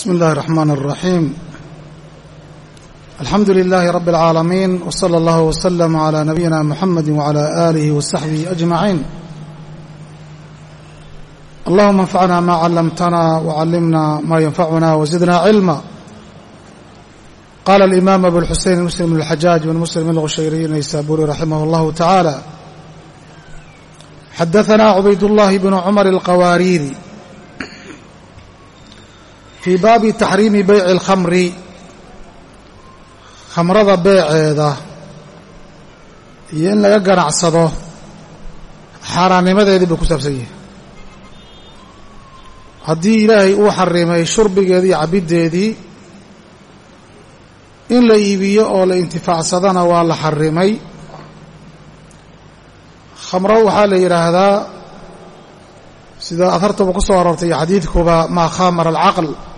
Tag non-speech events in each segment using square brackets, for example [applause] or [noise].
بسم الله الرحمن الرحيم الحمد لله رب العالمين وصلى الله وسلم على نبينا محمد وعلى آله وصحبه أجمعين اللهم انفعنا ما علمتنا وعلمنا ما ينفعنا وزدنا علما قال الإمام أبو الحسين مسلم بن الحجاج بن مسلم الغشيري النيسابوري رحمه الله تعالى حدثنا عبيد الله بن عمر القواريري fii baabi taxriimi beyci alkhamri khamrada beeceeda iyo in laga ganacsado xaaraannimadeedii buu ku saabsan yahay. Haddii ilaahay uu xarimay shurbigeedii iyo cabiddeedii in la iibiyo oo la intifaacsadana waa la xarimay. Khamro waxaa la yidhaahdaa sida ahartaba ku soo aroortay iyo xadiidkuba maa khamara alcaql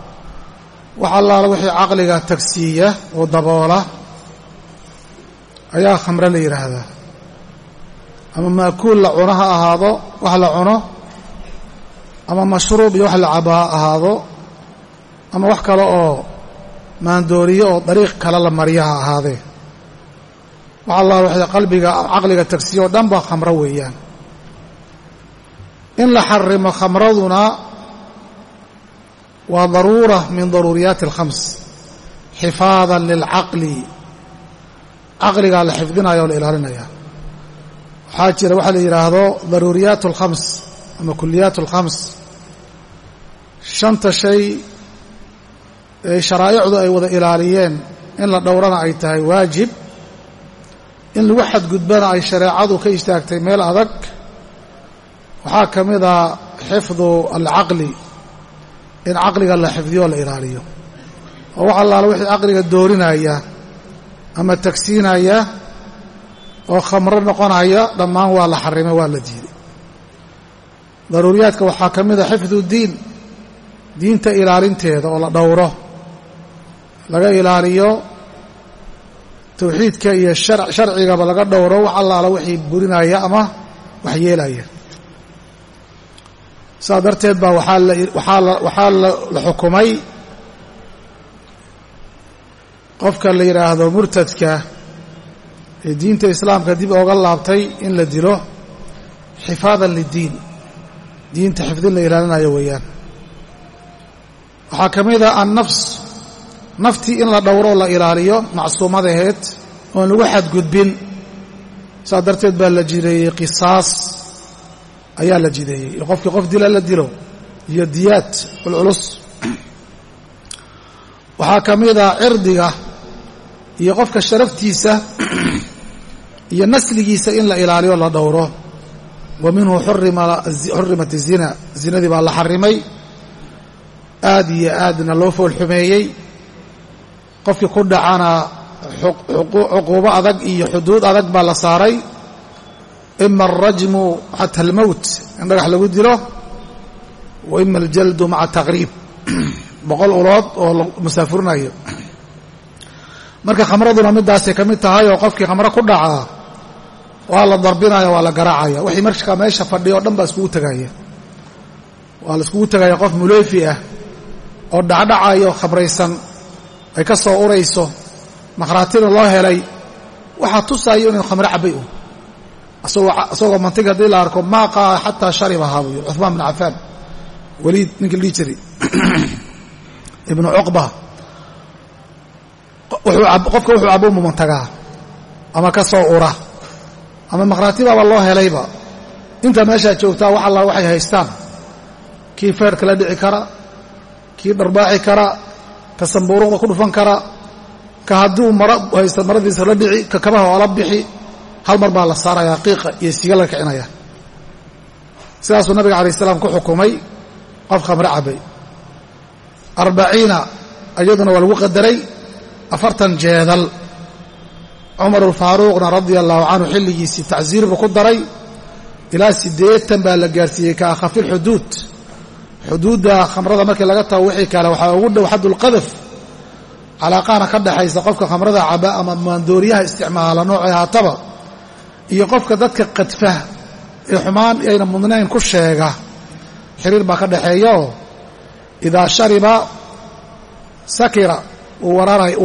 wax allaala wixii caqliga tagsiiya oo daboola ayaa khamre la yidhaahdaa ama maakuul la cuno ha ahaado wax la cuno. Ama mashruub iyo wax la cabo ha ahaado. Ama wax kale oo maandooriyo oo dariiq kale la mariyo ha ahaadee. Wax allaala wixii qalbiga caqliga tagsiiya oo dhan ba khamro weeyaan. In la xarimo khamraduna waa daruura min daruuriyaati alkhams. Xifaadan lilcaqli. Caqligaa la xifdinaya oo la ilaalinaya. Waxaa jira waxaa la yidhaahdo daruuriyaat alkhams ama kuliyaat alkhams. Shanta shay ee sharaa'icdu ay wada ilaaliyeen in la dhowrana ay tahay waajib. In lagu xadgudbana ay shareecadu ka istaagtay meel adag. Waxaa ka mid xifdu alcaqli in caqliga la xifdiyo oo la ilaaliyo. Oo wax allaala wixii caqliga doorinaya ama tagsiinaya oo khamro noqonaya dhammaan waa la xarimay waa la diiday daruuriyaadka waxaa ka mid a xifdu diin diinta ilaalinteeda oo la dhowro laga ilaaliyo tawxiidka iyo sharcigaba laga dhowro wax allaala wixii burinaya ama wax yeelaya saa darteed baa waxaa la xukumay qofka la yidhaahdo murtadka ee diinta islaamka dib ooga laabtay in la dilo xifaadan liddiin diinta xifdin la ilaalinayo weeyaan. Waxaa ka mid a annafs naftii in la dhowroo la ilaaliyo macsuumadaheed oon lagu xadgudbin. Saa darteed baa la jireeyey qisaas ayaa la jideeyey. Qofkii qof dila la dilo iyo diyaad culculus waxaa ka mid a cirdiga iyo qofka sharaftiisa iyo nasligiisa in la ilaaliyo la dhowro. Wa minhu xurimat izina zinadii baa la xarimay aad iyo aadna loo foolxumeeyey qofkii ku dhacana cuquubo adag iyo xuduud adag baa la saaray ima alrajmu xata almowt in dhagax lagu dilo wa ima aljaldu maca taqriib boqol ulood oo la musaafurinayo marka khamraduna midaasay ka mid tahay oo qofkii khamro ku dhacaa waa la darbinaya waa la garaacaya wixii markaa meesha fadhiya oo dhan baa iskugu tegaya waa la iskugu tegaya qof muleefi ah oo dhacdhacayo khamraysan ay ka soo urayso makhraatina loo helay waxaa tusaayo inuu khamro cabay u isagoo mantiga haddii la arko maa qaa xataa sharibahaa buu yiri cuثmaan bin cafaan. Weliid ninkii la dhihi jiray. [clears throat] Ibnu cuqba. Qofka wuxuu cabo mumantagaa ama ka soo ura. Ama makhraatibaaba loo helayba. Inta meeshaa joogtaa wax alla waxay haystaan. Kii feerka la dhici kara kii dharbaaxi kara ka sambuuruqda ku dhufan kara ka hadduu maro haysta maradiisa la dhici ka kabaha oola bixi hal mar baa la saarayaa qiiqa iyo siga la kicinaya sidaasuu nabiga alay salaam ku xukumay qof khamre cabay. Arbaciina iyaduna waa lagu qadaray afartan jeedal. Cumar alfaaruuqna radia allahu canhu xilligiisii tacsiir buu ku daray ilaa siddeetan baa la gaarsiiyey ka akhafi lxuduud. Xuduudda khamrada markii laga tago wixii kale waxaa ugu dhow xaddulqadaf calaaqaana ka dhexaysa qofka khamrada caba ama maandooriyaha isticmaala noocay haataba iyo qofka dadka qadfa ee xumaan ayna mudnayn ku sheega xiriir baa ka dhaxeeyaoo idaa shariba sakira uu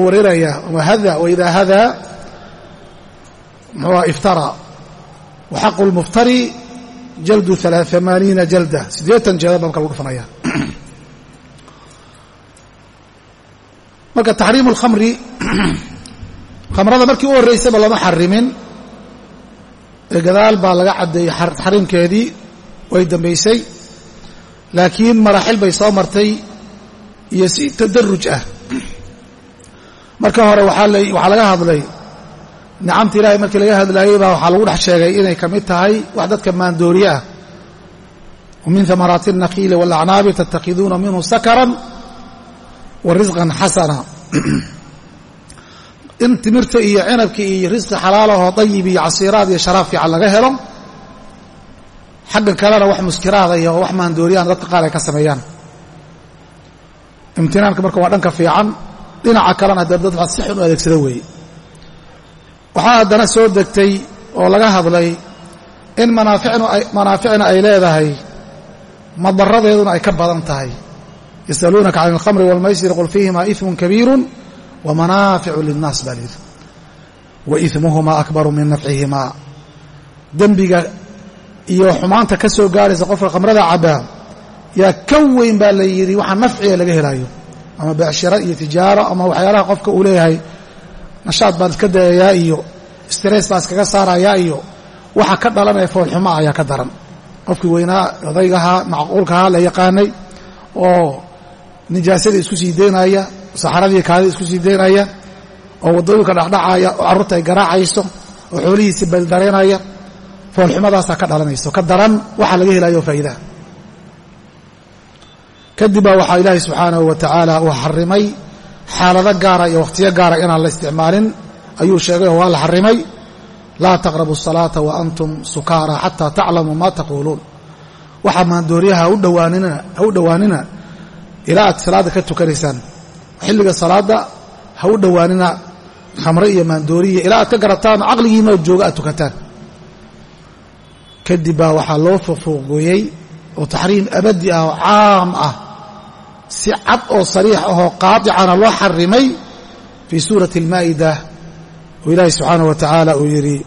wareerayaa wahada waidaa hadaa muxuuha iftara. Wa xaqu lmuftari jaldu amaaniina jalda. Siddeetan jeeda baa marka lagu dhufanaya. Marka taxriimu alkhamri khamrada markii u horraysaba lama xarimin ee gadaal baa laga caddeeyey xariimkeedii way dambaysay. Laakiin maraaxil bay soo martay iyo si tadaruj ah. Marka hore waxaa laga hadlay nicamta ilaahay markii laga hadlayeybaa waxaa lagu dhex sheegay inay ka mid tahay wax dadka maandooriye ah min amaraati اnakiili wاlacnaabi tatakhiduuna minhu sakaran wa risqan xasana in timirta iyo cinabka iyo risqi xalaalahoo dayib iyo casiiraad iyo sharaab fiican laga helo xagga kalena wax muskiraada iyo wax maandooriyaan dadka qaar ay ka sameeyaan. Imtinaanka marka waa dhanka fiican dhinaca kalena dee dad si xun u adeegsado weeye. Waxaa haddana soo degtay oo laga hadlay in manaaficna ay leedahay madaradeeduna ay ka badan tahay. Yasaluunaka can alkhamri wاlmaysir qul fiihima iثmu kabiiru wamanaaficu linnaas baa layidhi wa imuhumaa akbaru min nafcihimaa dembiga iyo xumaanta ka soo gaaraysa qofka khamrada cabbaa yaa ka weyn baa la yidhi waxaa nafciga laga helayo ama becshiro iyo tijaaro ama waxyaalaha qofka uu leeyahay nashaad baan iska dayayaa iyo stress baan iskaga saarayaa iyo waxa ka dhalanaya foolxuma ayaa ka daran qofkii weynaa odaygahaa macquulkahaa la yaqaanay oo nijaasadii isku sii deynaya saxaradii kaadii isku sii deynaya oo waddooyinka dhexdhacaya oo carruurta ay garaacayso oo xoolihiisi baldareynaya foolxumadaasaa ka dhalanayso. Ka daran waxaa laga helayo faa'iidaha. Kadib baa waxaa ilaahay subxaanahu wa tacaala uu xarimay xaalado gaara iyo wakhtiyo gaara inaan la isticmaalin. Ayuu sheegay oo waa la xarimay laa taqrabu الsalaata wa antum sukaara xataa taclamuu ma taquuluun waxaa maandooriyaha ha u dhowaanina ilaa aad salaadda ka tukanaysaan xilliga salaada ha u dhowaanina khamre iyo maandooriya ilaa aad ka garataan caqligiinoo jooga aad tukataan. Kadib baa waxaa loo fafooqooyey oo taxriim abadi ah oo caam ah si cad oo sariix ahoo qaaticana loo xarimay fii suurati almaa'idah oo ilaahi subxaanahu wa tacaala uu yidhi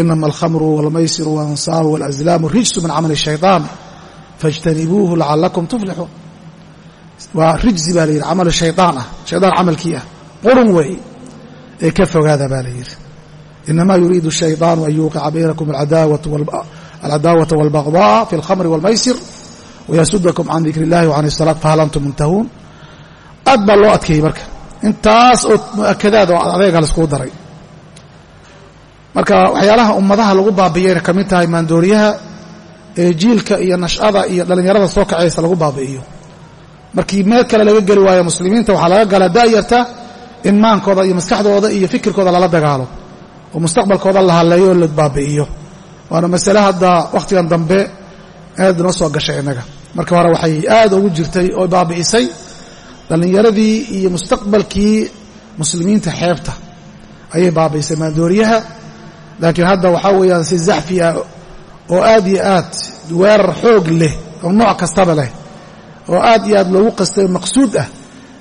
inama alkhamru walmaysiru waalansaabu waalaslaamu rijsu min camali shayطaan faاjtanibuuhu lacalakum tuflixuun waa rijzi baa la yidhi camal shayطaan ah shayطaan camalkii ah qurun weey ee ka fogaada baa la yidhi inama yuriidu الshayطaanu an yuuqica baynakum alcadaawata wاlbagضاء fi اlkhamri wاlmaysir wayasudakum can dikr اllahi وcan الsalaaة fahal antum muntahuun aad baa loo adkeeyey marka intaas oo mu'akadaad oo adeega laiskugu daray marka waxyaalaha ummadaha lagu baabi'iyayna ka mid tahay maandooriyaha ee jiilka iyo nash'ada iyo dhallinyarada soo kacaysa lagu baabi'iyo markii meel kale laga geli waayo muslimiinta waxaa laga galaa da'yarta in maankooda iyo maskaxdooda iyo fikirkooda lala dagaalo. Oo mustaqbalkooda la halleeyo oo la baabi'iyo. Waana masale hadda wakhtigan dambe aad noo soo gashay innaga. Marka hore waxay aad ugu jirtay oo baabi'isay dhallinyaradii iyo mustaqbalkii muslimiinta xeebta. Ayay baabi'isay maandooriyaha. Laakiin hadda waxaa weeyaan si zaxfi ah oo aad iyo aad weerar xoog leh oo nooc kastaba leh oo aad iyo aad loogu qastay maqsuud ah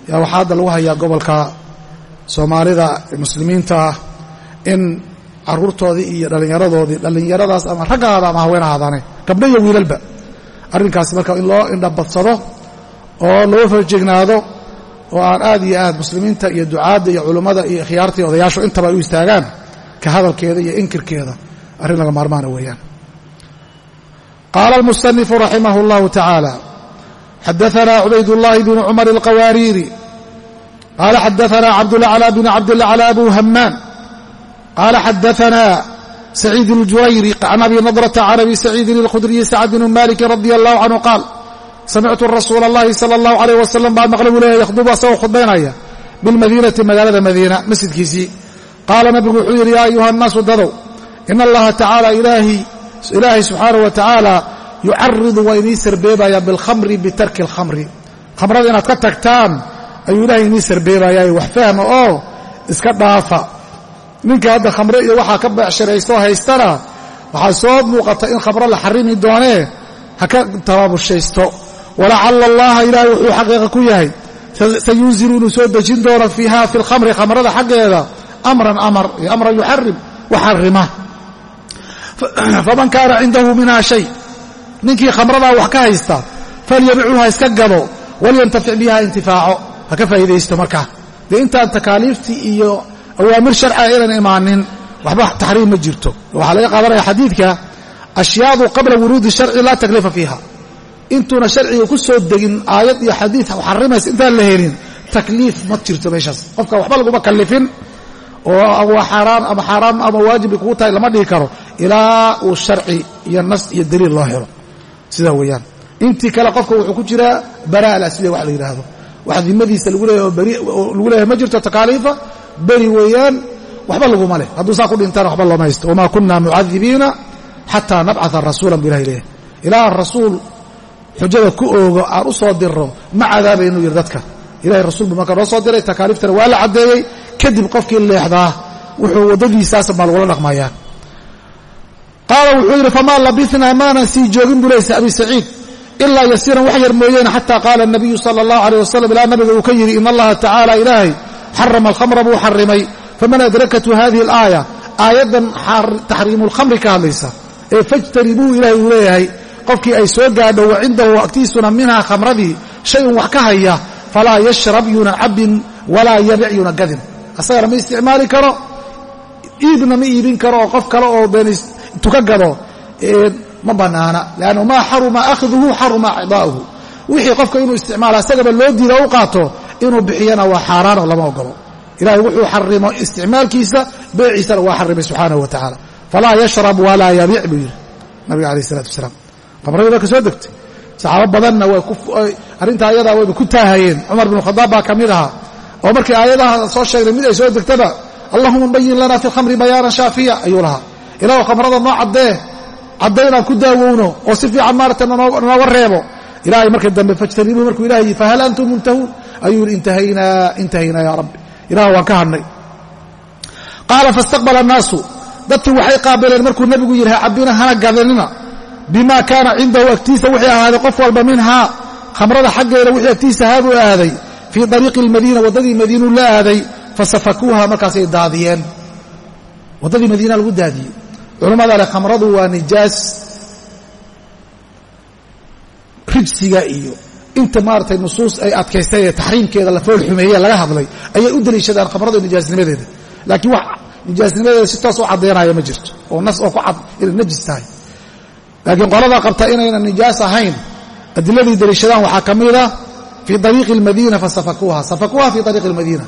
yaa waxaa hadda lagu hayaa gobolka soomaalida muslimiinta ah in carruurtoodii iyo dhallinyaradoodii dhallinyaradaas ama raggaada ama haweenahaadaane gabdho iyo wiilalba arrinkaasi marka in loo indhabadsado oo loo farjegnaado oo aan aad iyo aad muslimiinta iyo ducaadda iyo culummada iyo khiyaarta iyo odayaashu intaba ay u istaagaan ka hadalkeeda iyo inkirkeeda arrin laga maarmaana weeyaan. Qaala almusanifu raximah اllahu tacaala xadaثna cubayd اllahi bn cumar اlqawaariiri qaala xadaثna cabdulaclى bn cabdilaclى abu hamaan qaala xadaثna سعيid الجurayri can abi نضرة can abi سacيidin الkhudriyi sacd bn maliki radي الlah canهu qaal samictu rasuula اllahi salى الlahu عalيه wasalam baa maqla buu leeya yakhdubu asagoo khudbaynaya bilmadiinati magaalada madiina masjidkiisii qaala nabigu wuxuu yidhi yaa ayuha الnaasu dadow in allaha tacaala ilaahay subxaanaه wa tacaala yucaridu waa inii sarbeebaya biاlkhamri bitarki اlkhamri khamrada inaad ka tagtaan ayuu ilahay inii sarbeebayaa wax fahma oo iska dhaafa. Ninka hadda khamre iyo waxaa ka beecsharaystoo haystana waxaa soo muuqata in khamro la xarimi doonee ha ka tabaabushaysto. Walacalla allaha ilaahay wuxuu xaqiiqa ku yahay sayunzilu inuu soo dejin doono fiiha fi lkhamri khamrada xaggeeda amran amar amran yuxarim waxarima [clears throat] faman kaana cindahu minha shay ninkii khamradaa wax ka haysta falyabichu ha iska gado walyantafic biha intifaaco. Ha ka faa'iidaysto markaa. Dee intaan takaaliiftii iyo awaamir sharciga inaan imaanin waxba taxriim ma jirto. Waxaa laga qaadanaya xadiidka ashyaadu qabla wuruudi sharci laa takliifa fiiha. Intuuna sharciga ku soo degin aayad iyo xadiid xarimaysa intaan la helin takliif ma jirto meeshaas. Qofka waxba laguma kallifin oo xaaraan ama xaaraam ama waajib kugu tahay lama dhihi karo. Ilaa uu sharci iyo nas iyo daliil loo helo sidaa weeyaan. Intii kale qofka wuxuu ku jiraa baraala sida wax la yidhaahdo wax dimadiisa lagu leeyahay ma jirto takaaliifa beri weeyaan waxba laguma leh. Hadduu saa ku dhintana waxba looma haysto. Wamaa kunna mucadibiina xataa nabcaa rasuulan bu ilahay leeyahay ilaa rasuul xujada ku oogo aan u soo diro ma cadaabaynu yidhi dadka. Ilahay rasuul buu marka noo soo diray takaaliiftana waa la caddeeyey. Kadib qofkii leexdaa wuxuu waddadiisaas baa lagula dhaqmayaa qaala wuxuu yidhi famaa labithnaa maanan sii joogin buu leysa abi saciid. Ilaa yasiiran wax yar mooyeene xataa qaala nabiyu sala allahu aleyh wasalam ilaa nabiga uu ka yidhi in allaha tacaala ilaahay xarama alkhamra buu xarimay faman adrakathu hadihi alaaya? Aayaddan taxriimu lkhamri ka hadlaysa. Ee fajtanibuu ilahay uu leeyahay. Qofkii ay soo gaadho wa cindahu agtiisuna minhaa khamradii shayun wax ka haya falaa yashrab yuuna cabbin walaa yabic yuuna gadin. Asagana ma isticmaali karo. Iibna ma iibin karo oo qof kale oo tuka gado ma banaana lannu maa xaruma akhduhu xaruma acdaa'uhu wixii qofka inuu isticmaala isagaba loo diida u qaato inuu bixiyana waa xaaraan oo lama ogolo ilahay wuxuu xarimo isticmaalkiisa beeciisana waa xarimay subxaanahu wa falaa yashrab walaa yabic buu yidhi nabiga alayh isalatu wasalaam. Qamradii baa ka soo degtay saxaabo badanna arrintaa ayadaa wayba ku taahayeen. Cumar bin khadaab baa ka mid ahaa oo markii aayadaha soo sheegnay mid ay soo degtaba allahuma bayin lana fi lkhamri bayaanan shaafiya ayuu lahaa ilaah khamrada noo caddee caddaynaan ku daawowno oo si fiican maarata nooga reebo. Ilahay markii dambe fajtanibuu markuu ilah yii fahal antum muntahuun? Ayuu yidhi intahaynaa intahaynaa yaa rabbi. Ilah waan ka hadhnay qaala faistaqbala annaasu. Dadkii waxay qaabileen markuu nebigu yidhi ha cabbina hana gadanina bima kaana cindahu agtiisa wixii ahaaday qof walba minhaa khamrada xaggeeda wixii agtiisa ahaabuu aaday fii ariiqi lmadiina waddadii madiinuu la aaday fasafakuuha markaasay daadiyeen. Waddadii madiina lagu daadiyey culammada leh khamradu waa nijaas rijsiga iyo inta maaratay nusuus ay adkaystay ee taxriimkeeda la fool xumeeye laga hadlay ayay u daliishadaan khamradu nijaasnimadeeda. Laakiin wax nijaasnimadeeda si toos u caddaynaya ma jirto oo nas oo ku cad inay najis tahay. Laakiin qolada qabta inaynan nijaas ahayn adiladii daliishadaan waxaa ka mid ah fii ariiqi almadiina fasafakuuha safakuuha fii ariiqi almadiina.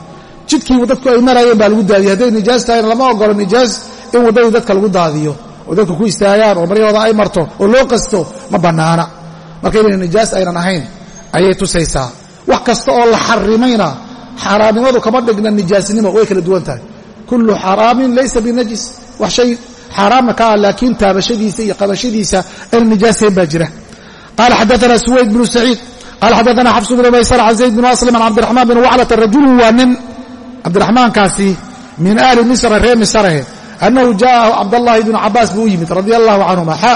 Jidkii dadku ay marayeen baa lagu daadiyey hadday nijaas tahayna lama ogolo nijaas in waddadii dadka lagu daadiyo oo dadku ku istaagaan oo maryahooda ay marto oo loo qasto ma bannaana. Marka inayna nijaas aynan ahayn ayay tusaysaa. Wax kasta oo la xarimayna xaaraamnimadu kama dhigna nijaasnimo way kala duwan tahay. Kullu xaraamin laysa binajis. Wax shay xaaraamna ka ah laakiin taabashadiisa iyo qabashadiisa ayna nijaasayn baa jira. Qaala xadaana suwayd bnu saciid qaala xadaana xafs bnu maysar can zayd bnu aslam can cabdiraxmaan bin waclata rajulu waa nin. Cabdiraxmaankaasi min ahli misra reer misrahe annahu jaءahu cabdاllahi bnu cabaas buu u yimid radi allahu canhuma xa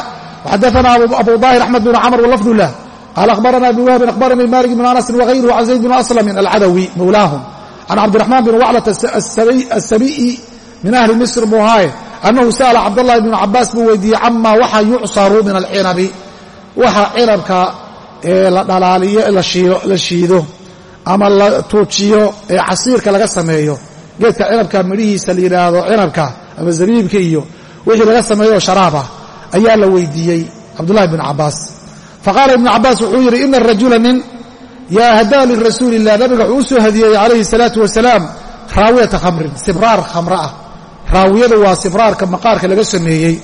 xadaana abu daahir axmed bn camr walafdu lah qaala akhbarana ibn wahbin akhbaranii malik bn anasin wغayruhu can zayd bn aslamin alcadawi mowlaahum can cabdiraxmaan bin waclata asabi'i min ahli misr muhaaye annahu sa'ala cabdallahi bnu cabaas buu weydiiyey cama waxa yucsaru min alcinabi waxa cinabka ee la dhalaaliyo la shiido ama la tuujiyo ee casiirka laga sameeyo geedka cinabka midhihiisa la yidhaahdo cinabka ama zabiibka iyo wixii laga sameeyo oo sharaab ah ayaa la weydiiyey cabdullahi bn cabaas faqaala ibnu cabaas wuxuu yidhi ina rajula nin yaa hadaa lirasuuli illah nabiga wuxuu u soo hadiyeeyey calayhi salaatu wasalaam raawiyata khamrin sibraar khamra ah. Raawiyadu waa sibraarka maqaarka laga sameeyey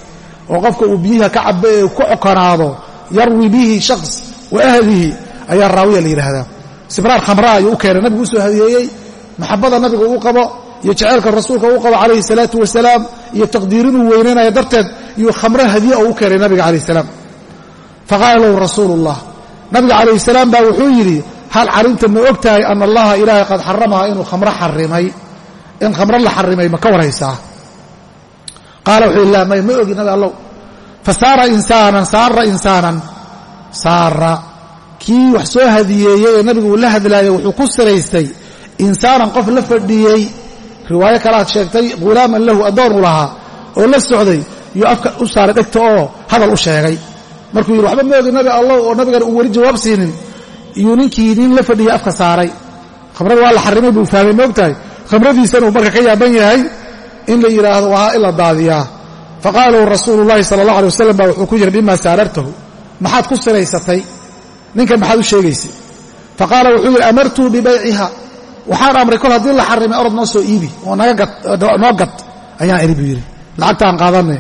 oo qofka uu biyaha ka cabo ee ku cokonaado yarwi bihi shaks wa ahlihi ayaa raawiya la yidhaahdaa. Sibraar khamraa ayuu u keenay nabigu u soo hadiyeeyey. Maxabada nabiga uu qabo iyo jaceylka rasuulka uu qabo calayhi salaatu wasalaam iyo taqdiirinuu weynaynaya darteed iyuu khamre hadiye oo u keenay nabiga calayh salaam. Faqaala lahu rasuulu nabiga calayhi salaam baa wuxuu yidhi hal calimta ma og tahay ana allaha ilaahay qad xaramaha inuu khamro xarimay? In khamro la xarimay ma ka warhaysaa qaala wuxuu yidhi laa may ma ogi nabi allow. Fa saara insaanan saara insaanan. Saara. Kii wax soo hadiyeeyey ee nabigu uu la hadlaayay wuxuu ku siraystay insaanan qof la fadhiyey riwaayo kale aad sheegtay ghulaaman lahu addoon u lahaa oo la socday yuu afka u saaray dhegta oo hadal u sheegay. Markuu yidhi waxba moogi nabi allah oo nabigan uu weli jawaab siinin. Iyuu ninkii nin la fadhiyey afka saaray. Khamrada waa la xarimay buu fahmay moogtahay khamradiisana uu marka ka yaaban yahay in la yidhaahdo waa in la daadiyaa. Faqaala lahu rasuulu llahi sala allah alay wasalam baa wuxuu ku yidhi bima saarartahu. Maxaad ku siraysatay ninkan maxaad u sheegaysay? Faqaala wuxuu yidhi amartuu bibayciha waxaan amray kol haddii la xarimay orod noo soo iibi oo noo gad ayaan iri buu yidhi. Lacagtaan qaadanay.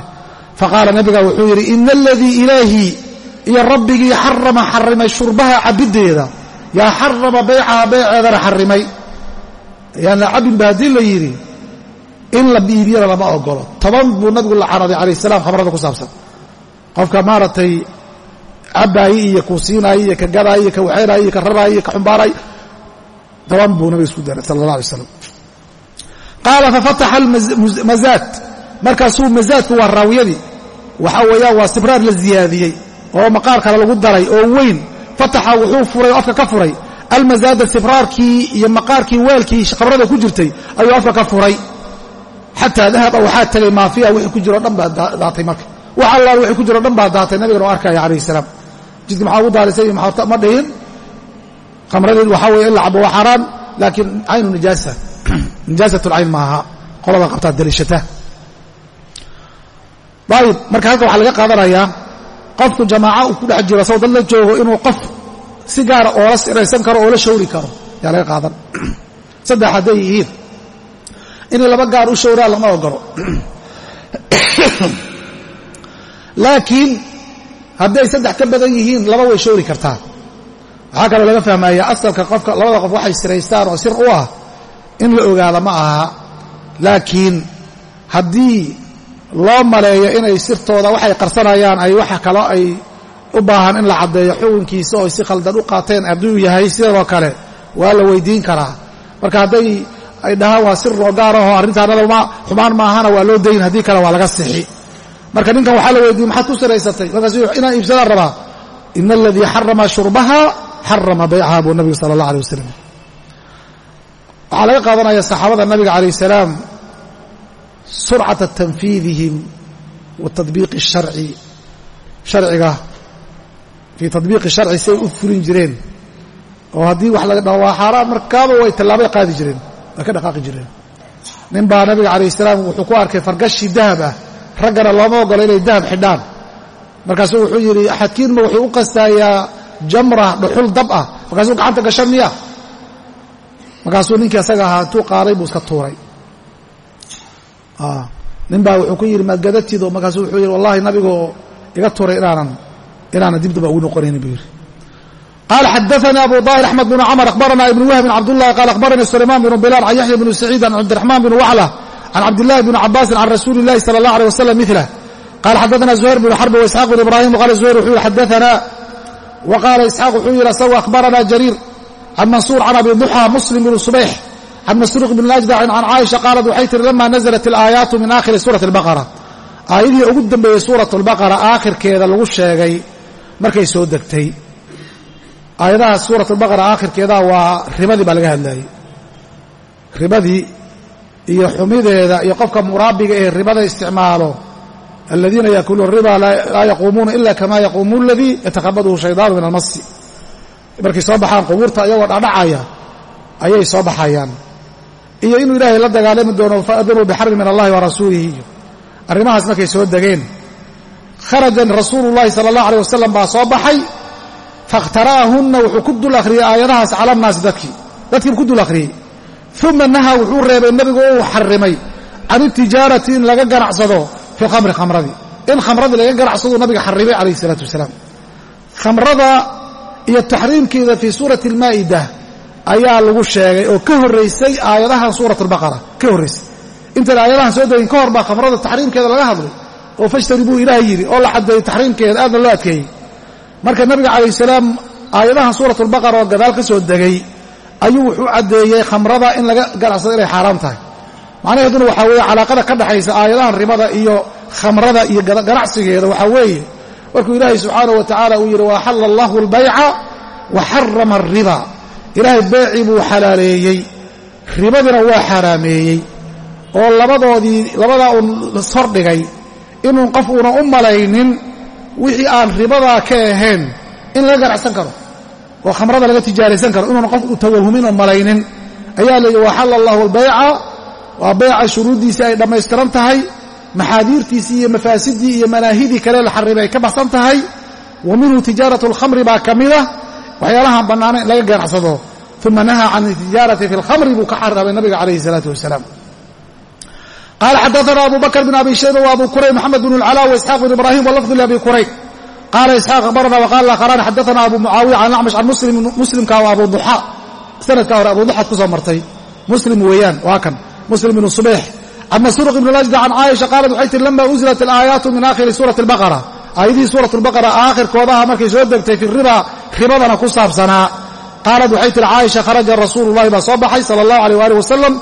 Faqaala nabiga wuxuu yidhi ina aladii ilaahii iyo rabbigii xarama xarimay shurbaha cabiddeeda. Yaa xarama baycaha bayceedana xarimay. Yaan la cabinba haddii la yidhi in la iibiyana lama ogolo toban buu nabigu lacanaday calayh salaam khamrada ku saabsan. Qofka maaragtay cabaayi iyo kuu siinaayey iyo ka gadaayo iyo ka waxaynayo iyo ka raraayo iyo ka xumbaarayo toban buu nabiga isku daray sala allah slam qaala fafataxa almazaad markaasuu mazaadku waa raawiyadii. Waxa weeyaan waa sibraar la ziyaadiyey oo maqaar kale lagu daray oo weyn. Fataxa wuxuu furay oo afka ka furay. Almazaada sibraarkii iyo maqaarkii weelkii khamrada ku jirtay ayuu afka ka furay. Xataa dahaba waxaa tegay maafiya wixii ku jiroo dhan baa daatay marka. Wax allaal wixii ku jiroo dhan baa daatay nabigana oo arkaya calayhi salaam. Jidka maxaa ugu daalisay? Ma dhihin khamradii waxaa weeye in la cabo waa xaaraan laakiin caynu nijaasa [clears throat] nijaasatulcayn maaha. Qolada qabtaa daliishata. Ayib marka halka waxaa laga qaadanayaa qofku jamaaca uu ku dhex jiro asagoo dad la joogo inuu qof si gaara oola siraysan karo oo la shawri karo yaa laga qaadan. [clears throat] Saddex hadday yihiin inay laba gaar u shawraan lama ogolo [clears throat] laakiin hadday saddex ka badan yihiin laba way shawri kartaa waxaa kaloo laga fahmaya asalka qofka labada qof waxay siraystaan oo sir u ah in la ogaada ma aha. Laakiin haddii loo maleeyo inay sirtooda waxay qarsanayaan ay waxa kaloo ay u baahan in la caddeeyo xukunkiisa oo si khaldan u qaateen hadduu yahay sidoo kale waa la weydiin karaa. Marka hadday ay dhahaan waa sir oo gaar ahoo arrintaanadama xumaan maahana waa loo dayn haddii kale waa laga sixi. Marka ninkan waxaa la weydiiyey maxaad ku siraysatay? Markaasu inaan iibsadaan rabaa. Ina aladii xarama shurbaha xarama baycaha buu nabigu sala allah alay wasalam. Waxaa laga qaadanaya saxaabada nabiga calayh salaam surcata tanfiidihim wa tadbiiqi sharci sharciga fii tadbiiqi sharci say u fulin jireen. Oo haddii wax laga dhaho waa xaaraan markaaba way tallaabay qaadi jireen way ka dhaqaaqi jireen. Nin baa nabiga calayh salaam wuxuu ku arkay fargashi dahab ah. Raggana looma ogola inay dahab xidhaan. Markaasuu wuxuu yidhi axadkiinma wuxuu u qastaayaa jamra dhuxul dab ah markaasuu gacanta gashan miya markaasuu ninkii asaga ahaa intuu qaaday buu iska tuuray nin baa wuxuu ku yidhi maad gadatido markaasuu wuxuu yidhi wallahi nabigoo iga tuuray inaanan inaanan dibdaba ugu noqonaynin buu yidhi qال xdثna abu ظاhر أحمد بن cمر أخبرna iبن وهب عبد اللh qال أخبرnي سليمان بن بلال عن يحيى بن سعيد عن cبدالرحمن بن وعلة عن cبداللhi بن عباس عن رsuuل اللhi صلى الله عليه وسلم مثله qال xdثna زهير بن حرب وإسحاq بن إبراهيم وqال زهير وxuu yihi xdثna wa qaala isxaaq wuxuu yidhi asagu akhbaranaa jariir can mansuur can abi duxaa muslim bni subayx can masruuq bni ajdacin can caaisha qaalat waxay tihi lama nasalat alaayaatu min aakhiri suurati albaqara aayadihii ugu dambeeyey suurat albaqara aakhirkeeda lagu sheegay markay soo degtay aayadahaas suurat albaqara aakhirkeedaa waa ribadii baa laga hadlayey ribadii iyo xumideeda iyo qofka muraabiga ee ribada isticmaalo aladiina yaakuluuna riba laa yaquumuuna ila kama yaquumu aladii yatakhabaduhu shaydaanu min almasi markay soo baxaan qubuurta iyagoo dhadhacaya ayay soo baxayaan. Iyo inuu ilaahay la dagaalami doono faadanuu bixarbin min allahi wa rasuulihi. Arrimahaas markay soo degeen kharaja rasuulu llahi sala allah aleyh wasalam baa soo baxay fakhtara'ahunna wuxuu ku dul akhriyey aayadahaas cala annaasi dadkii dadkiibu ku dul akhriyey uma nahaa wuxuu reebay nebigu uu xarimay can itijaarati in laga ganacsado fi lkhamri khamradii in khamradii laga ganacsado nabiga xarimay calayhi isalaatu wasalaam. Khamrada iyo taxriimkeeda fii suurati almaa'ida ayaa lagu sheegay oo ka horraysay aayadahan suurat albaqara ka horraysay intan aayadahan soo degin ka hor baa khamrada taxriimkeeda laga hadlay oo fajtanibuu ilaah yidhi oo la caddeeyey taxriimkeeda aadna loo adkeeyey. Marka nabiga calayh salaam aayadahan suurat albaqara oo gadaal ka soo degay ayuu wuxuu caddeeyey khamrada in laga ganacsado inay xaaraam tahay macnaheeduna waxaa weeye calaaqada ka dhexaysa aayadahan ribada iyo khamrada iyo ganacsigeeda waxaa weeye. Markuu ilaahay subxaanahu wa tacaala uu yidhi waaxalla allahu albayca wa xarama ariba ilaahay beecii buu xalaaleeyey. Ribadina waa xaraameeyey. Oo labadoodii labadaa uun ishordhigay inuun qof uuna u malaynin wixii aan ribadaa ka ahayn in laga ganacsan karo oo khamrada laga tijaaraysan karo inuuna qof u tawahumin oo malaynin ayaa layidhi waxalla allahu albayca waa bayca shuruuddiisii ay dhammaystiran tahay maxaadiirtiisii iyo mafaasidii iyo manaahidii kale la xarrimay ay ka baxsan tahay. Wa minhu tijaaratu alkhamri baa ka mida waxyaalahaan bannaanayn in laga ganacsado. Uma nahaa can itijaarati fi alkhamri buu ka xarramay nabiga calayhi isalaatu wasalaam. Qala xadaana abu bakr bn abi shayba wa abu kurayb maxamed bn اlcala waisxaaq bn ibrahim walafdu labi kurayb. Qaala isxaaq abarana waqala akharani xadaana abu mucaawiya can acmash can muslimka wa abu duxa. Sanadkaa hore abu duxaad ku soo martay. Muslim weeyaan waa kan muslim ibnu subeex can masruuq ibn lajda can caaisha qaalat waxay tihi lama unzilat alaayaatu min aakhiri suurati albaqara. Aayadihii suurat albaqara aakhirkoodaha markay soo degtay fi riba ribadana ku saabsanaa. Qaalat waxay tihi caaisha kharaja rasuulu llahi baa soo baxay sala allahu aleyh waalih wasalam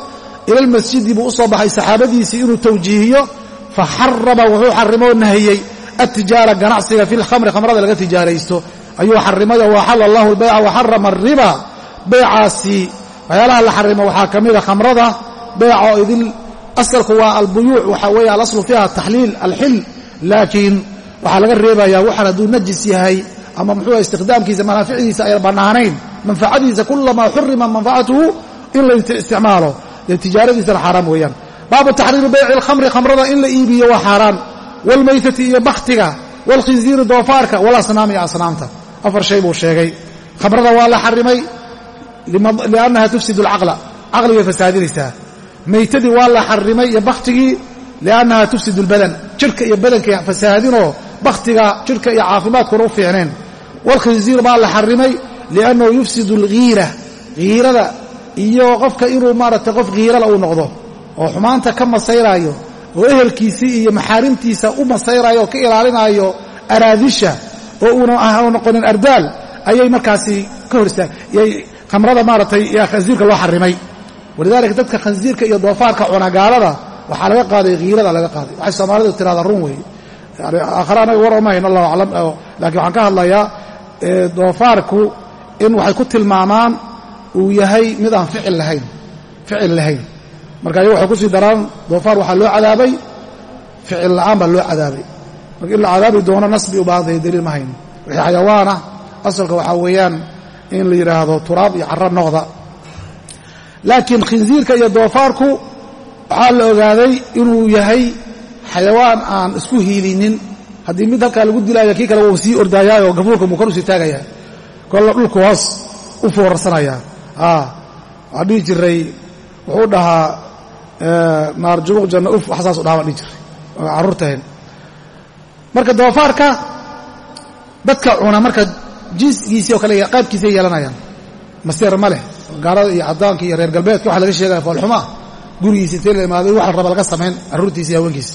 ila lmasjidi buu u soo baxay saxaabadiisii inuu tawjiihiyo fa xarama wuxuu xarimoo nahiyey attijaara ganacsiga fi lkhamri khamrada laga tijaaraysto. Ayuu xarimayo waxala allahu albayca wa xarama ariba beycaasi waxyaalaha la xarimo waxaa ka mida beyca oo idil. Asalku waa albuyuuc waxaa weeye alaslu fiiha taxliil alxil laakiin waxaa laga reebayaa waxaan hadduu najis yahay ama muxuuha istikhdaamkiisa manaaficdiisa ay bannaanayn manfacadiisa kulamaa xurima manfacatuhu in la isticmaalo. Tijaaradiisana xaaraam weeyaan. Baabu taxriimi bayci alkhamri khamrada in la iibiyo waa xaaraan. Waalmaytati iyo bakhtiga waalkhinziiri doofaarka walasnaam iyo asnaamta. Afar shay buu sheegay. Khamrada waa la xarimay liannaha tufsidu alcaqla caqligay fasaadinaysaa maytadii waa la xarimay iyo bakhtigii liannaha tufsidu albadan jidhka iyo badankay fasaadinoo bakhtiga jidhka iyo caafimaadkuna u fiicneen. Waalkhinziir baa la xarimay liannahu yufsidu alghiira hiirada iyo qofka inuu maaragtay qof khiirala uu noqdo oo xumaanta ka masayraayo oo ehelkiisii iyo maxaarimtiisa u masayraayo oo ka ilaalinaayo araadisha oo uuna noqonin ardaal ayay markaasi ka hor istaagay khamrada maaratay khansiirka loo xarimay walidaalika dadka khansiirka iyo doofaarka cuna gaalada waxaa laga qaaday khiirada laga qaaday. Waxay soomaalidu tirahdaa run yani aakhare anaga war oma hayn allahu aclam. Laakiin waxaan ka hadlayaa doofaarku in waxay ku tilmaamaan uu yahay mid aan ficil lahayn ficil lahayn. Marka ayaga waxay ku sii daraan doofaar waxaa loo cadaabay ficil la'aan baa loo cadaabay. Marka in la cadaabi doono nasbi u baahantahay daliil ma hayn wixii xayawaana asalka waxaa weeyaan in la yidhaahdo turaab iyo carro noqda laakiin khinsiirka iyo doofaarku waxaa la ogaaday inuu yahay xayawaan aan isku hiilinin. Haddii mid halkaa lagu dilaayo kii kale wuu sii ordaayaayoo gafuurka muu kor u sii taagayaa kolla dhulku hoos u foorarsanayaa waxaa dhihi jiray wuxuu dhahaa naar jubuq janna uf wax saasu dhaha baan dhihi jiray. Oo carruurtahayn marka doofaarka dadka cuna marka jinsgiisii oo kale qaybkiisay yeelanayaan maseer ma leh gaalada iyo caddaanka iyo reer galbeedka waxa laga sheegaya foolxumaa. Gurigiisa intee la imaaday wax la raba laga samayn carruurtiisa iyo haweenkiisa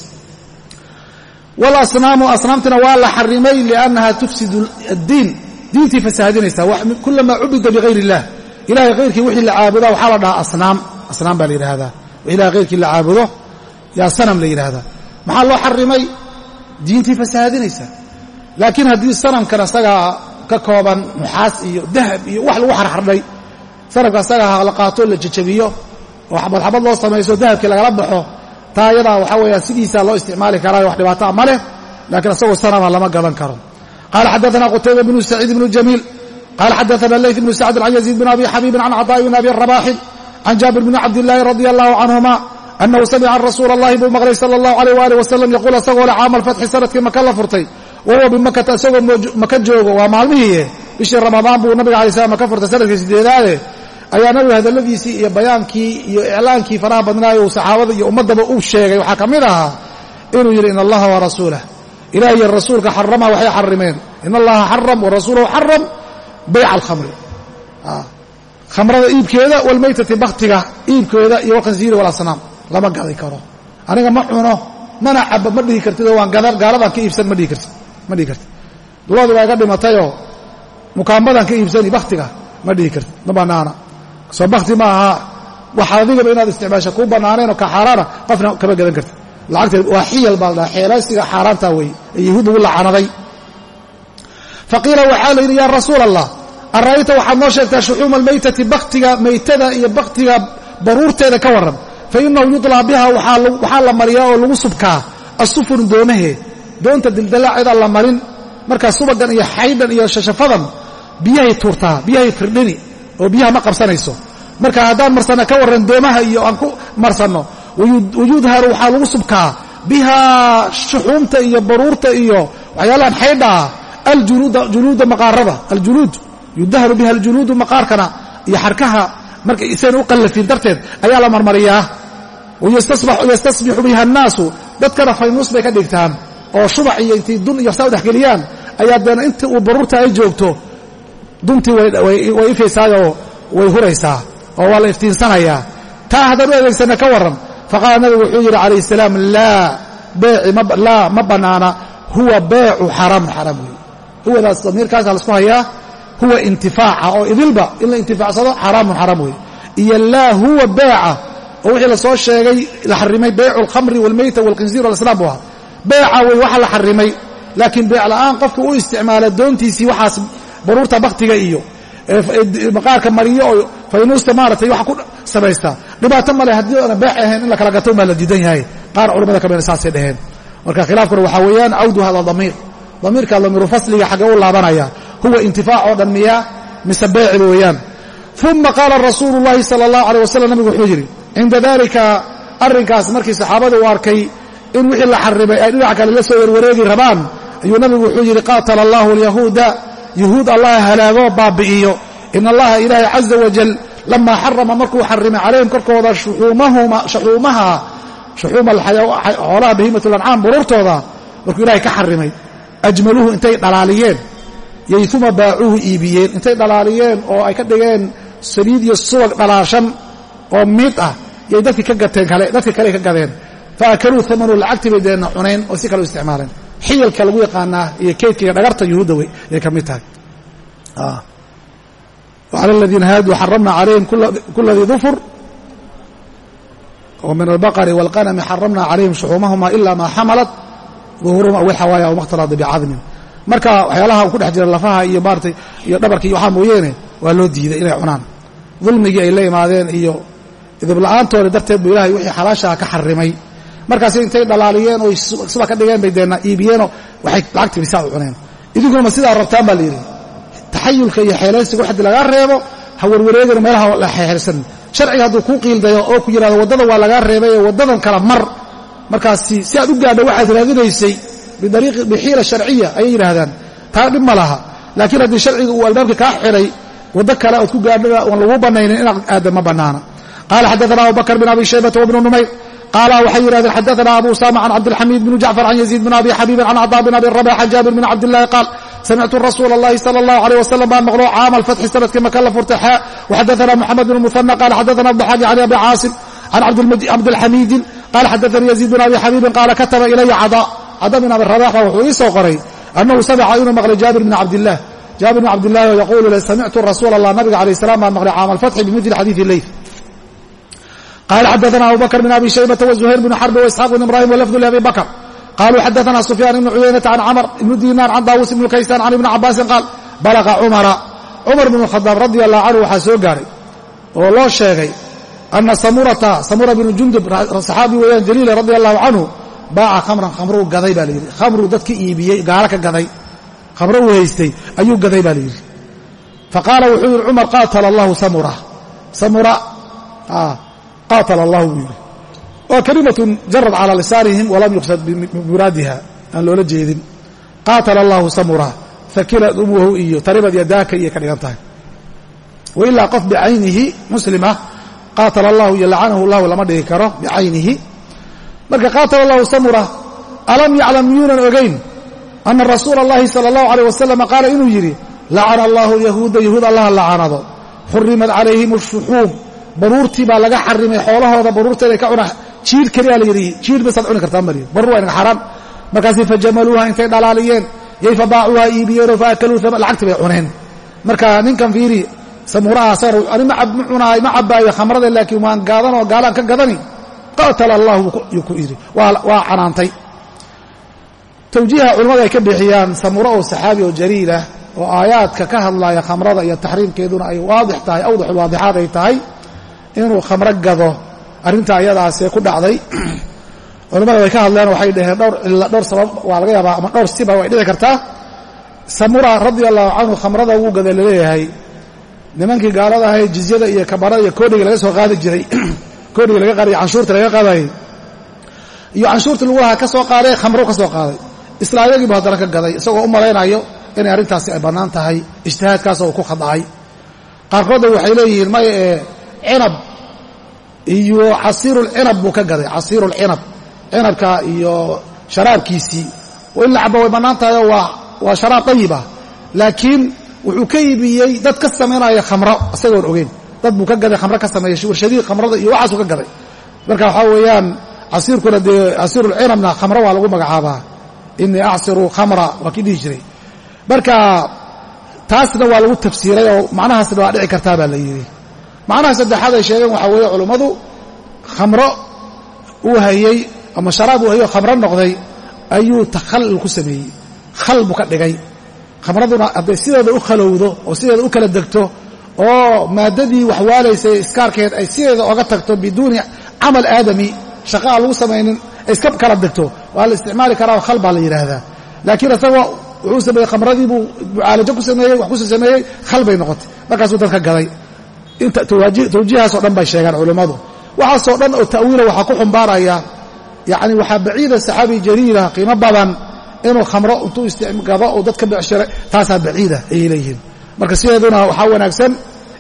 walasnaamu asnaamtina waa la xarimay liannaha tufsidu addiin. Diintii fasaahadinaysaa kulamaa cubida bikayr illah ilahay hayrkii wixii la caabudaa waxaa la dhahaa asnaam. Asnaam baa la yidhaahdaa. Ilahay hayrkii la caabudo yaa sanam la yidhaahdaa. Maxaa loo xarimay? Diintii fasaahadinaysaa laakiin haddii sanamkan asagaa ka kooban nuxaas iyo dahab iyo wax lagu xarxardhay sanadka asaga la qaato la jajabiyo oo xabad loo samayso dahabkii lagala baxo taa ayadaa waxaa weeyaan sidiisaa loo isticmaali karaayo wax dhibaataa ma leh laakiin asagoo sanama lama gadan karo. Qaala xaddaana qutayba bnu saciid ibnu jamiil qaala xadaana leyth ibnu sacd can bn abi xabiibin can caطaa'i bn abi rabaxin can jaabir bni cabdilaahi radi allahu canhuma anahu samica rasuula allahi buu maqlay sala allahu alayh waalih wasalam yaquul asagoo le caama alfatxi sannadkii maka la furtay wa bimakata isagoo maka joogo waa maalmihii bishii ramadaan buu nabiga alay slam maka furtay sannadkii sideedaade ayaa nabiga hadalladiisii iyo bayaankii iyo iclaankii faraha badnaayo uu saxaabada iyo ummaddaba u sheegay waxaa ka mid ahaa inuu yidhi in allaha warasuulah ilah iyo rasuulka xarama waxay xarimeen. In allaha xaram warasuulahu xaram bayca alkhamri khamrada iibkeeda walmaytati bakhtiga iibkeeda iyo walkhansiiri walasnaam lama gadi karo. Aniga ma cuno mana cabo ma dhihi kartidoo waan gaaladaan ka iibsan ma dhihi kartid loodii baa iga dhimatayoo mukaambadaan ka iibsani bakhtiga ma dhihi kartid ma bannaana soo bakhti ma aha wax adigaba inaad isticmaasha kuu bannaaneenoo ka xaaraana qofna kama gadan kartid. Lacagteed waa xiyal baa la dhaha xeelaysiga xaaraantaa weeye ee yahuud lagu lacanaday. Faqiila waxaa la yidhi yaa rasuula allah ara'ayta waxaad noo sheegtaa shuxuuma almaytati bakhtiga maytada iyo bakhtiga baruurteeda ka warran. Fa inahu yudlaa biha waxaa la mariyaa oo lagu subkaa asufun doomahee doonta dildallaaceeda la marin. Markaa subagan iyo xaydhan iyo shashafadan biyahay tuurtaa biyahay firdhini oo biyaha ma qabsanayso. Marka haddaan marsanno ka warran doomaha iyo aan ku marsanno wayudharu waxaa lagu subkaa bihaa shuxuumta iyo baruurta iyo waxyaalahan xaydhaa aljuluuda maqaarada aljuluud yudahru biha aljuluudu maqaarkana iyo xarkaha markay isayn u qallafin darteed ayaa la marmariyaa. Wayastasbixu biha annaasu dadkana faynuus bay ka dhigtaan oo shubac iyo intay dun iyo saa u dhexgeliyaan ayaa deena intii uu baruurta ay joogto duntii way ifaysaayoo way huraysaa oo waa la iftiinsanayaa. Taa haddaan u adeegsana ka warran faqaala nabigu wuxuu yidhi calayh salaam laa beeci laa ma bannaana huwa beecu xaraamun xaraam wey huwadaas damiirkaasa la isku hayaa huwa intifaaca oo idilba in la intifaacsado xaraamun xaraam wey iyo laa huwa beeca oo wixii la soo sheegay la xarimay beycu alkhamri waalmeyta waalkhinziir walislam buu ahaa. Beeca wey waxa la xarimay laakiin beec la'aan qofka u isticmaala doontiisii waxaas baruurta bakhtiga iyo maqaarka mariyo oo faynuusta maaratay waxa ku samaysta. Dhibaato male haddii oona beec ahayn in la kala gato baa la diidan yahay. Qaar culamada ka mida saasay dheheen marka khilaafkuna waxaa weeyaan cawdu hada damiir. Damiirka damiiru fasliga xagge u laabanaya huwa intifaac oo dhan miyaa mise beeciba weeyaan. Uma qaala rasuulu llahi sala allahu aleyh wasalam nabigu wuxuu yidhi cinda dalika arrinkaas markii saxaabada u arkay in wixii la xarimay ay dhinac kale la soo warwareegi rabaan ayuu nabigu wuxuu yidhi qaatala allahu alyahuuda yahuud allah halaago baabi'iyo. In allaha ilaahay caza wajal lamaa xarama markuu xarimay calayhim korkooda shuxuumaha shuxuuma xoolaha bahiimat lancaam bururtooda markuu ilahay ka xarimay. Ajmaluhu intay dhalaaliyeen. Yay uma baacuuhu iibiyeen. Intay dhalaaliyeen oo ay ka dhigeen saliid iyo subag dhalaashan oo miid ah. Yay dadkii ka gateen kale dadka kale ka gadeen. Fa akaluu amanu lacagtii bay deena cunayn oo si kale u isticmaaleen xiyalka lagu yaqaanaa iyo keydka iyo dhagarta yuhuudda wey yay ka mid tahay وعlى الذiina haaduu xaramna عalayhim kula dii ظfr وmin الbqر والqنم xaramna عalayhim شhuxuumahuma إila ma xamalat ظuhuurهum aw xawaaya aw makhtalada bcadmin marka waxyaalaha ku dhex jira lafaha iyo maaratay iyo dhabarka iyo waxaa mooyeene waa loo diiday inay cunaan dulmigii ay la imaadeen iyo idibla'aantooda darteed buu ilahay wixii xalaashaha ka xarimay markaas intay dhalaaliyeen oo suba ka dhigeen bay deena iibiyeenoo waxay lacagtii bisaa u cuneen. Idinkuna sidaa rabtaan baa la yidhi. Taxayulka iyo xeelaysiga wax haddii lagaa reebo ha warwareegano meelaha la xeelsan sharciga hadduu kuu qiildayo oo ku yidhahdo waddada waa lagaa reebay ee waddadan kala mar markaasi si aad u gaadho waxaad raadinaysay bixiila sharciya ayay yidhaahdaan. Taa dhib ma laha. Laakiin haddii sharciga uu albaabka kaa xiray waddo kale ood ku gaadhona oon lagu bannaynin inaad aadda ma bannaana. Qaala xaddaana abu bakr bin abi shaybata wabnu numayr qaala waxay yidhahdeen xaddaana abu usama can cabdilxamiid bn jacfar can yaziid bn abi xabiibin can cadaa bin abi rabax can jaabir bn cabdillahi qaal samictu rasuula اllahi salى اllahu alيyh wasalam baan maqlo caama alfatxi sanadkii maka la furtay xaa waxadaana moxamed bn muhana qaala xadaana abdxaaqi can abi caasim can cabdilxamiidin qaala xadaanii yaziid bn abi xabiibin qaala kataba ilaya cada cada bin abi rabax baa wuxuu ii soo qoray annahu samica inuu maqlay jaabir bn cabdilah jaabir bn cabdillahi oo yaquulu le samictu rasuula allah nabiga alayh salam baan maqlay caama alfatxi bimidli xadiidi leyf qala xadaana abu bakr bn abi shaybata wzuhayr bn xarbi waisxaaq bn ibrahim walafdu labi bakr qaluu xadaana sufyaan ibn cuyaynata can camr ibn diinaar can daawus ibn kaysaan can ibni cabaasin qaal balaqa cumara cumar bn khadaab radi allahu canhu waxaa soo gaaray oo loo sheegay ana samurata samura bnu jundub saxaabi weeyaan jaliila radi allahu canhu baaca khamran khamruu gaday baa layidhi khamruu dadka iibiyey gaalo ka gaday khamro uu haystay ayuu gaday baa layidhi faqaala wuxuu yidhi cumar qaatala allahu samura samura qaatala allahu buu yidhi waa kalimatun jarad calaa lisaanihim walam yuqsad bimuraadiha aan loola jeedin qaatala allahu samura fakilad umuhu iyo taribad yadaaka iyo ka dhigan tahay wa ilaa qof bicaynihi muslima qaatala allahu iyo lacanahu llahu lama dhigi karo bicaynihi marka qaatala allahu samura alam yaclam miyuunan ogayn ana rasuula اllahi sala اllahu aleyh wasalam qaala inuu yidhi lacana allahu yahuuda yahuud allaha lacanado xurimat calayhim ashuxuum baruurtii baa laga xarimay xoolahooda baruurteeda ka cuna jiir keliyaa la yidhi jiir basaad cuni kartaan bal baruur waa inaga xaaraan markaasi fajamaluuha intay dhalaaliyeen yay fabaacuuha iibiyeenoo faakaluu lacagtii bay cuneen. Marka ninkan fiiri samuraha ani ma cunaay ma cabaayo khamrada laakiin waan gaadanoo gaalaan ka gadani. Qaatala allahu yuu ku yidhi. Waa canaantay. Tawjiiha culimmadu ay ka bixiyaan samura oo saxaabi oo jaliilah oo aayaadka ka hadlaya khamrada iyo taxriimkeeduna ay waadix tahay awdaxulwaadixaad ay tahay inuu khamro gado arrinta ayadaasee ku dhacday [clears throat] culimmada way ka hadleen waxay dhaheen dhowr cilla dhowr sabab waa laga yaabaa ama dhowr siba way dhici kartaa. Samura radia allahu canhu khamrada wuu gada la leeyahay. Nimankii gaalada ahay jizyada iyo kabarada iyo koodhiga laga soo qaadi jiray [clears throat] koodhiga laga qaadiy canshuurta laga qaadayay iyo canshuurtii lagu ka soo qaaday khamro ka soo qaaday. Isla ayagiibu haddana ka gaday isagoo u malaynayo inay arrintaasi ay bannaan tahay ijtihaadkaasoo uu ku khadacay. Qaarkoodna waxay leeyihiin maya ee cinab. Iyo casiirulcinab buu ka gaday casiirulcinab cinabka iyo sharaabkiisii in la cabo way bannaan tahay oo waa sharaab dayib ah laakiin wuxuu ka iibiyey dad ka samaynaya khamro isagoon ogeyn. Dad buu ka gaday khamro ka sameeya warshadihii khamrada iyo waxaasuu ka gaday. Marka waxaa weeyaan casiirkuna dee casiirulcinabna khamro waa lagu magacaabaa. Inii acsiru khamra waa kii dhihi jiray. Marka taasna waa lagu tafsiiray oo macnahaasna waa dhici kartaa baa la yidhi macnaha saddexaad ay sheegeen waxaa weeye culummadu khamro uu hayey ama sharaab uu hayey oo khamro noqday ayuu takhal ku sameeyey. Khal buu ka dhigay. Khamraduna hadday sideeda u khalowdo oo sideeda u kala degto oo maaddadii waxwaalaysay iskaarkeed ay sideeda oga tagto biduuni camal aadami shaqa aan lagu samaynin ay iska kala degto waa la isticmaali karaa oo khal baa la yidhaahdaa. Laakiin isagoo wuxuu sameeyey khamradii buu mucaalajo ku sameeyey wax ku sameeyey khal bay noqotay. Markaasuu dadka gaday inta tawjiihaasoo dhan bay sheegaan culimmadu. Waxaasoo dhan oo ta'wiila waxaa ku xumbaaraya yacni waxaa baciida saxaabi jaliila qiimo badan inuu khamro intuu istigado uu dadka becshira taasaa baciida ayay leeyihiin. Marka sideeduna waxaa wanaagsan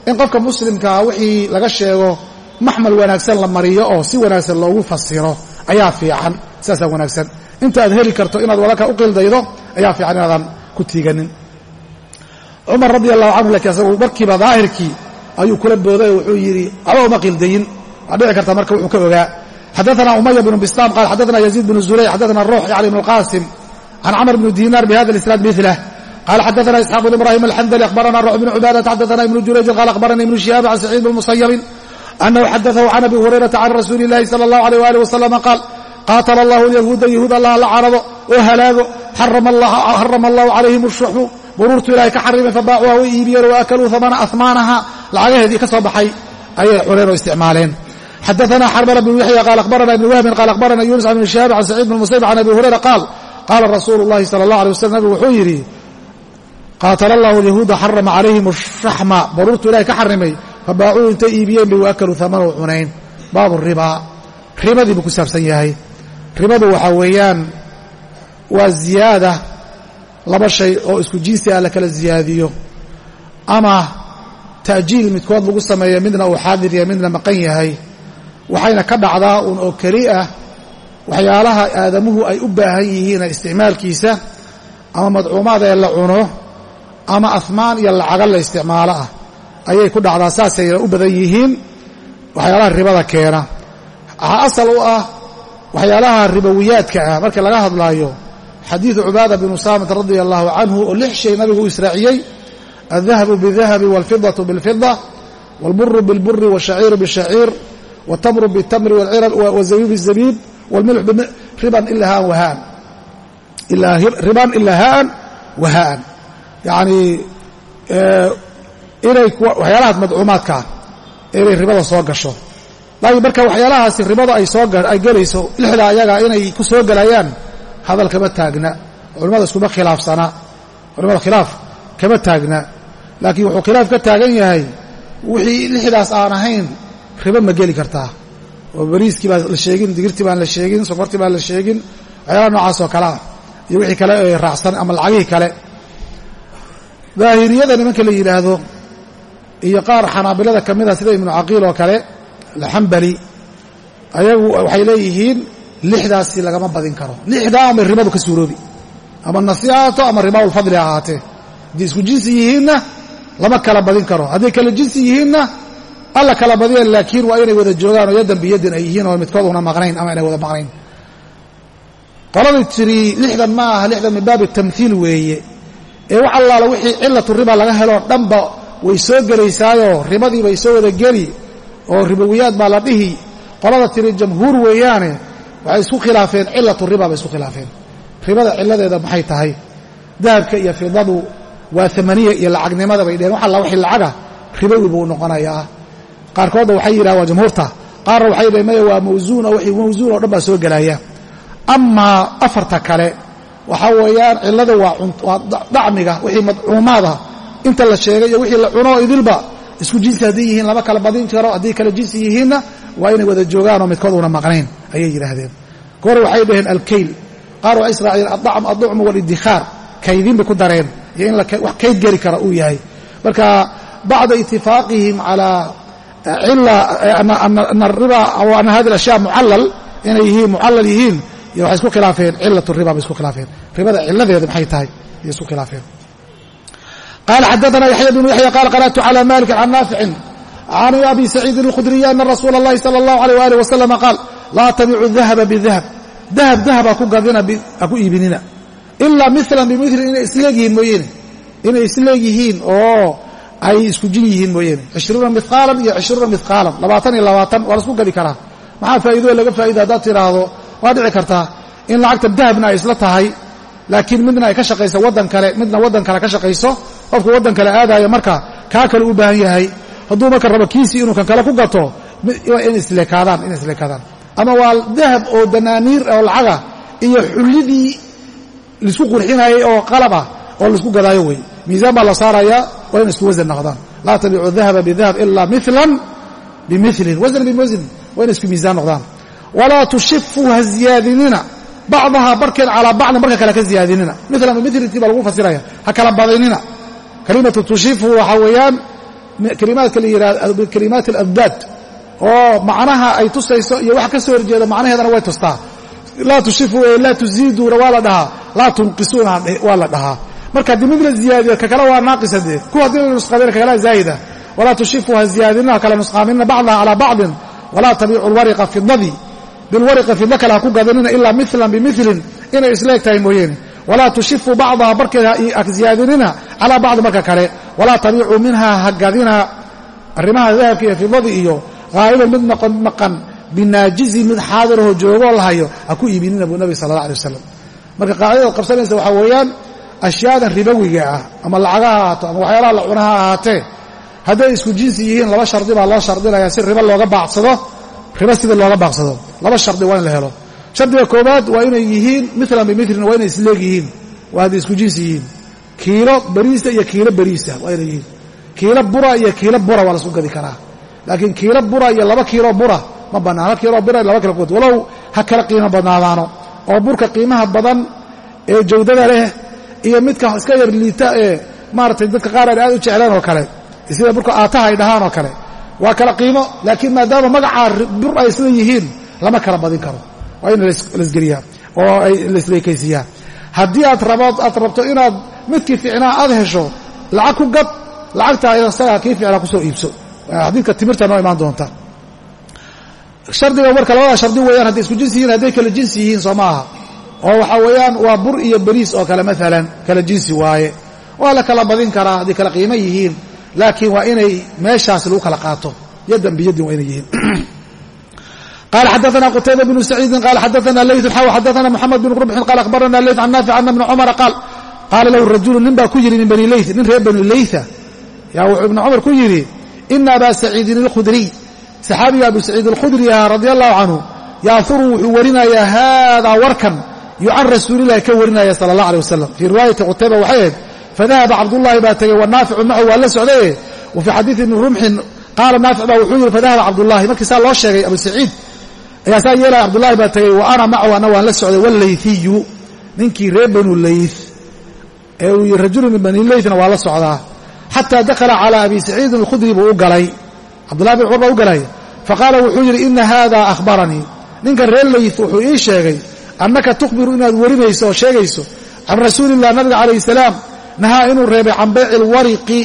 in qofka muslimkaa wixii laga sheego maxmal wanaagsan la mariyo oo si wanaagsan loogu fasiro ayaa fiican. Sidaasaa wanaagsan. Inta aad heli karto inaad walaalka u qildaydo ayaa fiican inaadan ku tiiganin. Cumar radi allahu canhu lakiin asagu markiiba daahirkii ayuu kula booday oo wuxuu yidhi waxba uma qildayin waa dhici karta marka wuxuu ka ogaa xadaثna umaya bnu bistaam qaal xadaثna yaziid bnu zurayc xadaثna ruux yacni ibn اlqasim can camr bni dinar bhada اlisnaad milah qal xadaثna isxaaq bn ibrahim alxandli akhbarana ruux bn cubaadata xadaثna ibnu jurayjin qal akhbarani ibnu shihaab can saciid bn musayabin anahu xadaثahu can abi hurayrata can rasuuli اllahi salى اllahu alيh ali waslama qaal qaatala allahu alyahuuda yahuud allah la carado oo halaago xarama allahu calayhim الshuxmu buruurtu ilahay ka xarimay fabaacuha way iibiyeen wa akaluu amaanaha lacagaheedii ka soo baxay ayay cuneen oo isticmaaleen. Xadaana xarmala bn yaxya qaal abarana ibn wahbin qaal abarana yuunus an ibn shihaab can saciid bn musayb can abi hurayra qaal qaala rasuulu llahi sala allah alay waslm nabigu wuxuu yidhi qaatala allahu alyahuuda xarama calayhim ashaxma baruurtu ilahay ka xarimay fabaacuu intay iibiyeen bay waakaluu amanow cunayn. Baabu ribaa ribadii buu ku saabsan yahay. Ribadu waxaa weeyaan waa ziyaada laba shay oo isku jinsi ah la kala ziyaadiyo. Ama ta'jiil midkood lagu sameeyo midna uu xaadir yahay midna maqan yahay. Waxayna ka dhacdaa uun oo keli ah waxyaalaha aadamuhu ay u baahan yihiin isticmaalkiisa ama madcuumaad ee la cuno ama ahmaan iyo lacago la isticmaalo ah. Ayay ku dhacdaa saasayna u badan yihiin waxyaalaha ribada keena. Waxaa asal u ah waxyaalaha ribowiyaadka ah. Marka laga hadlaayo xadiidu cubaada binu saamit radia allahu canhu oo lix shay nabigu u israaciyey aldahabu bidahabi walfidatu bilfida walburu bilburi washaciiru bishaciir wtamru bitamri wazabiib bizabiib walmilx riban ila haan wahaan riban ilaa haan wahaan yacanii inay waxyaalahaas madcuumaadkaa inay ribada soo gasho laakiin marka waxyaalahaasi ribada ay soo ay gelayso lixda ayaga inay ku soo gelayaan hadal kama taagna culimmada iskuma khilaafsana culimada khilaaf kama taagna laakiin wuxuu khilaaf ka taagan yahay wixii lixdaas aan ahayn ribo ma geli kartaa. Oo bariiskii baan la sheegin digirtii baan la sheegin sokortii baan la sheegin waxyaalaha noocaas oo kale ah iyo wixii kale ee raacsan ama lacagihii kale. Daahiriyada nimanka la yidhaahdo iyo qaar xanaabilada ka mid ah sida ibnu caqiil oo kale alxambali ayagu waxay leeyihiin lixdaasi lagama badin karo. Lixdaa unbay ribadu ka suuroobi. Ama nasiihato ama ribaa ulfadli ha ahaatee. Haddii isku jinsi yihiinna lama kala badin karo. Hadday kala jinsi yihiinna alla kala badiyeen laakiin waa inay wada joogaan oo yaddan biyadin ay yihiin oo midkood una maqnayn ama inay wada maqnayn. Qoladii tiri lixdan ma aha lixdan min baabi tamhiil weeye. Ee wax allaala wixii cilatu riba laga heloo dhanba way soo gelaysaayoo ribadii bay soo wada geli oo ribowiyaad baa la dhihi. Qolada tiri jamhuur weeyaane waxay isku khilaafeen cilatu riba bay isku khilaafeen. Ribada cilladeeda maxay tahay? Dahabka iyo fidadu waa amaniya iyo lacagnimada bay dheheen wax wixii lacaga ribowi buu noqonayaa. Qaarkoodna waxay yidhahan waa jamhuurta. Qaarna waxay dhaheen maya waa mawsuun wixii mawsuun oo dhan baa soo gelaya amaa afarta kale waxaa weeyaan cillada waa dacmiga wixii madcuumaada inta la sheegay iyo wixii la cuno idilba isku jinsi haddii yihiin lama kala badin karo haddii kala jinsi yihiinna waa inay wada joogaanoo midkood una maqnayn ayay yidhaahdeen. Goor waxay dhaheen alkayl. Qaar waa israaciil adacm adducmu waliddikhaar kaydin bay ku dareen iyo in wax kayd geli kara uu yahay marka bacda itifaaqihim calaa cila ana ariba aw ana hadi alashyaa mucallal inay yihiin mucallal yihiin iyo waxay isku khilaafeen cilat riba bay isku khilaafeen ribada ciladeeda maxay tahay ayay isku khilaafeen qala xadaana yaxya bnu yaxya qala qara'tu cala maliki can naaficin can abi saciidin اlkhudriy ana rasuula اllahi salى اllahu alيyh walih waslama qaal laa tabicu dahaba bidahab dahab dahab ha ku gadina ha ku iibinina ilaa milan bimilin inay isleegyihiin mooyeene inay isleegyihiin oo ay isku jin yihiin mooyeene cishruuna mihqaalan iyo cishruuna mihqaalan labaatan iyo labaatan waa la isku gadi karaa. Maxaa faa'iidoo laga faa'ida haddaad tidhaahdo? Waa dhici kartaa in lacagta dahabna ay isla tahay laakiin midna ay ka shaqayso waddan kale midna waddan kale ka shaqayso. Qofka waddan kale aadaayo marka kaa kale u baahan yahay. Hadduu marka rabo kiisii inuu kan kale ku gato in isleekaadaan in isleekaadaan ama waa dahab oo danaaniir oo lacaga iyo xullidii la isku qurxinayay oo qalab ah oo la isku gadaayo wey. Miisaan baa la saarayaa waa in isku wasan noqdaan laa tabicu dahaba bidahab ilaa milan bimilin wasan biwasin waa in isku miisaan noqdaan walaa tushifu ha ziyaadinina bacdaha barkeed calaa bacdin barka kale ka ziyaadinina. Milan bimilti baa lagu fasiraya. Ha kala badinina kalimatu tushifu waxaa weeyaan kalimaadka la yihahdo kalimaat aladdaad oo macnaha ay tusayso iyo wax ka soo horjeeda macnaheedana way tustaa laa tushifu laa tuziiduuna waa la dhahaa. Laa tunqisuuna waa la dhahaa. Marka haddii mid la ziyaadiyo ka kale waa naaqisa dee kuwa haddii la nusqaamina kakala zaa'ida. Walaa tushifu ha ziyaadinina ha bacdaha calaa bacdin. Walaa tabiicu lwariqa fidadii bilwariqi fidlo kale ha ku gadanina ilaa milan bimilin inay isleeg tahay mooyeene walaa tushifu bacdaha barkeed ha ziyaadinina calaa bacdi marka kale. Walaa tabiicuu minha ha gadina arrimaha dahabka iyo fidadii iyo haa'iban mid maqan binaajizi mid xaadirahoo joogoo lahayo ha ku iibinina buu nabi sala allah alay wasalam marka qaacidadaad qabsanaysa waxaa weeyaan ashyaadan ribowiga ah ama lacaga ha ahaato ama waxyaalaha la cuna ha ahaatee hadday isku jinsi yihiin laba shardi baa loo shardinaya si ribo looga baaqsado ribo sidii looga baaqsado laba shardi waa in la helo. Shardiga koowaad waa inay yihiin milan bimilin waa inay isleeg yihiin waa hadday isku jinsi yihiin. Kiilo beriisa iyo kiilo beriisa waa inay yihiin. Kiilo bura iyo kiilo bura waa la isku gadi karaa. Laakiin kiilo bura iyo laba kiilo bura ma bannaan. Hal kiilo bura iyo laba kiilo bura walow ha kala qiimo badnaadaano oo burka qiimaha badan ee jawdada leh iyo midka iska yar liita ee maaratay dadka qaar aan aad u jecleen oo kale sida burka aataha ay dhahaan oo kale waa kala qiimo laakiin maadaama magacaa bur ay isla yihiin lama kala badin karo. Waa in lasgeliyaa oo ay laisleekaysiiyaa haddii aad aad rabto inaad midkii fiicnaa aad hesho lacag ku gad lacagta isagaa kii fiicnaa ku soo iibso. Xadiidka timirta noo imaan doonta shardiga marka labada shardi weeyaan hadday isku jinsi yihiin hadday kala jinsi yihiin soo maaha oo waxaa weeyaan waa bur iyo beriis oo kale maalan kala jinsi waaye. Waa la kala badin karaa hadday kala qiimo yihiin laakiin waa inay meeshaas lagu kala qaato. Yadan biyadin waa inay yihiin. [clears throat] Qala xadaana qutayba bnu saciidin qala xadaana leyt xaw xadaana moxamed bn rubxin qala akhbarana leyt can naafic ana bna cumara qaal qaala lahu rajulu nin baa ku yidhi min bani leyt nin reer bani leyta yaa wuxuu ibnu cumar ku saxaabiga abu saciid alkhudri ahaa radi allahu canhu yaahuru wuxuu warinayaa haadaa warkan yu can ka warinaya sala allah aleh wasalam fii riwaayati qutayba waxay ahayd fadahaba cabdullaahi baa tegey wanaaficu macahu waa la socdaye wa fii xadiidi ibni rumxin qaala naafic baa wuxuu yidhi fadahaba cabdullahi markii saa loo sheegay abu saciid ayaa saa yeelaya cabdullahi baa tegey wa ana macahu ana waan la socday wallayhiyu ninkii reer banu leyth ee uu yihi rajulu min bani leythna waa la socdaa. Xataa dakhala calaa abi saciidin alkhudri buu u galay cabdullahi bin cumar baa u galay faqaala wuxuu yidhi ina haada akhbaranii ninkan reer leyth wuxuu ii sheegay annaka tukhbiru inaad warinayso oo sheegayso can rasuuliillah nabiga calayhi salaam nahaa inuu reebay can bayci alwariqi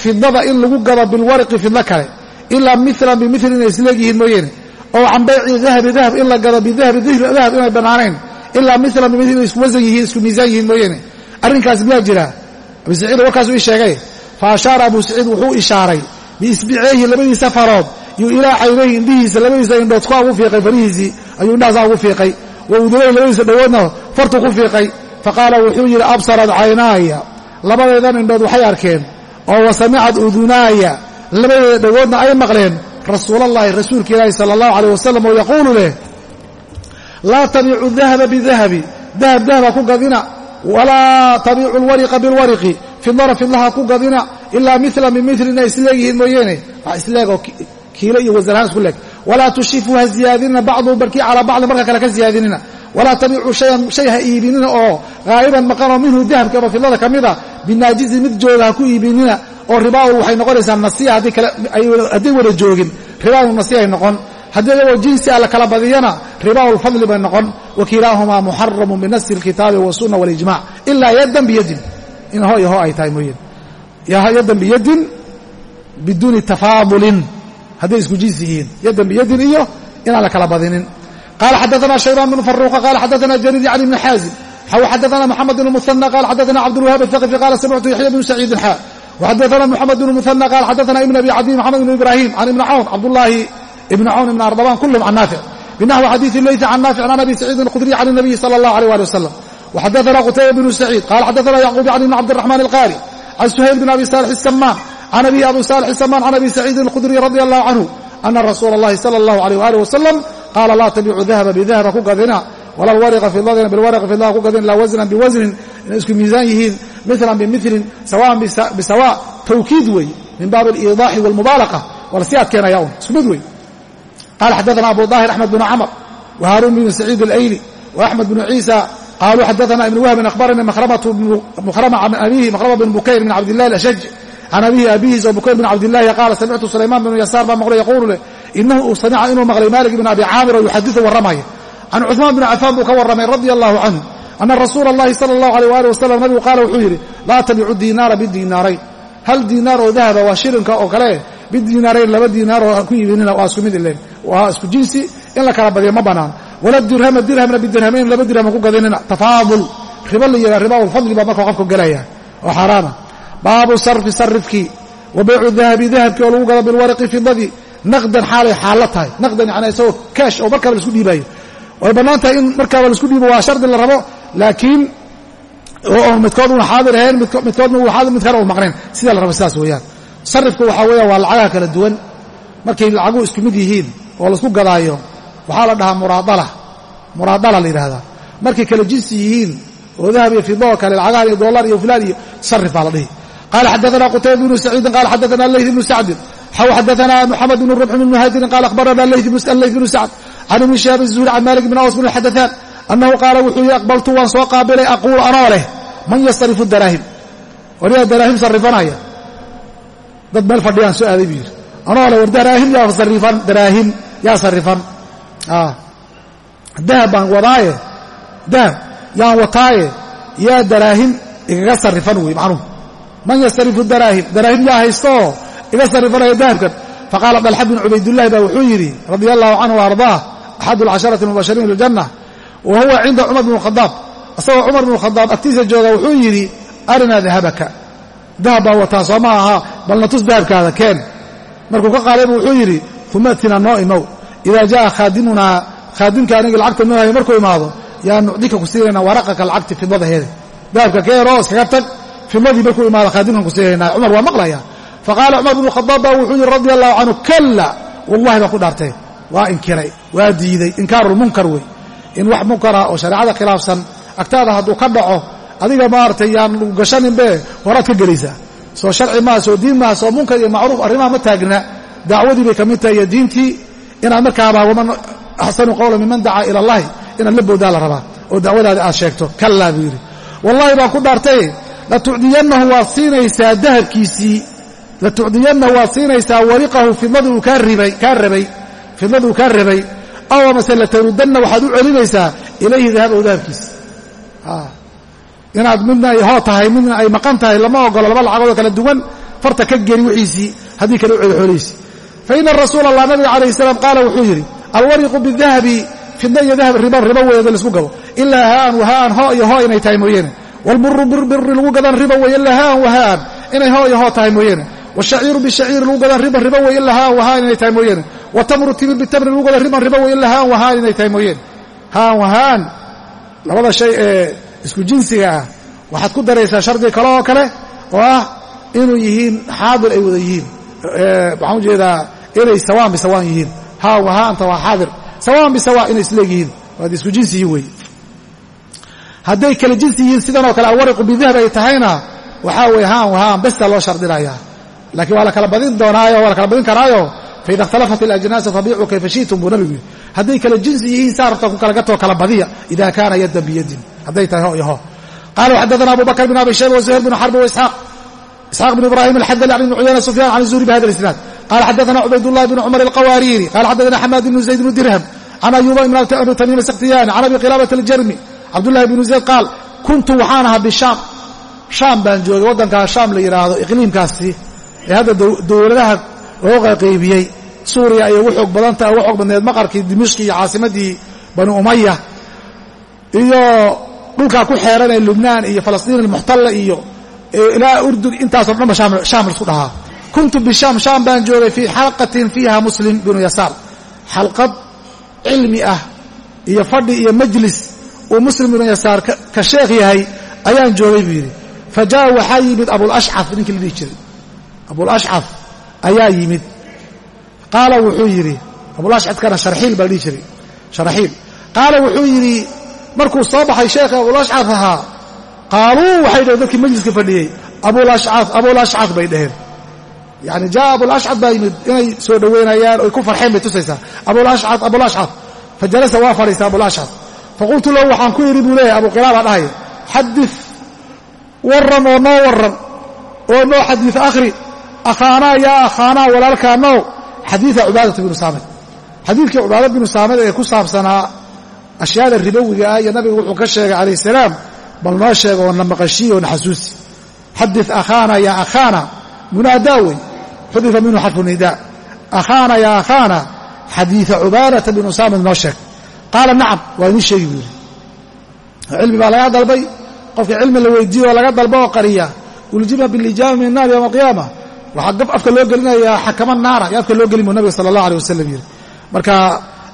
fidada in lagu gado bilwariqi fidlo kale ilaa milan bimilin inay isleegyihiin mooyeene oo can bayci dahabi dahab in la gado bidahabi dahab inay bannaanayn ilaa milan bimil inay isku wasan yihiin isku miisaan yihiin mooyeene arrinkaas miyaa jira? Abu saciid warkaasuu ii sheegay. Fa ashaara abu saciid wuxuu ishaaray biisbiceehi labadiisa farood yuu ilaa caynayhi indhihiisa labadiisa indhood ku ugu fiiqay farihiisii ayuu indhahaasaa ugu fiiqay. Wa udulay labadiisa dhowoodna fartuu ku fiiqay. Faqaala wuxuu yidhi absarat caynaaya labadeedan indhood waxay arkeen oo wa samicad udunaaya. Labadeeda dhagoodna ay maqleen rasuulallaahi rasuulka ilaahi sala allahu alayh wasalam oo yaquulu leh laa tabiicu dahaba bidahabi dahab dahaba ku gadina. Walaa tabiicu alwariqa bilwariqi. Fidara fidlaha ku gadina ilaa milan bimilin inay isleegyihiin mooyeene wax isleeg oo kiilo iyo wasarahaan isku leeg walaa tushifu ha ziyaadinina bacduhu barkii calaa bacdin marka kale ka ziyaadinina walaa tabiicuu shayan shay ha iibinina oo haa'iban maqanoo minhu dahabka ama fidlada ka mida binaajizin mid jooga ha ku iibinina oo ribaa'u waxay noqonaysaa nasiya hadday wada joogin ribaa'u nasiya ay noqon haddii iyagoo jinsi alla kala badiyana ribaa'u lfadli bay noqon wa kilaahumaa muxaramun binasi alkitaabi wasunna walijmac ilaa yadan biyadin in ho iyo ho ay tahay mooyeen yadan biyadin biduuni tafaadulin hadday isku jinsi yihiin yadan biyadin iyo inaan la kala badinin qala xadaana shaybaan bnu faruqa qala xadaana jariir yani ibni xaazim xaw xadaana moxamed bn muhana qala xadaana cabdulwahaab athaqafi qala samictu yaxya bnu saciidin xa وxadaثna mحamed بن مثنى qال xadaثna iبn abi cadiy mxamed بn ibrahim عan iبn cawn cabdالlahi iبn cawn iبn ardaban kulhm can naafic bnaxو xadiiث layث can naafic can abi saciidin الkhudriy can الnabiyi slى الlah عalيه alي وsلم وxadaثna qtayba بن سacيid qala xadaثna yعquب can iبn cabdالرحman الqاri can suhayl bn abi saalix isamaan can abihi abu saalix isamaan can abi saciidin alkhudriy radia allahu canhu ana rasuula allahi sala allahu alayh waalih wasalam qaala laa tabicu dahaba bidahaba ku gadina walaa alwariqa fidadina bilwariqa fidada ku gadina laa wasnan biwasnin inay isku miisaan yihiin milan bimilin sawaan bisawa tawkiid wey min baabi aliidaaxi walmubaalaqa waa lasi adkeenayaa un isku mid wey qaala xaddaana abu daahir axmed bnu camr wa haaruun bnu saciid alayli wa axmed bnu ciisa qaluu xadaana ibn wahbin akhbarani mukhrama can abihi makhrama bn bukayr min cabdillahi alashaj can abihi abihiis oo bukayr bn cabdillahi qaala samictu sulaymaan bnu yasaar baa maqlo yaquulu leh inahu uu samica inuu maqlay malik bn abi caamir oo yuxadiu warramaya can cuثmaan bn cafaan buu ka warramay radia allahu canhu ana rasuula اllahi salى اllahu alيh ali wasalam nabigu qaala wuxuu yidhi laa tabicu diinaara bidiinaarayn hal diinaar oo dahaba waa shirinka oo kale bidiinaarayn laba diinaar oo ku iibinina waa isku mid ilen waa isku jinsi in la kala badiyo ma banaan wala dirhama dirhamna bidirhamayn laba dirhama ku gadinina tafaadul. Riba la yidhaha riba lfadli baa marka qofka gelaya oo xaaraama baabu sarfi sarifkii wa baycu dahabi dahabkii oo lagu gado bilwaraqi fidadii naqdan xaalay xaallo tahay. Naqdan yani isagoo kaash oo markaaba la isku dhiibayo. Way bannaan in markaaba la isku dhiibo waa shardi la rabo laakiin oo midkood una xaadir ahayn midkoodna uu xaadir midkana uu maqnayn. Sida la rabo sidaas weeyaan. Sarifku waxaa weeya waa lacagaha kala duwan. Markay lacaguhu isku mid yihiin oo la isku gadaayo waxaa la dhahaa muraadala. Muraadala la yidhahdaa markay kala jinsi yihiin oo dahab iyo fido oo kale lacagahan iyo dollar iyo fulaan iyo sarif baa la dhihi. Qaala xadaana qutayba bnu saciidin qaala xadaana leyth bnu sacdin xaw xadaana moxamed bnu rumx bn muhajirin qala akhbarana leyth bnu sacd can ibni shihaab zuhri can malik bn aws bn xadaaan annahu qaala wuxuu yii aqbaltu waan soo qaabilay aquulu anoo leh man yastarifu daraahim? Wariyaa daraahim sarrifanaya? Dad meel fadhiyaan soo aaday buu yidhi. Anoo leh war daraahim yaa sarifan daraahim yaa dahab baan wadaaye. Dahab yaan wataaye. Yaa daraahim igaga sarrifan wey macnuhu man yastarifu daraahim daraahim yaa haystooo iga sarrifanaya dahabkan. Faqaala dalxa bn cubaydillahi baa wuxuu yidhi radia allahu canhu wa ardaah axadu alcasharati mubashiriin biljanna wa huwa cinda cumar bn khadaab isagoo cumar bn khadaab agtiisa jooga wuxuu yidhi arinaa dahabaka. Dahab baa wataa soo ma aha balna tus dahabkaada keen. Markuu ka qaadaybu wuxuu yidhi uma atina noo imow idaa ja'a khaadimunaa khaadimka anigi lacagta noo haya markuu imaado yaa nucdika ku siinayna waraqaka lacagti fidadaheeda dahabka keenoo iskaga tag fidadii markuu imaado khaadimkan ku siinayna cumar waa maqlaya faqaala cumar bnu khadaab baa wuxuu yidhi radia allahu canhu kalla wallahi baan ku dhaartay waa inkiray waa diiday inkaarulmunkar wey in wax munkara oo shareecada khilaafsan agtaada hadduu ka dhaco adiga maaragtay yaan lagu gashaninbe horaad ka gelaysaa soo sharci maaha soo diin maaha soo munkar iyo macruuf arrimaha ma taagna dacwadii bay ka mid tahay iyo diintii inaad markaaba waman axsanu qawla miman dacaa ila allahi inaad la boodaa la rabaa oo dacwadaada aad sheegto kallaa buu yidhi. Wallahi baan ku dhaartay latucdiyannahu waad siinaysaa dahabkiisii latucdiyannahu waad siinaysaa wariqahu fidladii uu kaa rabay fidladii uu kaa rabay aw amase latarudanna waxaad u celinaysaa ilayhi dahabahu dahabkiisa inaad midna ay hoo tahay midna ay maqan tahay lama ogolo laba lacagoodoo kala duwan farta ka geli wixiisii haddii kale u celi fa ina rasuula allah nabiga calayh salaam qaala wuxuu yidhi alwariqu bidahabi fidna iyo dahab riba riba weeye la isku gabo ilaa haaan wahaan hoo iyo hoo inay tahay mooyeene walburu birbiri lagu gadan riba weeye ilaa haaan wahaan inay hoo iyo hoo tahay mooyeene wshaciiru bishaciiri lagu gadan riban riba wey ilaa haan wahaan inay tahay mooyeene watamru timir bitamri lagu gadan riban riba wey ilaa haan wahaan inay tahay mooyeene haan wahaan labada shay ee isku ah waxaad ku daraysaa shardi kale oo kale oo ah inuu yihiin xaadir ay wada yihiin u jeedaa inay sawaan bisawaan yihiin haa wahaa anta waa xaadir sawaan bisawa inay isleegyihiin waad isku jinsi yihin wey hadday kala jinsi yihiin sidanoo kale awariqu bidahab ay tahayna waxaa weye haan wahaan bestaa loo shardinayaa laakiin waa la kala badin doonaayo waa la kala badin karaayo faida اkhtalafat اlajnaasu fabiicuu kayfa shi'tum buu nabigu yidhi hadday kala jinsi yihiin saa rabta ku kala gatoo kala badiya ida kaana yaddan biyadin hadday tahay ho iyo ho qala xaddaثna abu bakr bn abi shayba وزuhayr bn xarb وإسxaaq isxaaq bn ibrahim alxadli an ibn cuyayna sufyan can الzuhri bhada اlisnaad qala xadaana cubaydاllahi bn cumar اlqawaariiri qala xadaana xamaad bn zayd bn dirham can ayuuba ibn tamiima sakhtiyani can abi qilaabat aljarmi cabdullahi bnu zayd qaal kuntu waxaan ahaa bishaam shaam baan joogay waddankaa shaam la yidhaahdo iqliimkaasi ee hadda dowladaha loo qaqaybiyey suuriya ayay ugu xoog badanta ugu xoog badneed maqarkii dimishki iyo caasimaddii bani umaya iyo dhulkaa ku xeeran ee lubnaan iyo falastiin almuxtalla iyo ilaa urdun intaasoo dhanba shaam la isku dhahaa kuntu bishaam shaam baan joogay fii xalqatin fiiha muslim binu yasaar xalqad cilmi ah iyo fadhi iyo majlis uu muslim binu yasaar ka sheekh yahay ayaan joogay buu yidhi fa jaa waxaa yimid abulashcaf ninkii la dhihi jiray abulashcaf ayaa yimid qaala wuxuu yidhi abulashcafkana sharxiil baa la dhihi jiray sharxiil qaala wuxuu yidhi markuu soo baxay sheekha abulashcaf ahaa qaaluu waxay dhaheen dadkii majliska fadhiyey abulashcaf abulashcaf bay dhaheen yani jaa abulashcaf baa yimid inay soo dhoweynayaan oy ku farxeen bay tusaysaa. Abulashcaf abulashcaf fa jalasa waa fadhiista abulashcaf faqultu lahu waxaan ku yidhi buu leeyahay abuqilaabaa dhahaya xadif warran oo noo warran oo noo xadiid akhri akhaanaa yaa akhaanaa walaalkaanow xadiida cubaadata binu saamid xadiidkii cubaada binu saamid ee ku saabsanaa ashyaada ribowiga ah iyo nabigu wuxuu ka sheegay calayh salaam bal noo sheega oo na maqashiiya oo na xasuusi. Xadid akhaana yaa akhaana munaadaa wey xudifa minhu xarfu nidaa akhaana yaa akhaana xadiida cubaadata binu saamid noo sheeg. Qaala nacam waa idin sheegi buu yidhi. Cilmi baa laga dalbay. Qofka cilmi la weydiiyo oo laga dalbo oo qariya uljima bilijaami min naar yowma alqiyaama. Waxaa gaf afka loo gelinayaa xakama naara iyo afka loo gelin buu nabiga sala allah alay wasalam yidhi. Marka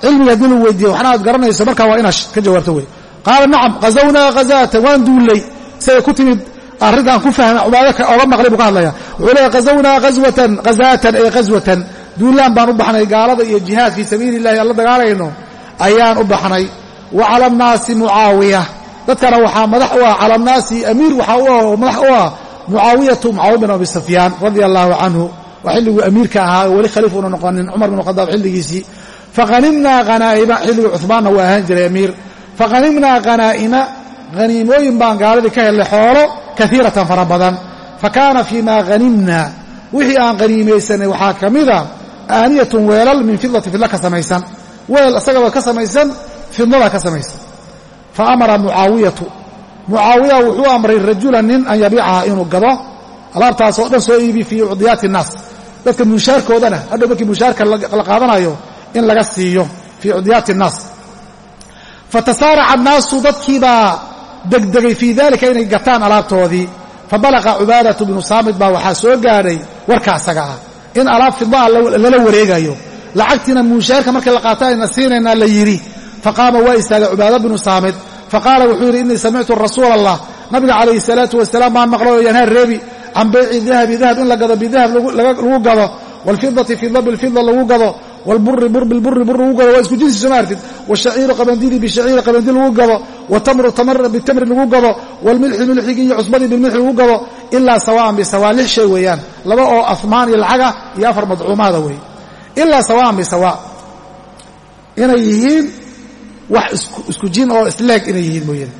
cilmiga haddii lagu weydiiyo waxna aad garanayso markaa waa inaad ka jawaabto wey. Qaala nacam ghazawnaa ghazaatan waan duullay siday ku timid arrintaan ku fahma cubaado oga maqlay buu ka hadlaya. Wuxuu leeya ghazawnaa ghazwatan ghazaatan ay ghazwatan. Duulaan baan u baxnay gaalada iyo jihaad fii sabiili illahi aan la dagaalayno ayaan u baxnay. Wa cala annaasi mucaawiya. Dadkana waxaa madax u ah cala annaasi amiir waxaa u ah oo madax u ah mucaawiyatu mucaawiya bin abi sufyaan radia allaahu canhu. Waa xilliguu amiirka ahaa weli khaliif una noqonin cumar bin khadaab xilligiisii. Faqhanimnaa hanaa'ima xilligii cuhmaanna waa ahaan jiray amiir. Faqhanimnaa khanaa'ima haniimooyin baan gaaladii ka hellay xoolo kaiiratan fara badan. Fa kaana fii maa hanimnaa wixii aan haniimaysanay waxaa ka mida aaniyatun weelal min fidati fidla ka samaysan. Weel isagaba ka samaysan fidlada ka samaysan. Fa amara mucaawiyatu. Mucaawiya wuxuu amray rajulan nin an yabiicaha inuu gado. Alaabtaas oo dhan soo iibi fii ucdiyaati innaas dadka munshaarkoodana hadhow markii munshaarka la qaadanayo in laga siiyo fii ucdiyaati innaas fatasaaraca annaasu dadkiibaa degdegay fii dalika inay gataan alaabtoodii. Fabalaqa cubaadatu bnu saamid baa waxaa soo gaadhay warka asaga ah. In alaab fidaa lala wareegayo. Lacagtiina munshaarka markii la qaata ayna siinaynaa la yidhi. Faqaama waa istaagay cubaada bnu saamid faqaala wuxuu yidhi innii samictu rasuula allah nabiga calayhi salaatu wasalaam baan maqlay oo yanhaan reebi can bayci dahabi dahab in la gado bidahab lagu gado waalfidati fida bilfida lagu gado wlburi bur bilburi bur lagu gado waa isku jinsi soo maartid wshaciiru qabandiili bishaciiri qabandi lagu gado watamru bitamri lagu gado wlmilxi milxigii iyo cusbadii bilmilxi lagu gado ilaa sawaan bisawa lix shay weeyaan laba oo afmaan iyo lacaga iyo afar madcuumaada weeye ilaa sawaan bisawa inay yihiin wax isku jin oo isleeg inay yihiin mooyane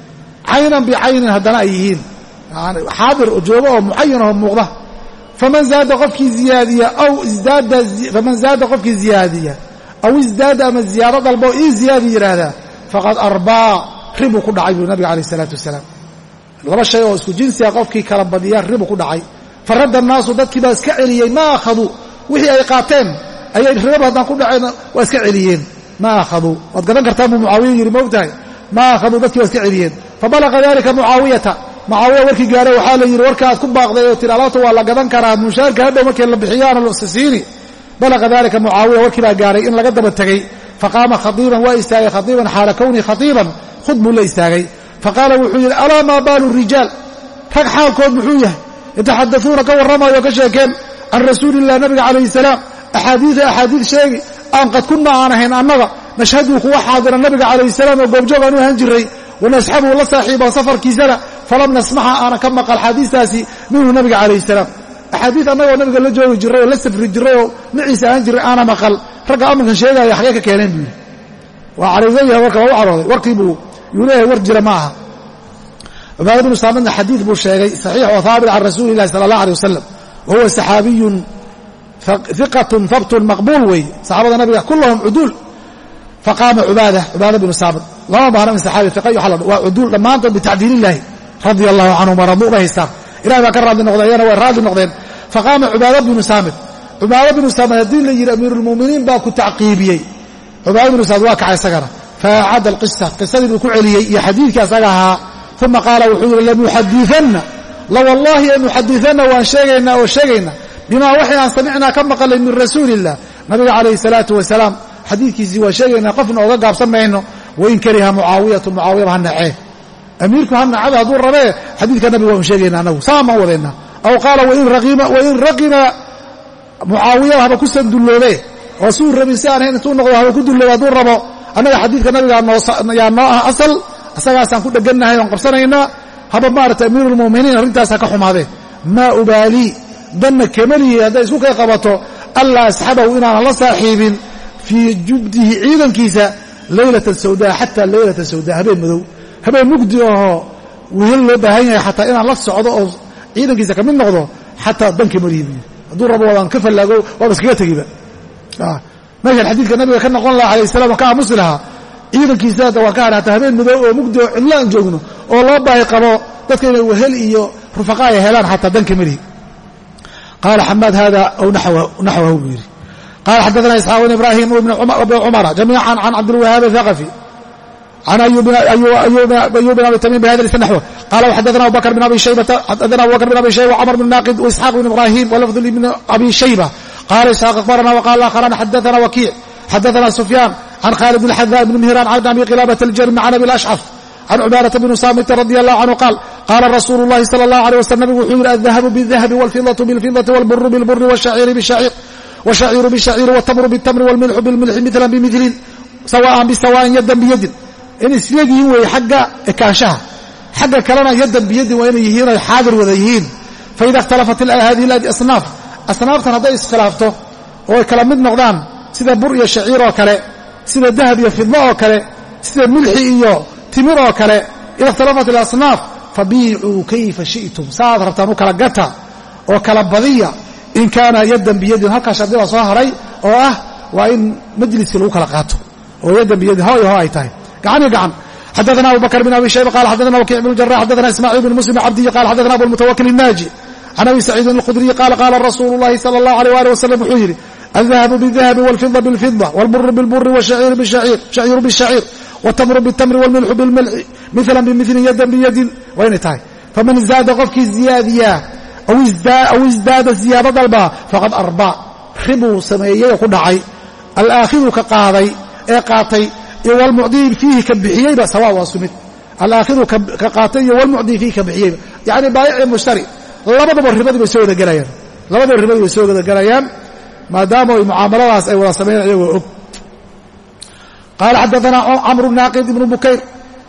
caynan bicaynin haddana ay yihiin xaadir joogo oo mucayan muuqda faman zaada qofkii ziyaadiya aw isdaada faman zaada qofkii ziyaadiya aw isdaada ama ziyaado dalbo ii ziyaadi yidhaahdaa faqad arbaa ribuu ku dhacay buu nabiga alayh isalaatu wasalaam laba shay oo isku jinsiga qofkii kala badiya ribuu ku dhacay faradda annaasu dadkii baa iska celiyey ma akhaduu wixii ay qaateen ayay ribab haddaan ku dhaceen waa iska celiyeen ma akhaduu waad gadan kartaan buu mucaawiya yidhi ma ogtahay ma akhaduu dadkii waa iska celiyeen fabalaqa dalika mucaawiyata mucaawiya warkii gaadhay waxaa la yidhi warkaaad ku baaqday oo tiri alaabta waa la gadan karaa munshaarka hadhow markii la bixiyaana lsisiini balaqa dalika mucaawiya warkii baa gaadhay in laga daba tegey faqaama khadiiban waa istaagay khadiiban xaala kownii khadiiban khud buu la istaagay. Faqaala wuxuu yidhi alaa maa baalu rijaal? Rag xaalkood muxuu yahay yataxadauuna ka warramayo ka sheekeen can rasuulilah nabiga calayhi salaam axaadiida axaadiid sheegi aan qad aan ahayn annaga nashhaduu kuwa xaadira nabiga calayhi salaam oo goobjoog aan u ahaan jiray wanasxabuu la saaxiiba safarkiisana falam nasmaxa aanan ka maqal xaadiistaasi minhu nabiga calayhi salaam. Axaadiid annagoo nabiga la joogi jiray oo la safri jiray oo maciisa ahaan jiray aana maqal. Ragga amankan sheegaya xagee ka keeneen buu waa caraysan yahay u carooday warkiibuu yuu leeyahay war jira ma aha cubaada bnu saamadna xadiid buu sheegay saxiix oo haabit can rasuuli illahi sala allah alay wasalam wa saxaabiyun iqatun habtun maqbuul weeye saxaabada nabiga kulahum cuduul. Faqaama cubaada cubaada bnu saamid. Lama baahna min saxaabi iqa iyo waa cuduul dhammaantood bitacdiil radia allahu canhum waradu bay haystaan. Ilahay baa ka raadli noqdeen iyana way raadli noqdeen. Faqaama cubaada bnu saamid cubaada bnu saamid haddii la yidhi amiiruulmu'miniin baa ku tacqiibiyey. Cubaada bnu saamid waa kacay isagana. Faacada alqisa qisadii buu ku celiyey iyo xadiidkii asaga ahaa. Uma qaala wuxuu yidhi lanuxadianna lawallaahi anuxadianna waan sheegaynaa oo sheegaynaa. Bimaa waxay aan samicnaa ka maqalay min rasuuli illah nabiga calayhi salaatu wasalaam. Xadiidkiisii waa sheegaynaa qofna oga gaabsan mayno. Wain kariha mucaawiyatu nacee amiirku ha nacada hadduu rabee xadiidka nabiga waan sheegaynaa anagu saamaan wadaynaa aw qaala wain raqima mucaawiyaba haba ku sandulloobe oo suu rabin si aan hayn intuu noqdo haba ku dulloobe hadduu rabo. Annaga xadiidka nabiga yaa noo ah asal asagaasaan ku dhegannahay oon qabsanaynaa. Haba maarata amiiruulmu'miniin arrintaasa ka xumaadeen maa ubaalii danna kamalihi hadday isku kay qabato allaa asxabahu inaanan la saaxiibin fii jubdihi ciidankiisa leylatan sawdaa xataa leylatan sawdaa habeen madow habeen mugdi ahoo wehel loo baahan yahay xataa inaan la socdo oo ciidankiisa ka mid noqdo xataa danka yidhi hadduu rabo waadaan ka fallaago waaba iskaga tegiba. Meeshaan xadiidka nabiga ka noqon laha alayh salam ka aamusi lahaa ciidankiisa waan ka hadha habeen madow oo mugdi oo cidlo aan joogno oo loo baahi qabo dadka inay wehel iyo rufaqa ay helaan xataa danka malihi qaala xamaad hada aw naxwahu buu yidhi. Qala xaddaثna isxaaq bn ibrahim bn cumara jamiica can cabdilwahaab athaqafi an ayub bin abi tamiim bhada isn naxw qala xadana abubakr bin abi shayba wcamr bn naaqid waisxaaq bn ibrahim walafd bn abi shayba qala isxaaq akbarana wqala akharan xadana wakiic xadana sufyaan can khaalid bn xadaa bn mihiraan can abi qilaabat aljarmi can abi ashcaf can cubaadaa bn saamit radi allah canhu qaal qaala rasuulu lahi sala allah aleh waslam nabigu wuxuu yihi aldahabu bidahabi walfidatu bilfidati walburu bilburi wshaciiru bishaciiri wtamru btamri wlmilxu bilmilxi mila bimilin sawaan bisawaan yadan biyadin inay isla yihiin weeye xagga ekaanshaha. Xagga kalena yadan biyadin waa inay yihiin ay xaadir wada yihiin. Faida ikhtalafat hadihi asnaaf asnaaftan hadday iskhilaafto oo ay kala mid noqdaan sida bur iyo shaciir oo kale sida dahab iyo fidmo oo kale sida milxi iyo timir oo kale ida ikhtalafat ilasnaaf fabiicuu kayfa shi'tum. Saaad rabtaan u kala gata oo kala badiya in kaana yadan biyadin halkaa shardi baa soo haray oo ah waa in majliskii lagu kala qaato oo yaddan biyadin hoy hoo ay tahay gacan. Iyo gacan xadana abubakr bn abi shayba qala xadana wkiic bn jara xadana ismaaciil bn muslim cabdiyi qala xadana abumutawakil inaaji can abi saciidin alkhudriyi qaala qaala rasuulu llahi sala allahu aleyh ali wasalam wuxuu yidhi aldahabu bidahabi walfida bilfida wlburu bilburi wshaciiru bishaciir wtamru btamri wlmilxu bilmilxi milan bimilin yadan biyadin. Waa inay tahay. Faman zaada qofkii ziyaadiyaa aw isdaada ziyaado dalbaa faqad arbaa ribuu sameeyey oo ku dhacay. Alaakhidu ka qaaday ee qaatay iyo wlmucdii fiihi ka bixiyeyba sawa waa sumid alaakhidu ka qaatay iyo wlmucdii fiihi ka bixiyeyba yacni baayici mushtari labadaba ribadii bay soo wada gelayaan labadaba ribadii bay soo wada gelayaan maadaama ay mucaamaladaas ay wada sameeyaan iyagoo og qaala xadaثna camru naaqid ibnu bukayr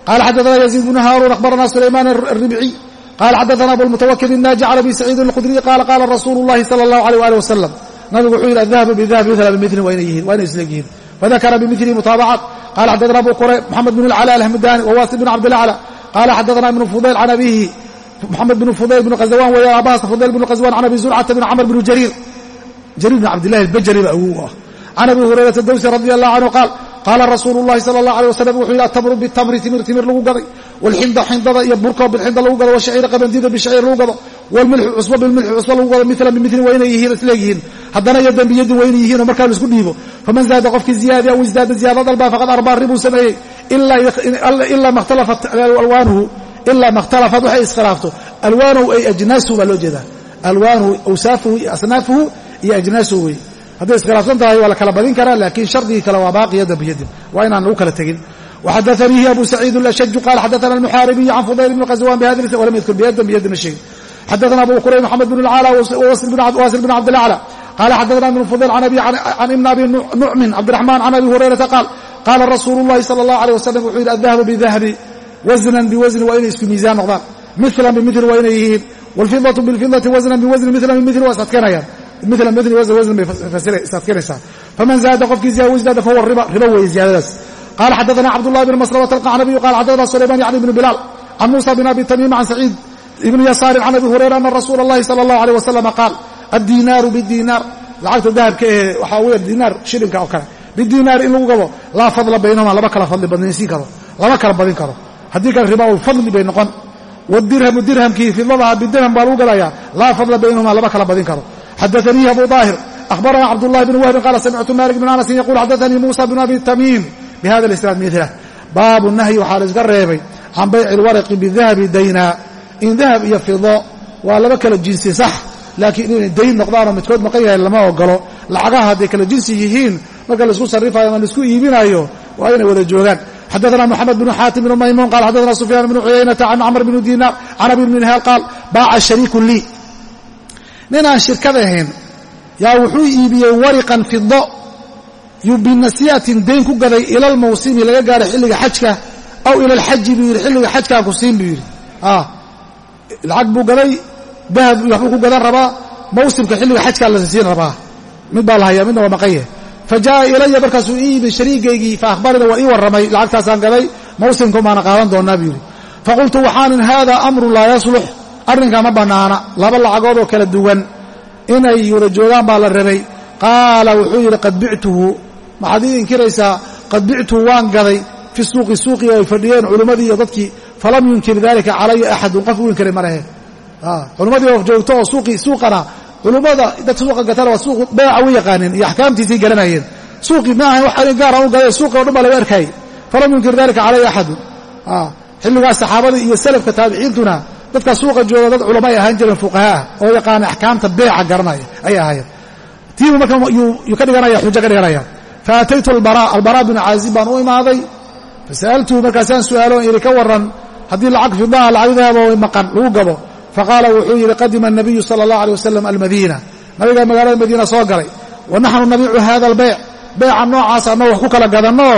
qala xadaثna yaziid bnu haaruun akhbarana sulaymaan الribciy qala xadaثna abulmutawakil الnaaji can abi saciidin اlkhudriy qaala qaala rasuulu اllahi salى اllahu alيh ali wasalam nabigu wuxuu yidhi adahabu bidahabi mila bimilin waa inay yihiin fadakara bimilihi mutaabacat qala xadana abu qura moxamed bn اlcla alhamdani wawasi bn cabdilacla qala xadana ibn fudayl an abihi moxamed bn fudayl bn azawan weeyaan aabahas fudayl bn azwan can abi zurcata bn camr bn jariir jariir bn cabdillahi albajali ba awow ah can abi hurayrata dawsi radi allah canhu qaal qaala rasuulu lahi sal la alay waslam wuxuu yidhi atamru bitamri timir timir lagu gaday. Wlxinda xindada iyo burko bilxinda lagu gado washacir qabandida bishacir lagu gado wlmilxu cusba bilmilxu cusba lagu gado milan bimilin waa yihiin isleegyihiin haddana yadan biyadin waa yihiin oo markaa la isku dhiibo. Faman zaada qofkii ziyaadi aw isdaada ziyaada dalba faqad arbaa ribuu sameeyey. Ilaa makhtalafat alwaanuhu ilaa makhtalafat waxay iskhilaafto. Alwaanuhu ay ajnaasuhu baa loo jeedaa. Alwaanuhu awsaafuhu iyo asnaafuhu iyo ajnaasuhu weye hadday iskhilaafsan tahay waa la kala badin karaa laakiin shardigii kale waa baaqiyo dambiyadib waa inaan lagu kala tegin. waxadaaniihi abu saciid ashaju qaal xadaana almuxaaribiyu can fudayl bni qaswan bhadwalam yadkur bdambiyadima sheegin xadaana abu qurayb moxamed bn waasir bn cabd lacla qaala xadaana ibn fudayl can ibn abi nucmin cabdiraxmaan can abi hurayrata qaal qaala rasuulu llahi sala allah aleyh wasalam wuxuu yidhi addahabu bidahabi wasnan biwasni waa inay isku miisaan noqdaan milan bimili waa inay yihiin waalfidatu bilfidati wasnan biwasni milan bimili waa is adkaynayaan mila mudni wasn wasn bay sadkinaysaa faman zaada qofkii ziyaada wisdaada fahuwa riba wey ziyaadadaas qaala xadaana cabdullahi bn maslamata alqacnabiyu qala xadaana sulayman yani ibnu bilaal can muusa bin abi tamiima can saciid ibni yasaarin can abi hurayra ana rasuula allahi sala allahu aleyh wasalam qaal addinaaru bidinaar lacagta dahabka ehe waxaa wey dinaar shilinka oo kale bidinaar in lagu gado laa fadla baynahuma lama kala fadli badnaysiin karo lama kala badin karo haddii kale ribaau fadli bay noqon wadirhamu dirhamkii fidadaha bidirham baa lagu gadayaa laa fadla baynahuma lama kala badin karo xadaanii abu daahir ahbarana cabdulahi bn wahbin qaala samictu malik bn anasin yaqul xadaanii muusa bn abi tamiim bi hada isnaad milah baabu nahyi waxaa la iska reebay can bayci lwaraqi bidahabi daynaa in dahab iyo fido waa laba kala jinsi sax laakiin inay dayn noqdaanoo midkood maqan yahay lama ogolo lacagaha hadday kala jinsi yihiin marka la isku sarrifayo ama la isku iibinayo waa inay wada joogaan xadana mxamed bn xaatim bn maymuun qala xadana sufyaan bn cuyaynata can camr bn diinaar can abi bn nihaal qaal baaca shariiku lii nin aan shirkad ahayn yaa wuxuu iibiyey wariqan fido binasiyatin dayn ku gaday ila lmawsimi laga gaaro xilliga xajka aw ila alxaji buu yidhi xilliga xajkaan ku siin buu yidhi. Lacag buu gaday dahab waxbuu ku gadan rabaa mawsimka xilliga xajkaa la siin rabaa. Mid baa la midna waa maqan yahay. Fa jaa'a ilaya markaasuu ii yimid shariigaygii fa akhbarina waa ii warramay lacagtaasaan gaday mawsimka maana qaadan doonnaa buu yidhi. Faqultu waxaanin haada amrun laa yaslux arrinkaa ma bannaana laba lacagood oo kala duwan. Inay wada joogaan baa la rabay. Qaala wuxuu yidhi qad bictuhu. Maxaad ii inkiraysaa qad bictuhu waan gaday. Fi suuqi suuqii ay fadhiyeen culimmadii iyo dadkii. Falam yunkir dalika calaya axadun qof u inkiray ma lahe. Culimmadii oo joogto oo suuqii suuqana culummada dad suuqa gatana waa suuq beeca u yaqaaneen iyo axkaamtiisay garanayeen. Suuqii ma ahayn wax gaara u gaday suuqii o dhan baa laga arkayay falam yunkir dalika calaya axadun. Xilligaas saxaabadii iyo salafka taabiciintuna dadka suuqa jooga dad culamo ay ahaan jireen fuqahaa oo yaqaana axkaamta beeca garanaya ay ahaayeen. Tiibu marka yuu ka dhiganaya xujo ka dhiganaya. Faataytu albaraa albara albara caazib baan u imaaday. Fasa'altuhu markaasaan su'aaloon idhi ka waran haddii lacag fidaa lacagdaaba maqan lagu gabo. Faqaala wuxuu yidhi qadima anabiyu sala allah alay wasalam almadiina. Nabigaa magaalada madiina soo galay. Wa naxnu nabiicu haada albeyc beeca noocaasa anoo wax ku kala gadanno?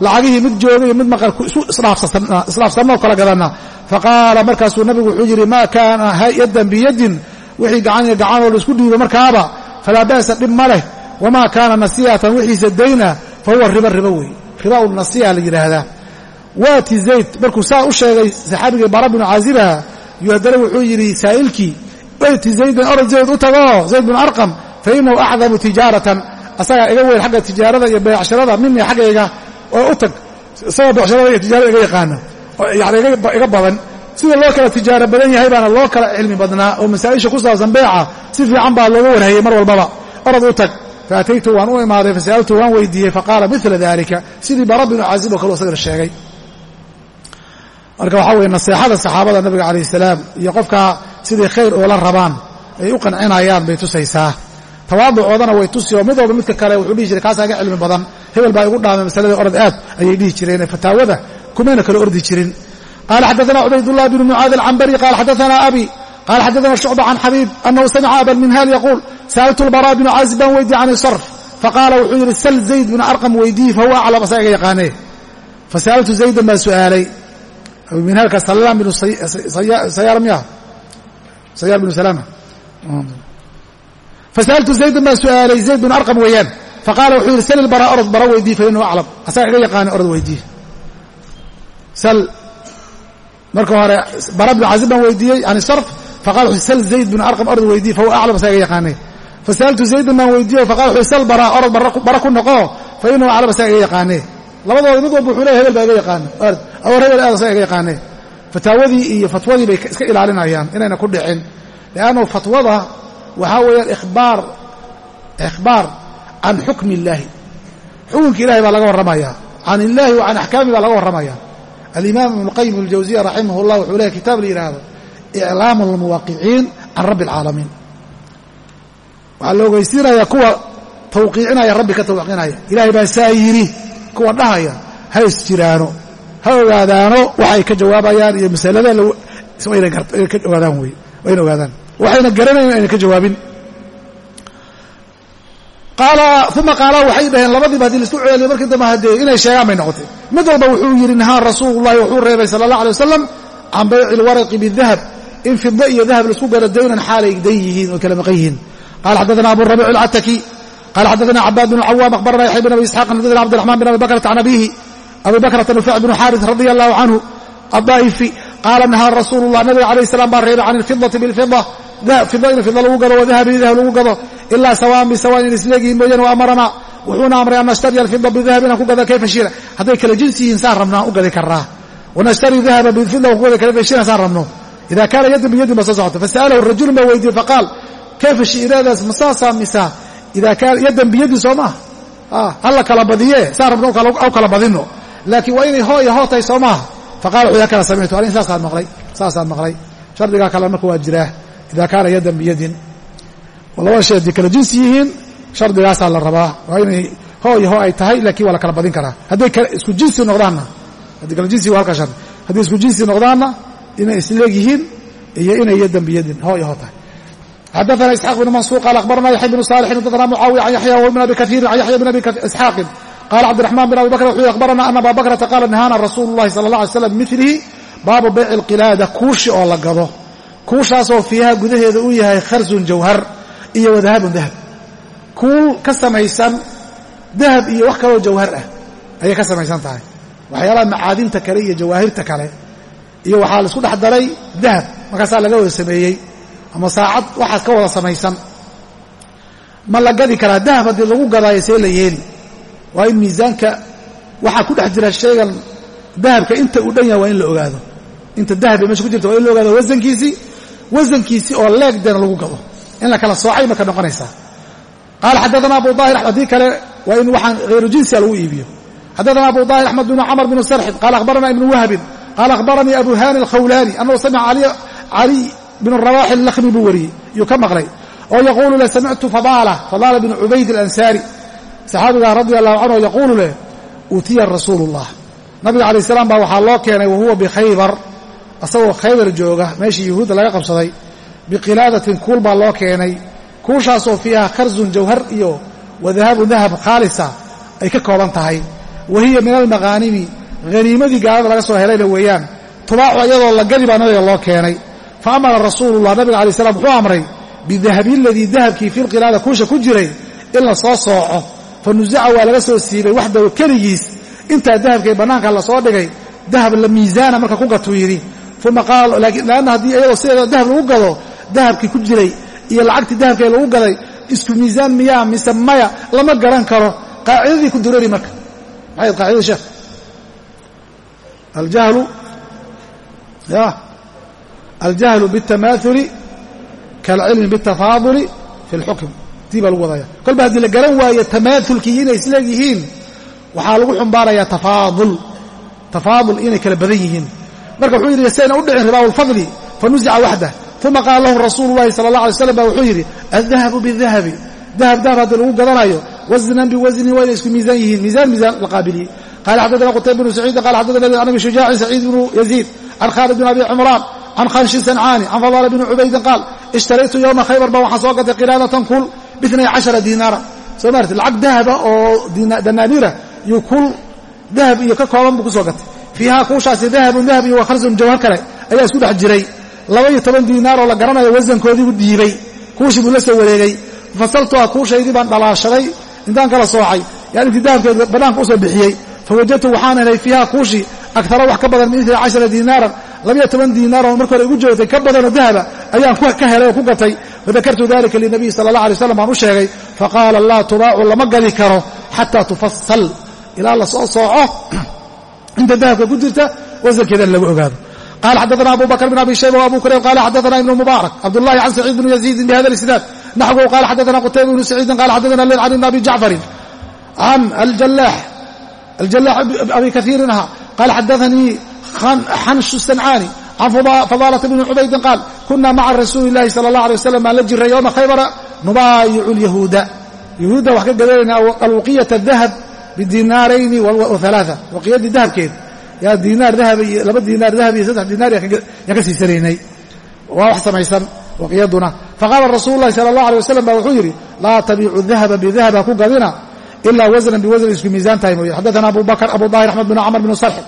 Lacagihii mid joogay mid maqan isu isdhaafsanno kala gadanna faqaala markaasuu nabigu wuxuu yidhi maa kaana yadan biyadin. Wixii gacan gacanoo la isku dhiibo markaaba falaa ba'sa dhib ma leh. Wamaa kaana nasiyatan wixiisa dayna fa huwa riba riba wey riba u nasiya la yidhaahdaa. Waati zayd markuu saa u sheegay saxaabigii bara binu caasibaha yuu wuxuu yidhi saa'ilkii wayti zaydan orod zayd u tagoo zayd binu arqam fa inahu acdamu tijaaratan. Asagaa iga weyn xagga tijaarada iyo beecshirada minii xaggayga oo u tag isagoo beecshirada iyo tijaarada iga yaqaana iga badan. Sida loo kala tijaaro badan yahay baana loo kala cilmi badnaa oo masaa'isha ku saabsan beeca si fiican baa looga warhayey mar walbaba. Orod u tag faataytu waan u imaaday fasa'altu waan weydiiyey faqaala mila dalika sidii bara binu caazib oo kale isagana sheegay. Marka waxaa weye naseexada saxaabada nabiga calayh salaam iyo qofkaa siday khayr oola rabaan ay u qancinayaan bay tusaysaa. Tawaaducoodana way tusi oo mid midka kale wuxuu dhihi jiray kaasaa cilmi badan? Hebel baa igu dhaamay masalada orod aad ayay dhihi jireen fataawada kumayna kala ordi jirin. Qaala xadaana cubaydاlah bn mucaad alcambari qaala xadaana abi qaala xadaana shucba can xabiib anahu samica abalminhal yaquul sa'altu lbara bnu caazib baan weydiye can isarf faqaala wuxuu yidhi sal zayd bn arqam weydiiyi fahuwa aclam asaa iga yaqaanee fasa'altu zaydan baan su'aalay. Minhaalka salaan binu sayaar miya? Sayaar binu salaama. Fasa'altu zaydan baan su'aalay zayd binu arqam weeyaan faqaala wuxuu yidhi sal ilbara orod bara weydiiy fa inahu aclam. Asaga iga yaqaanee orod weydiiye sal. Marka hore bara bnu caazib baan weydiiyey can sarf faqala wuxuu sal zayd bn arqam orod weydiiye fahuwa aclam asaga iga yaqaane fasa'altu zaydan baan weydiiye faqala wuxuu sal bara orod bara ku noqo. Fa inahu aclam asaga iga yaqaane labadooda mid walba wuxuu leeya hebel baa iga yaqaana awar hebel aad asaga iga yaqaane fataawadii iyo fatwadii bay iska ilaalinayaan inayna ku dhicin. Liannu fatwada waxaa weeyaan ikhbaar ikhbaar can xukmi illaahi. Xukunka ilahay baa laga warramaya can illaahi wa can axkaami baa laga warramaya alimaam ibnu qayim aljawsiya raximah llah wuxuu leeyahy kitaab la yidhaahdo iclaamu almuwaqiciin can rabbi alcaalamiin waxaa la ogeysiinaya kuwa tawqiicinaya rabbi ka tawqiinaya ilahay baa saa yidhi kuwa dhahaya ha is jiraano ha ogaadaano waxa ay ka jawaabayaan iyo masalada inay ka ogaadaan wey waa ina ogaadaan. Waxayna garanayn ayna ka jawaabin uma qaala waxay dhaheen labadiiba haddii la isku ceeliyo markii dambe haddee inay sheegaan bay noqotay. Mid walba wuxuu yidhi nahaa rasuulullahi wuxuu reebay sala allah alay wasalam can bayci ilwaraqi bidahab in fida iyo dahab la isku garo daynan xaalay dan yihiin oo kala maqan yihiin qala xaddaana abu rabiic alcataki qala xaddaana cabaad bn cawaam akhbarana yaxya bn abi isxaaq xaddaana cabdiraxman bin abi bakrata can abihi abi bakrata nufaac bnu xaaris radia allahu canhu adaa'ifi qaala nahaa rasuulu llah nabiga alayh salam baa reebay can alfidati bilfida fida in fida lagu gado wadahabi dahab lagu gado ilaa sawaan bisawaan in isleegyihin mooyaane wa amarana wuxuuna amray an alfida bidahab inaan ku gada kayfa shira hadday kala jinsi saan rabnaan u gadi karnaa wanashtari dahaba bifida ku gada kayfa shira saan rabno ida kaana yadin biyadin ba soo fasa'alahu rajulun baa weydiiyey faqaal kayfa shi'iraadaas masaasaa misaa ida kaana yaddan biyadin soo maaha halla kala badiye saan rabno aw kala badino laakiin waa inay hoo iyo hoo tahay soo wuxuu yaa kala samictu arrin saasaan maqlay saasaan maqlay shardigaa kale marka waa jiraa ida kaana yadan biyadin oo labada shay hadday kala jinsi yihiin shardigaasaa la rabaa waa inay ho iyo ho ay tahay laakiin waa la kala badin karaa hadday isku jinsi noqdaanna hadday kala jinsi waa halkaa shar hadday isku jinsi noqdaanna inay isleeg yihiin iyo inay yadan biyadin ho iyo ho tahay xadana isxaq bn mansuur qaala akhbarana yaxya bn salixin xadana mucaawiya can yaxya wbn abi kaiirin can yaxya bn abi isxaaqin qaala cabdiraxmaan bin abi bakr wuxuu akhbarana ana abaa bakrata qaala nahaana rasuulu llahi sala la alay slam bimilihi baabu bayci alqilaada kuushi oo la gado kuushaasoo fiiha gudaheeda uu yahay kharsun jawhar iyo wadahabun dahab. Kuul ka samaysan dahab iyo wax kaloo jawhar ah ayay ka samaysan tahay. Waxyaalaha macaadinta kale iyo jawaahirta kale iyo waxaa la isku dhex daray dahab markaasaa laga wada sameeyey ama saacad waxaas ka wada samaysan. Ma la gadi karaa dahab haddii lagu gadaayo see la yeeli? Waa in miisaanka waxaa ku dhex jira shaygan dahabka inta uu dhan yahay waa in la ogaado. Inta dahab ee meesha ku jirta waa in la ogaado wasankiisii wasankiisii oo leegdeena lagu gado in la kala soocay marka noqonaysaa. Qaala xaddaana abu daahir haddii kale waa in waxaan hayru jinsiga lagu iibiyo. Xaddaana abu daahir axmed bnu camr bnu sarxin qaala akhbarana ibnu wahbin qaala akhbaranii abu hani alkhawlaani annahu samica caliy bn rawaxi lakhmi buu wariyey iyuu ka maqlay oo yaquulu leh samictu fadaala fadaala bn cubayd alansaari. Saxaabigaa radia allahu canhu yaquulu leh uutiya rasuulu اllah nabiga alayh salaam baa waxaa loo keenay wahuwa bikhaybar asagoo khaybar jooga meeshii yuhuudda laga qabsaday biqilaadatin kuul baa loo keenay kuushaasoo fiiha kharsun jawhar iyo wadahabu dahab khaalisa ay ka kooban tahay. Wa hiya min almaqaanimi haniimadii gaalada laga soo helayna weeyaan tubaacu iyadoo la gadi baa nabiga loo keenay. Fa amara rasuulullah nabiga alay slam wuxuu amray bidahabi aladii dahabkii fi lqilaada kuusha ku jiray in la soo sooco. Fa nusaca waa laga soo siibay waxdaw keligiis. Intaa dahabkay bannaanka la soo dhigay dahab la miisaana marka ku gatuu yidhi uma qaal lanna haddii iyadoo sideeda dahab lagu gado dahabkii ku jiray iyo lacagtii dahabkee lagu gaday isku miisaan miyaa mise maya lama garan karo qaacidadii ku durari marka maxay qaacidada sheekh aljahlu ya aljahlu biاtamaauli kaalcilmi biاtafaaduli fi اlxukm tii baa lagu wadaya kolba haddii la garan waayo tamaaulkii inay isleegyihiin waxaa lagu xumbaarayaa tafaadul tafaadul inay kala badan yihiin marka wuxuu yidhi sayna u dhicin ribaa lfadli fanusica waxdah uma qaala lahu rasuulu llahi sala allah alay slam ba wuxuu yidhi aldahabu bidahabi dahab dahab haddii lagu gadanayo wasnan biwasnin waa inay isku miisaan yihiin. Miisaan miisaan la qaabiliyey qala xaddaana qutayb bnu saciidin qala xaddaana an abi shujaacin saciid bnu yaziid can khaalid bn abi cumraan can khanshi sancaani can fadaala bni cubaydin qaal ishtaraytu yowma khaybar baa waxaan soo gatay qiraadatan kul biitnay cashara diinaara soo maarti lacag dahaba oo danaaniira iyo kul dahab iyo ka kooban buu ku soo gatay fiihaa kuushaasi dahabun dahab iyo wakharsun jawhar kale ayaa isku dhex jiray laba iyo toban diinaar oo la garanayo wasankoodii u dhiibay kuushii buu la soo wareegay fasaltuha kuushaydii baan dhalaashaday intaan kala soocay yani intii dahabkeed bannaanka u soo bixiyey fawajadtu waxaan helay fiiha kuushii agtara wax ka badan min itnay cashara diinaaran labiyo toban diinaar oo marka hore igu joogtay ka badanoo dahaba ayaan ka helay oo ku gatay fadakartu dalika linabiyi sala allah alay slam baan u sheegay faqaala laa tubaacu lama gadi karo xataa tufasal ilaa la soo sooco inta dahabka ku jirta wasankeedana lagu ogaado. Qala xaddaana abu bakr bn abi shayba abu kurayb qala xaddaana ibnu mubaarak cabdullahi can saciid bni yaziidin bihada isnaad naxwu qala xaddaana qutayba bnu saciidin qala xaddaana leyl can ibn abi jacfarin can aljallaax abi kaiirin aha qala xadaanii xanshu sancaani can fadaalata bni cubaydin qaal kuna maca rasuuli اllahi sala اllah alay wasalam aan la jiray yowma khaybara nubaayicu lyahuuda yahuudda wax ka gadanayna alwaqiyata dahab bidinaarayni waalaaa waqiyadii dahabkeed yaa diinaar dahab iyo laba diinaar dahab iyo saddex diinaar yaan ka siisanaynay. Waa wax samaysan waqiyaduna. Faqaala rasuulu llahi sala allah alay wasalam ba wuxuu yidhi laa tabiicu dahaba bidahab ha ku gadina ilaa wasnan biwasn isku miisaan tahay mooye. Xaddaana abu bakr abu daahir axmed bin camr bn sarxin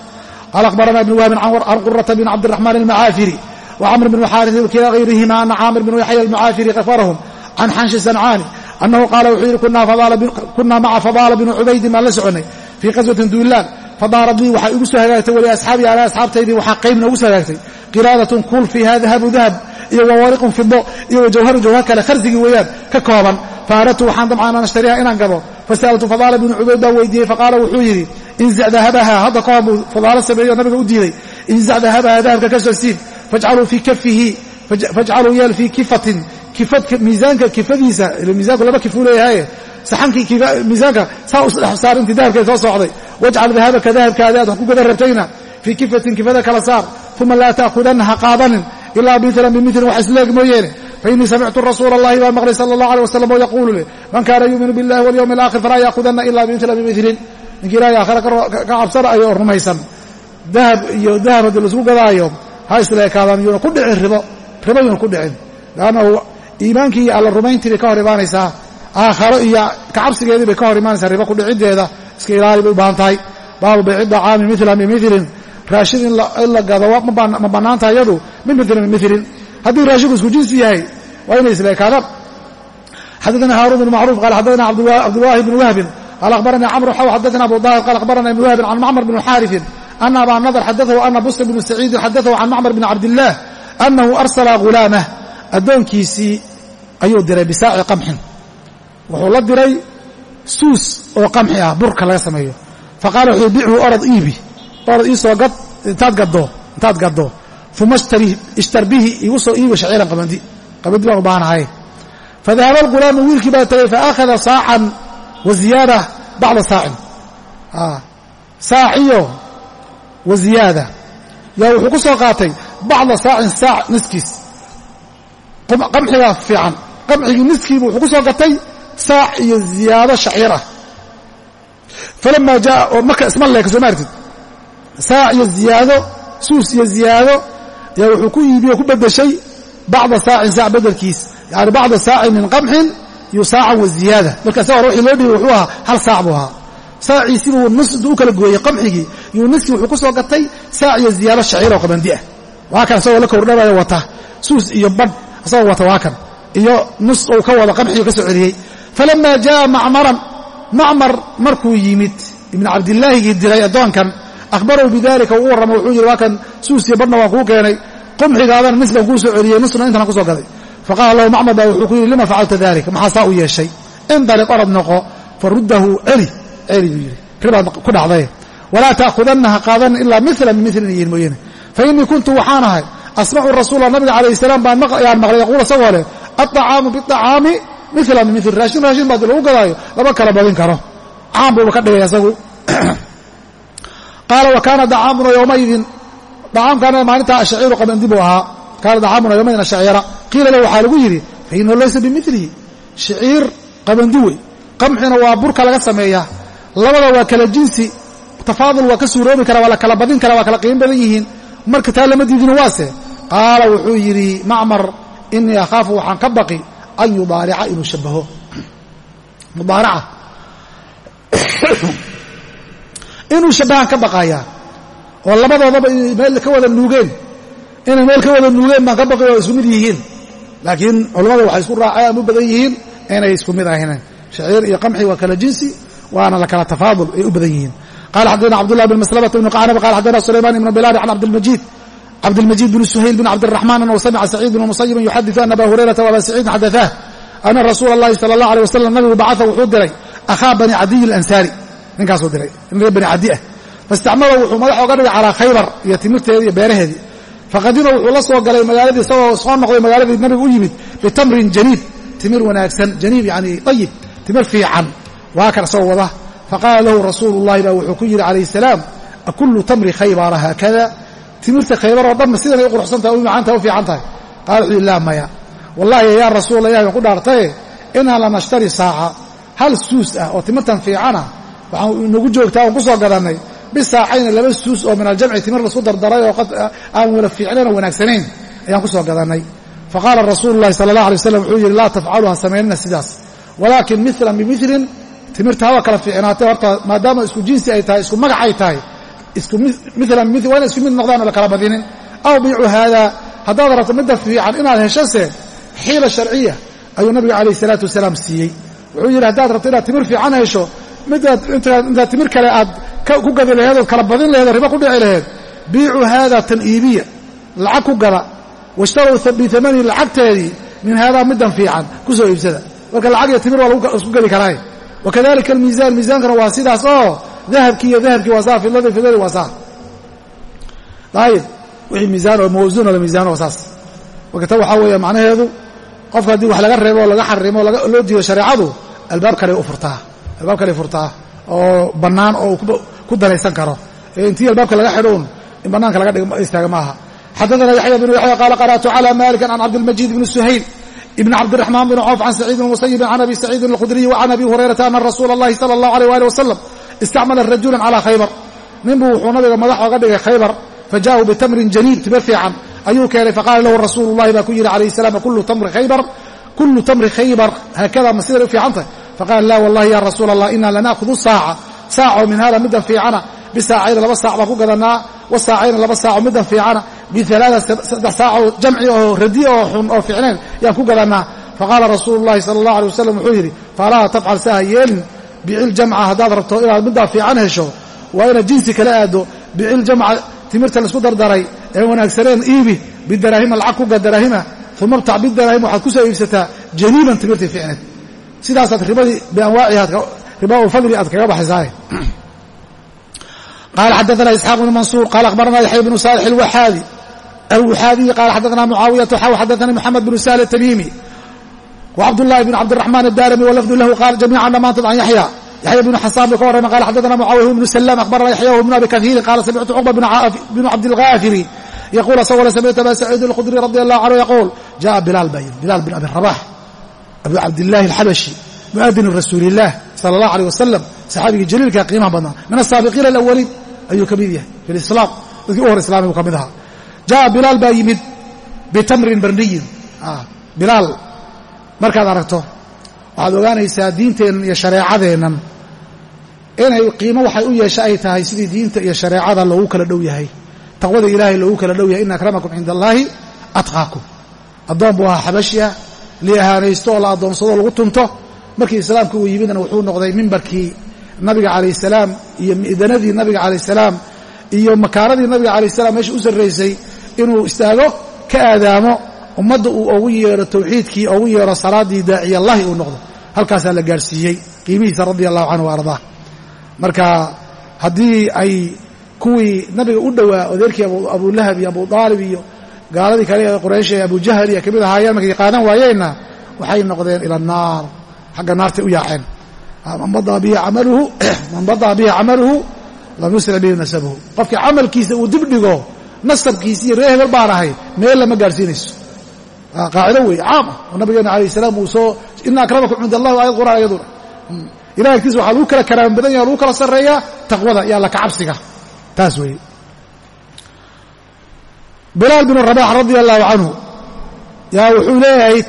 qaala akhbarana ibn wahbin can qurata bn cabdiraxmaan almacaafiri wcamr bn xaari wakila gayrihima ana caamir bn yaxya almucaafiri kafarahum can xanshi sancaani annahu qaala wuxuu yidhi kunaa maca fadaala bni cubaydin baan la soconay fii qaswatin duulaan fadaarat lii waxaa igu soo hagaagtay wali asxaabii ala asxaabtaydii waxaa qayb noogu soo hagaagtay qiraadatun kuul fiiha dahabu dahab iyo wawariqun fido iyo wajawharu jawhar kale kharsigii weeyaan ka kooban faaradtu waxaan damcaan an ashtariha inaan gado fasa'altu fadaala bnu cubayd baan weydiiyey faqaala wuxuu yidhi inzac dahabaha hadda kahor buu fadaalo sameeyo nabiga u diiday inzac dahabaha dahabka ka miisaanka kifadiisa miisaanku laba kifuu leeyahaye saxankii miisaanka saa u saar intii dahabkeed soo socday. Wajcal dahabaka dahabkaadi aad wax ku gada rabtayna fii kifatin kifada kala saar uma laa ta'khudanna ha qaadanin ilaa milan bimilin wax isleeg mooyeene. Fainii samictu rasuula allahi baan maqlay sala allah aleh wasalam oo yaquulu leh man kaana yuuminu billahi walyowmi alaakhir falaa ya'khudanna ila bimila bimilin ninkii ilahay aakhira ka cabsanayo oo rumaysan dahab iyo dahab haddii la isku gadaayo ha isleekaadaan yuuna ku dhicin ribo ribo yuuna ku dhicin. Leannahu iimaankii iyo alla rumayntii bay ka hor imaanaysaa aakharo iyo kacabsigeedii bay ka hor imaanaysaa ribo kudhiciddeeda iska ilaali bay u baahan tahay. Baabu bayci dacaami milan bimilin raashin in la gado ma bannaantaha iyadu? Min milin bimilin haddii raashinku isku jinsi yahay waa inay isleekaadaan xaddaana haaruun bn macruuf qaal xaddaana cabdulwaahi bn wahbin qaal akhbaranii camru xaw xaddaana abu daahir qaal akhbarana ibn wahbin can macmar bn xaarifin. Ana abaa nadr xadadahu ana busr bnu saciidin xadadahu can macmar bn cabdillaah annahu arsala ghulaamah addoonkiisii ayuu diray bisaaci qamxin. Wuxuu la diray suus oo qamxi ah burka laga sameeyo. Faqaala wuxuu bichu orod iibi. Orod iisoo gad intaad gaddo intaad gaddo. Uma ishtar bihi igu soo iibi shaciiran qabandi. Qabandi baan u baahanahay. Fadahaba alghulaamu wiilkii baa tagay faakhada saacan wa ziyaada bacda saacin. Saaciyo wa ziyaada. Yaa wuxuu ku soo qaatay bacda saacin saac niskiis. Qamxiga fiican qamxigii niskiibu wuxuu ku gatay saac iyo ziyaado shaciir ah falamaa jaa oo marka isma leeka soo maartid saac iyo ziyaado suus iyo ziyaado yaa wuxuu ku iibiye ku bedeshay bacda saacin saac bedelkiis yani bacda saacin min qamxin iyo saacan wa ziyaada. Marka sa hore wixii loo dhiibay wuxuu ahaa hal saac buu ahaa. Saaciisibuu nis intuu u kala gooyey qamxigii iyo niskii wuxuu ku gatay saac iyo ziyaado shaciir oo qabandi ah. Waa kan isagoo la kordhanayo wata suus iyo badh isagoo wata waa kan iyo nus uu ka wado qamxigii ka soo celiyey falama jaa macmaran macmar markuu yimid ibnu cabdillaahigii diray addoonkan akhbarahu bidalika uu u warramo wuxuu yidhi waa kan suus iyo badhna waan kuu keenay. Qumxigaadana nis baan kuu soo celiyey nusna intan ku soo gaday. Faqaala lahu macmar baa wuxuu ku yidhi lima facalta dalik maxaa saa u yeeshay? Indaliq orad noqo faruddahu celi celi buu yidhi. Ribaad ku dhacday. Walaa ta'khudanna ha qaadan ilaa milan bimilin iyin mooyane fa innii kuntu waxaan ahay asmacu rasuula nabiga calayh salaam baan maqlay yaquul isagoo leh aطacaamu biطacaami milan bimil raashin raashin baa lagu gadaayo lama kala badin karo caan buuba ka dhigay isagu qaala wa dacaamuna yowmaydin dacaamkaana maalintaa ashaciiru qabandi buu ahaa kaana dacaamuna yowmaydin ashaciira qiila lahu waxaa lagu yidhi fa laysa bimilihi shiciir qabandi wey qamxina waa burka laga sameeyaa labada waa kala jinsi tafaadul waa ka suuroobi kara waa la kala badin kara waa kala qiimo badan yihiin marka taa lama diidin waase qaala wuxuu yidhi macmar inii akhaafu waxaan ka baqi an yudaarica inuu shabaho mudaaraca inuu shabahaan ka baqayaa oo labadoodaba meel ka wada nuugeen inay meel ka wada nuugeen baan ka baqi oo isku mid yihiin laakiin culammada waxay isku raaceen u badan yihiin inay isku mid ahayn shaciir iyo qamxi waa kala jinsi waana la kala tafaadul ay u badan yihiin qala xadana cabdullah bn maslamata bn qacnab qala xadana sulayman ibn bilaal can cabdilmajiid cabdilmajiid bn suhayl bn cabdiraxmaan anhu samica saciid bn musayiban yuxadiu ana aba hurayrata waaba saciidin xadaaah ana rasuula allahi sala allah aleh wasalam nabigu bacaa wuxuu diray akhaa bani cadiy alansaari ninkaasuu diray nin reer bani cadi ah faistacmala wuxuu madax oga dhigay calaa khaybar iyo timirteedii iyo beeraheedii faqadima wuxuu la soo galay magaaladii isagoo soo noqday magaaladii nabigu u yimid bitamrin janiib timir wanaagsan janiib yani ayib timir fiican waa kan isagoo wada faqaala lahu rasuulu llahi baa wuxuu ku yidhi calayh salaam akullu tamri khaybara haakada timirta khaybar oo dhanna sidanay u quruxsan tahay u macaantahay u fiican tahay qaala wuxuu yidhi laa maya. Wallahi yaa rasuula ilahi baan ku dhaartaye. Inaan la nashtari saaca hal suus ah oo timirtan fiicana waxaan inagu joogtaa oon ku soo gadannay bisaacayna laba suus oo min aljamci timir lasku dardaray oo aan wala fiicnayn oo wanaagsanayn ayaan ku soo gadannay faqaala rasuulu llahi sala allah alay waslam wuxuu yidhi laa tafcalu ha samaynina sidaas. Walaakin milan bimilin timirta haba kala fiicnaatay horta maadaama isku jinsi ay tahay isku magac ay tahay waa ina isku mid noqdaan la kala badinin aw biicu haada haddaad rabto midda fiican inaad heshose xiila sharciya ayuu nabiga calayh salaatu wasalaam siiyey. Wuxuu yidhi haddaad rabto inaad timir fiican hesho midaad intaad timir kale aad ku gadi laheed ood kala badin laheed oo ribo ku dhici laheed. Biicu haada tan iibiya lacag ku gada washtarow biamanihi lacagteedii min haadaa middan fiican ku soo iibsada. Marka lacag iyo timir waa isku geli karaaye wakadalika almiisaan miisaankana waa sidaas oo dahabkii iyo dahabkii waa saa fidladii fidladii waa saa ayib wixii miisaan oo mawsuun oo la miisaan waa saas marka tan waxaa weeye macnaheedu qofka haddii wax laga reebo oo laga xarimo loo diido shareecadu albaab kale u furtaa albaab kale furtaa oo bannaan oo ku danaysan karo ee intii albaabka laga xidhoun in bannaanka laga dhig istaaga maaha xadaثna yaحya بن yaحya qala qarأtu عlى malik can cabdالmajid bn سhayl ibn cabdiرaحman bn cوf can sacيid musayibin can abi saciidin الkhudriyi وcan abi hurayrata ana rasuula اllahi salى الlah عalيه ali wasalam istacmala rajulan calaa khaybar. Ninbuu wuxuu nabiga madax oga dhigay khaybar fa jaa'uu bitamrin janiid timo fiican. Ayuu keenay faqaala lahu rasuulu llahi baa ku yidhi calayhi salaam kullu tamri khaybar kullu tamri khaybar. Haakada ma sidan u fiican tahay? Faqaala laa wallahi ya rasuula allah inaa lanaakudu saaca. Saaco min hada middan fiicana bisaacayna laba saac baan ku gadanaa wasaacayna laba saaco middan fiicana bialaaa saddex saaco jamci oo radiy oo xun oo fiicnayn yaan ku gadanaa faqaala rasuulu llahi sala allah alay wasalam wuxuu yidhi falaa tafcal saha yeelin bicil jamca haddaad rabto inaad middaa fiican hesho waa inaad jinsi kala aado bicil jamca timirta la isku dardaray ee wanaagsaneen iibi bidaraahima lacag kuga daraahima uma btac bidaraahim waxaad ku soo iibsataa janiiban timirtii ficneed sidaasaad ribadii bianwaaciha ribaau fadli aad kaga baxaysaa qala xadaana isxaaq bnu mansuur qala akhbarana yaxya bnu saalix alwaxaadi alwaxaadiyi qala xadaana mucaawiyatu xaw xadaana moxamed bnu sahl atamiimi wcabdulahi bn cabdiraxman adaarmi walafdu lahu qaal jamiican dhammaantood can yaxya yaxya bnu xasaan buu ka warrama qala xadana mucaawiya bnu salm akhbarana yaxyahu bnu abi kahiirin qaala samictu cuqba bnu cabdilgaafiri yaquul asagoo le samictu aba saciidin alkhudri radi allahu canhu yaquul jaءa bilaal baa yiri bilaal bin abi rabax abu cabdillahi alxabashi mu'adinu rasuuli illah sala allah aleyh wasalam saxaabigii jaliilka qiimaha badnaa min asaabiqiina alawaliin ayuu ka mid yahay fi lislaam dadkii u hor islaamay buu ka mid ahaa jaءa bilaal baa yimid bitamrin barniyin bilaal markaad aragto waxaad ogaanaysaa diinteennan iyo shareecadeennan inay qiimo waxay u yeesha ay tahay sidii diinta iyo shareecada loogu kala dhow yahay. Taqwada ilaahay loogu kala dhow yahay ina akramakum cinda allaahi atqaakum. Addoon buu ahaa xabashi ah liahaanaysto oo la addoonsado lagu tunto. Markii islaamka uu yimidna wuxuu noqday mimbarkii nabiga calayh salaam iyo mi'danadii nabiga calayh salaam iyo makaaradii nabiga calayh salaam meesha u sarraysay inuu istaago ka aadaamo ummadda uu ugu yeedho tawxiidkii ugu yeedho salaaddii daaciyallahi uu noqdo. Halkaasaa la gaadhsiiyey qiimihiisa radia allahu canhu wa ardaa marka haddii ay kuwii nabiga u dhowaa odeerkii abulahab iyo abu aalib iyo gaaladii kale ee quraysh ee abujahal iyo ka mid ahaayeen markay qaadan waayeenna waxay noqdeen ila annaar xagga naartay u yaaceen. [clears throat] Man badaa bihi camaluhu lam yusric bihi nasabuhu. Qofkii camalkiisa uu dib dhigo nasabkiisi iyo reer hebel baan ahay meel lama gaadhsiinayso qaacido wey caam ah oo nabigeena alayh salaam uu soo ina akramakum cinda allahi ayad quraan ayaduna ilahay agtiisa waxaa lagu kala karaama badan yaha lagu kala sarreeyaa taqwada iyo alla kacabsiga taas weeye bilaal bin rabax radia allahu canhu yaa wuxuu leeyahay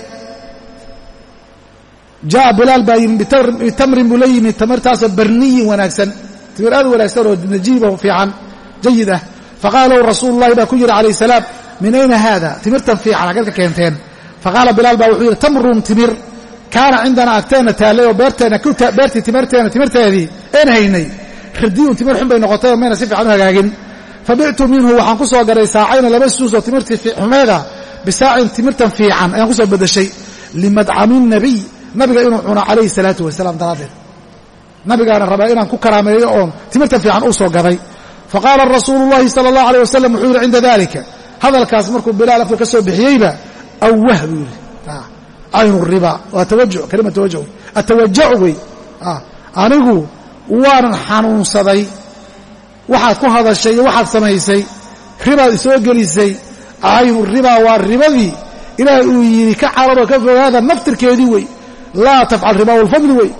jaءa bilaal baa yimi bitamrin buu la yimid tamirtaasoo barniyin wanaagsan. Timir aad wanaagsan oo najiibo fiican jayid ah. Faqala lahu rasuulu llahi baa ku yidhi calayh salaam min ayna haada? Timirtan fiican ka keenteen. Faqaala bilaal baa wuxuu yidhi tamrun timir. Kaana cindana agteenna taallay oo beertii timirteenna timirteedii een haynay. Radiyun timir xun bay noqotay oo mayna si fiican u hagaagin. Fabictu minhu waxaan ku soo garay saacayna laba suus oo timirtii xumeeda bisaacin timirtan fiican ayaan ku soo beddeshay limadcami nabiy. Nabiga inuu cuno calayhi salaatu wasalaam daraaddeed. Nabigaana rabaa inaan ku karaameeyo oon timirtan fiican u soo gaday. Faqaala rasuulu llahi sala allah aleyh wasalam wuxuu yidhi cinda dalika hadalkaas markuu bilaal afka ka soo bixiyeyba awah buu yidhi. Caynu riba. Waa tawajuc kalima tawajuc atawajacu wey. Anigu waanan xanuunsaday. Waxaad ku hadashay iyo waxaad samaysay. Ribaad isoo gelisay. Caynu riba waa ribadii. Ilaahay uu yidhi ka cararoo ka fogaada naftirkeedii wey. Laa tafcal riba lfadli wey.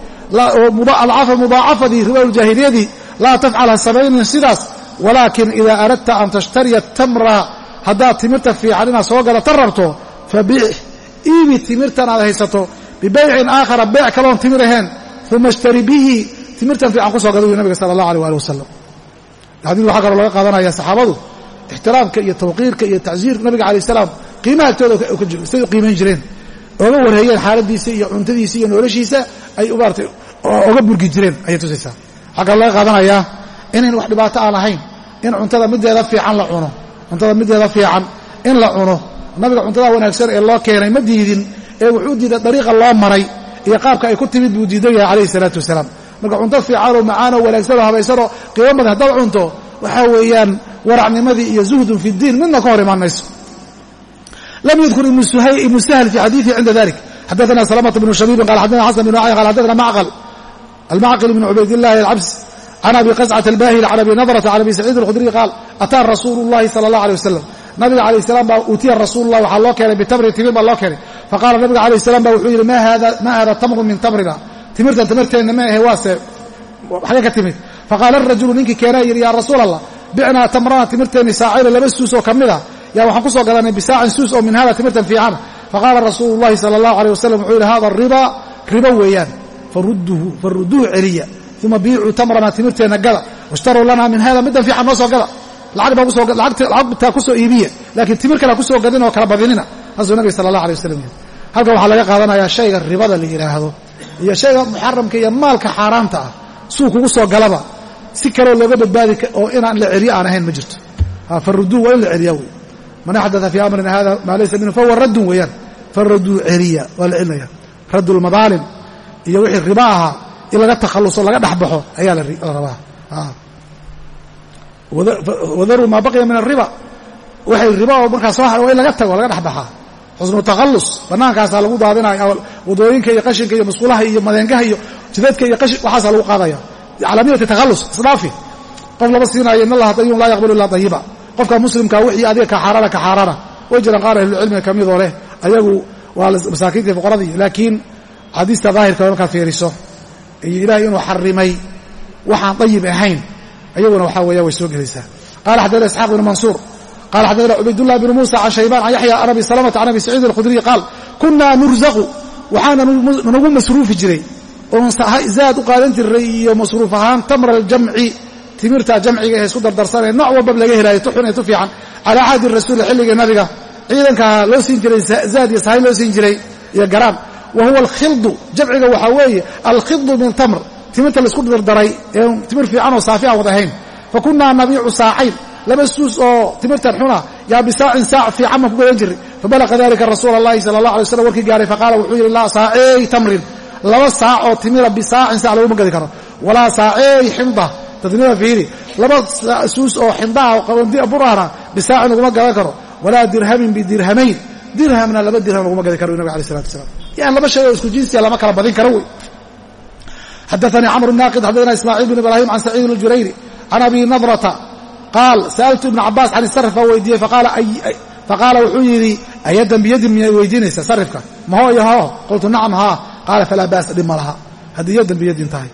Mudaacafadii riba ljaahiliyadii laa tafcal ha samaynin sidaas. Walaakin idaa aradta an tashtariya tamra haddaad timirta fiican inaad soo gadata rabto fabiix iibi timirtan aad haysato bibaycin aakhara beyc kaloon timir ahayn uma ishtari bihi timirtan fiican ku soo gada wi nabiga sala allah aleh ali wasalam xadiid waxaa kaloo laga qaadanaya saxaabadu ixtiraamka iyo tawqiirka iyo tacsiir nabiga alayh salaam qiimaha agtooda siday u qiimayn jireen. Ooga warheeyeen xaaladiisa iyo cuntadiisa iyo noloshiisa ay maarata oga burgi jireen ayay tusaysaa. Waxaa kaloo laga qaadanayaa inayn wax dhibaato aan ahayn in cuntada mideeda fiican la cuno cuntada mideeda fiican in la cuno. Nabiga cuntadaa wanaagsan ee loo keenay ma diidin ee wuxuu diiday dariiqa loo maray iyo qaabka ay ku timid buu diidan yahay calayhi salaatu wasalaam. Marka cunto fiicanoo macaanoo wanaagsanoo habaysanoo qiimo badan haddaad cunto waxaa weeyaan waracnimadii iyo zuhdun fi diin midna ka hor imaan mayso. Lam yadkur ibnu sahl fi xadiiihi cinda dalik xadaana salamata bnu shabiibin qala xadana xasan bn qala xadana macqal. Almacqil ibn cubaydillahi alcabs can abi qascat albahil can abi nadrta can abi saciid alkhudriy qaal ataa rasuulu llahi sala allah alay wasalam nabiga alayh salaam baa uutiya rasuul lah waxaa loo keenay bitamrin timir baa loo keenay faqaala nabiga alayh salaam baa wuxuu yidhi ma hada tamrun min tamrina timirtan timirteenna ma ahe waase xagee ka timid faqaala arajulu ninkii keenaa yidhi yaa rasuul allah bicnaa tamrana timirteenni saacayna laba suus oo ka mid a yaa waxaan ku soo gadanay bisaacin suus oo min hada timirtan fiicana faqaala rasuulu llahi sala allahu aleyh wasalam wuxuu yidhi hada riba riba weeyaan faruduhu faruduhu celiya uma biicuu tamrana timirteenna gada washtaruu lana min hada middan fiican noo soo gada lacagtaa ku soo iibiya laakiin timir kale ku soo gadin oo kala badinina saasuu nabiga sala allah alay wasalam yidhi halkan waxaa laga qaadanayaa shayga ribada la yidhaahdo iyo shayga muxaramka iyo maalka xaaraamta ah suu kugu soo galaba si kaloo looga badbaadi oo inaan la celiyo aan ahayn ma jirto faruduu waa in la celiya wey man axdaa fii amrina hada maa laysa minhu fahuwa raddun weeyaan faraduu celiya waa la celinaya lmadaalim iyo wixii riba ahaa in laga takhalluso laga dhexbaxo ayaa la rabaa wadaruu maa baqiya min ariba waxay riba oo markaa soo haray waa in laga tago laga dhexbaxaa xusnu takhallus bannaankaasaa lagu daadinaya waddooyinka iyo qashinka iyo musqulaha iyo madeengaha iyo jidadka iyo qashin waxaasaa lagu qaadaya. Calaa niyati takhallus isdhaafi qof lama siinaayo in allaha dayibun laa yaqbalu illa dayiba qofka muslimkaa wixii adiga ka xaaraana ka xaaraana way jiraan qaar ahlucilmiga ka midoo leh. Ayagu waa masaakiintii fuqaradii laakiin xadiista daahirka markaad fiiriso iyo ilaahay inuu xarimay waxaan dayib ahayn. Ayaguna waxaa weeya way soo gelaysaa. Qala xadana isxaaq bnu mansuur qala xadana cubaydullahi bnu muusa can shaybaan can yaxya an abi salamata can abi saciid alkhudriy qaal kunaa nurzaqu waxaana nagu masruufi jiray. Oon zaad u qaadan jiray iyo masruuf ahaan tamra aljamci timirta jamciga ee isku dardarsanee nooc walbaba laga helaayo tu xun ee tu fiican. Calaa caadi rasuuli xilligii nabiga ciidankaa loo siin jiray zaad iyo sahay loo siin jiray iyo garaan wa huwa alkhildu jamciga waxaa weeye alkhildu min tamr timirta la isku dardaray ee timir fiican oo saafi aan wad ahayn. Fa kunaa nabiicu saacayn laba suus oo timirtan xuna yaa bisaacin saac fiican baan ku gadan jiray fabalaqa dalika rasuula allahi sala allah alay slam warkii gaaray faqaala wuxuu yidhi laa saaceey tamrin laba saac oo timira bisaacin saac laguma gadi karo. Walaa saaceey xinda tadnima fiiri laba suus oo xindaha oo qabandia burahna bisaacin laguma gadan karo. Walaa dirhamin bidirhamayn dirhamna laba dirham laguma gadi karo nabig alay salatu yani laba shay oo isku jinsiya lama kala badin karo wey. Xadaanii camr naaqid xadana ismaaciil bn ibraahim can saciid اljurayri can abi nadrata qaal sa'altu ibna cabaas can isarif baa weydiiyey faqaala wuxuu yidhi ayadan biyadin miyaad weydiinaysaa sarifka? Maho iyo hoo. Qultu nacam haa qaala falaa ba'sa dhib ma laha. Haddii yadan biyadin tahay.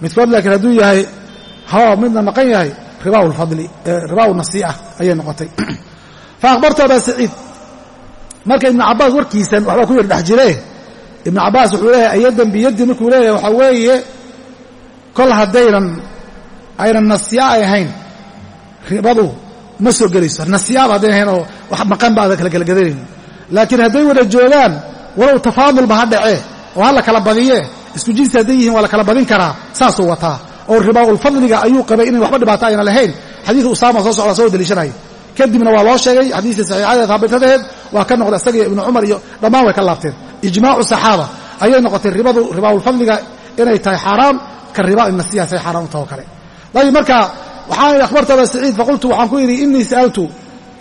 Midkood laakiin hadduu yahay hoo midna maqan yahay. Ribaa lfadli ribaa nasii'a ayay noqotay. [clears throat] Fa akhbartu abaa saciid. Marka ibnu cabaas ibnu cabaas wuxuu leeyahay ayadan biyadin markuu leeyahay waxaa weeye kol haddaynan aynan nasiya ay ahayn ribadu ma soo gelayso. Nasiyaaba haddayn ahayn oo wax maqan ba ada kala kala gadanaynin laakiin hadday wada joogaan walow tafaadulba ha dhacee oo ha la kala badiyee isku jinsi hadday yihiin waa la kala badin karaa saasuu wataa. Oo ribaaulfadliga ayuu qabay inay waxba dhibaato ayna lahayn. Xadiidu usaama soo socda soo deliishanaya kadibna waa loo sheegay xadiiskii saxiixadeed haabitadeed waa ka noqday isaga iyo ibnu cumar iyo dhammaan way ka laabteen. Ijmaacu saxaaba ayay noqotay ribadu ribaaulfadliga inay tahay xaaraam ka riba nasiyaas ay xaaraam u taho kale. Dayib marka waxaan akhbartu aba saciid faqultu waxaan ku yidhi inii sa'altu.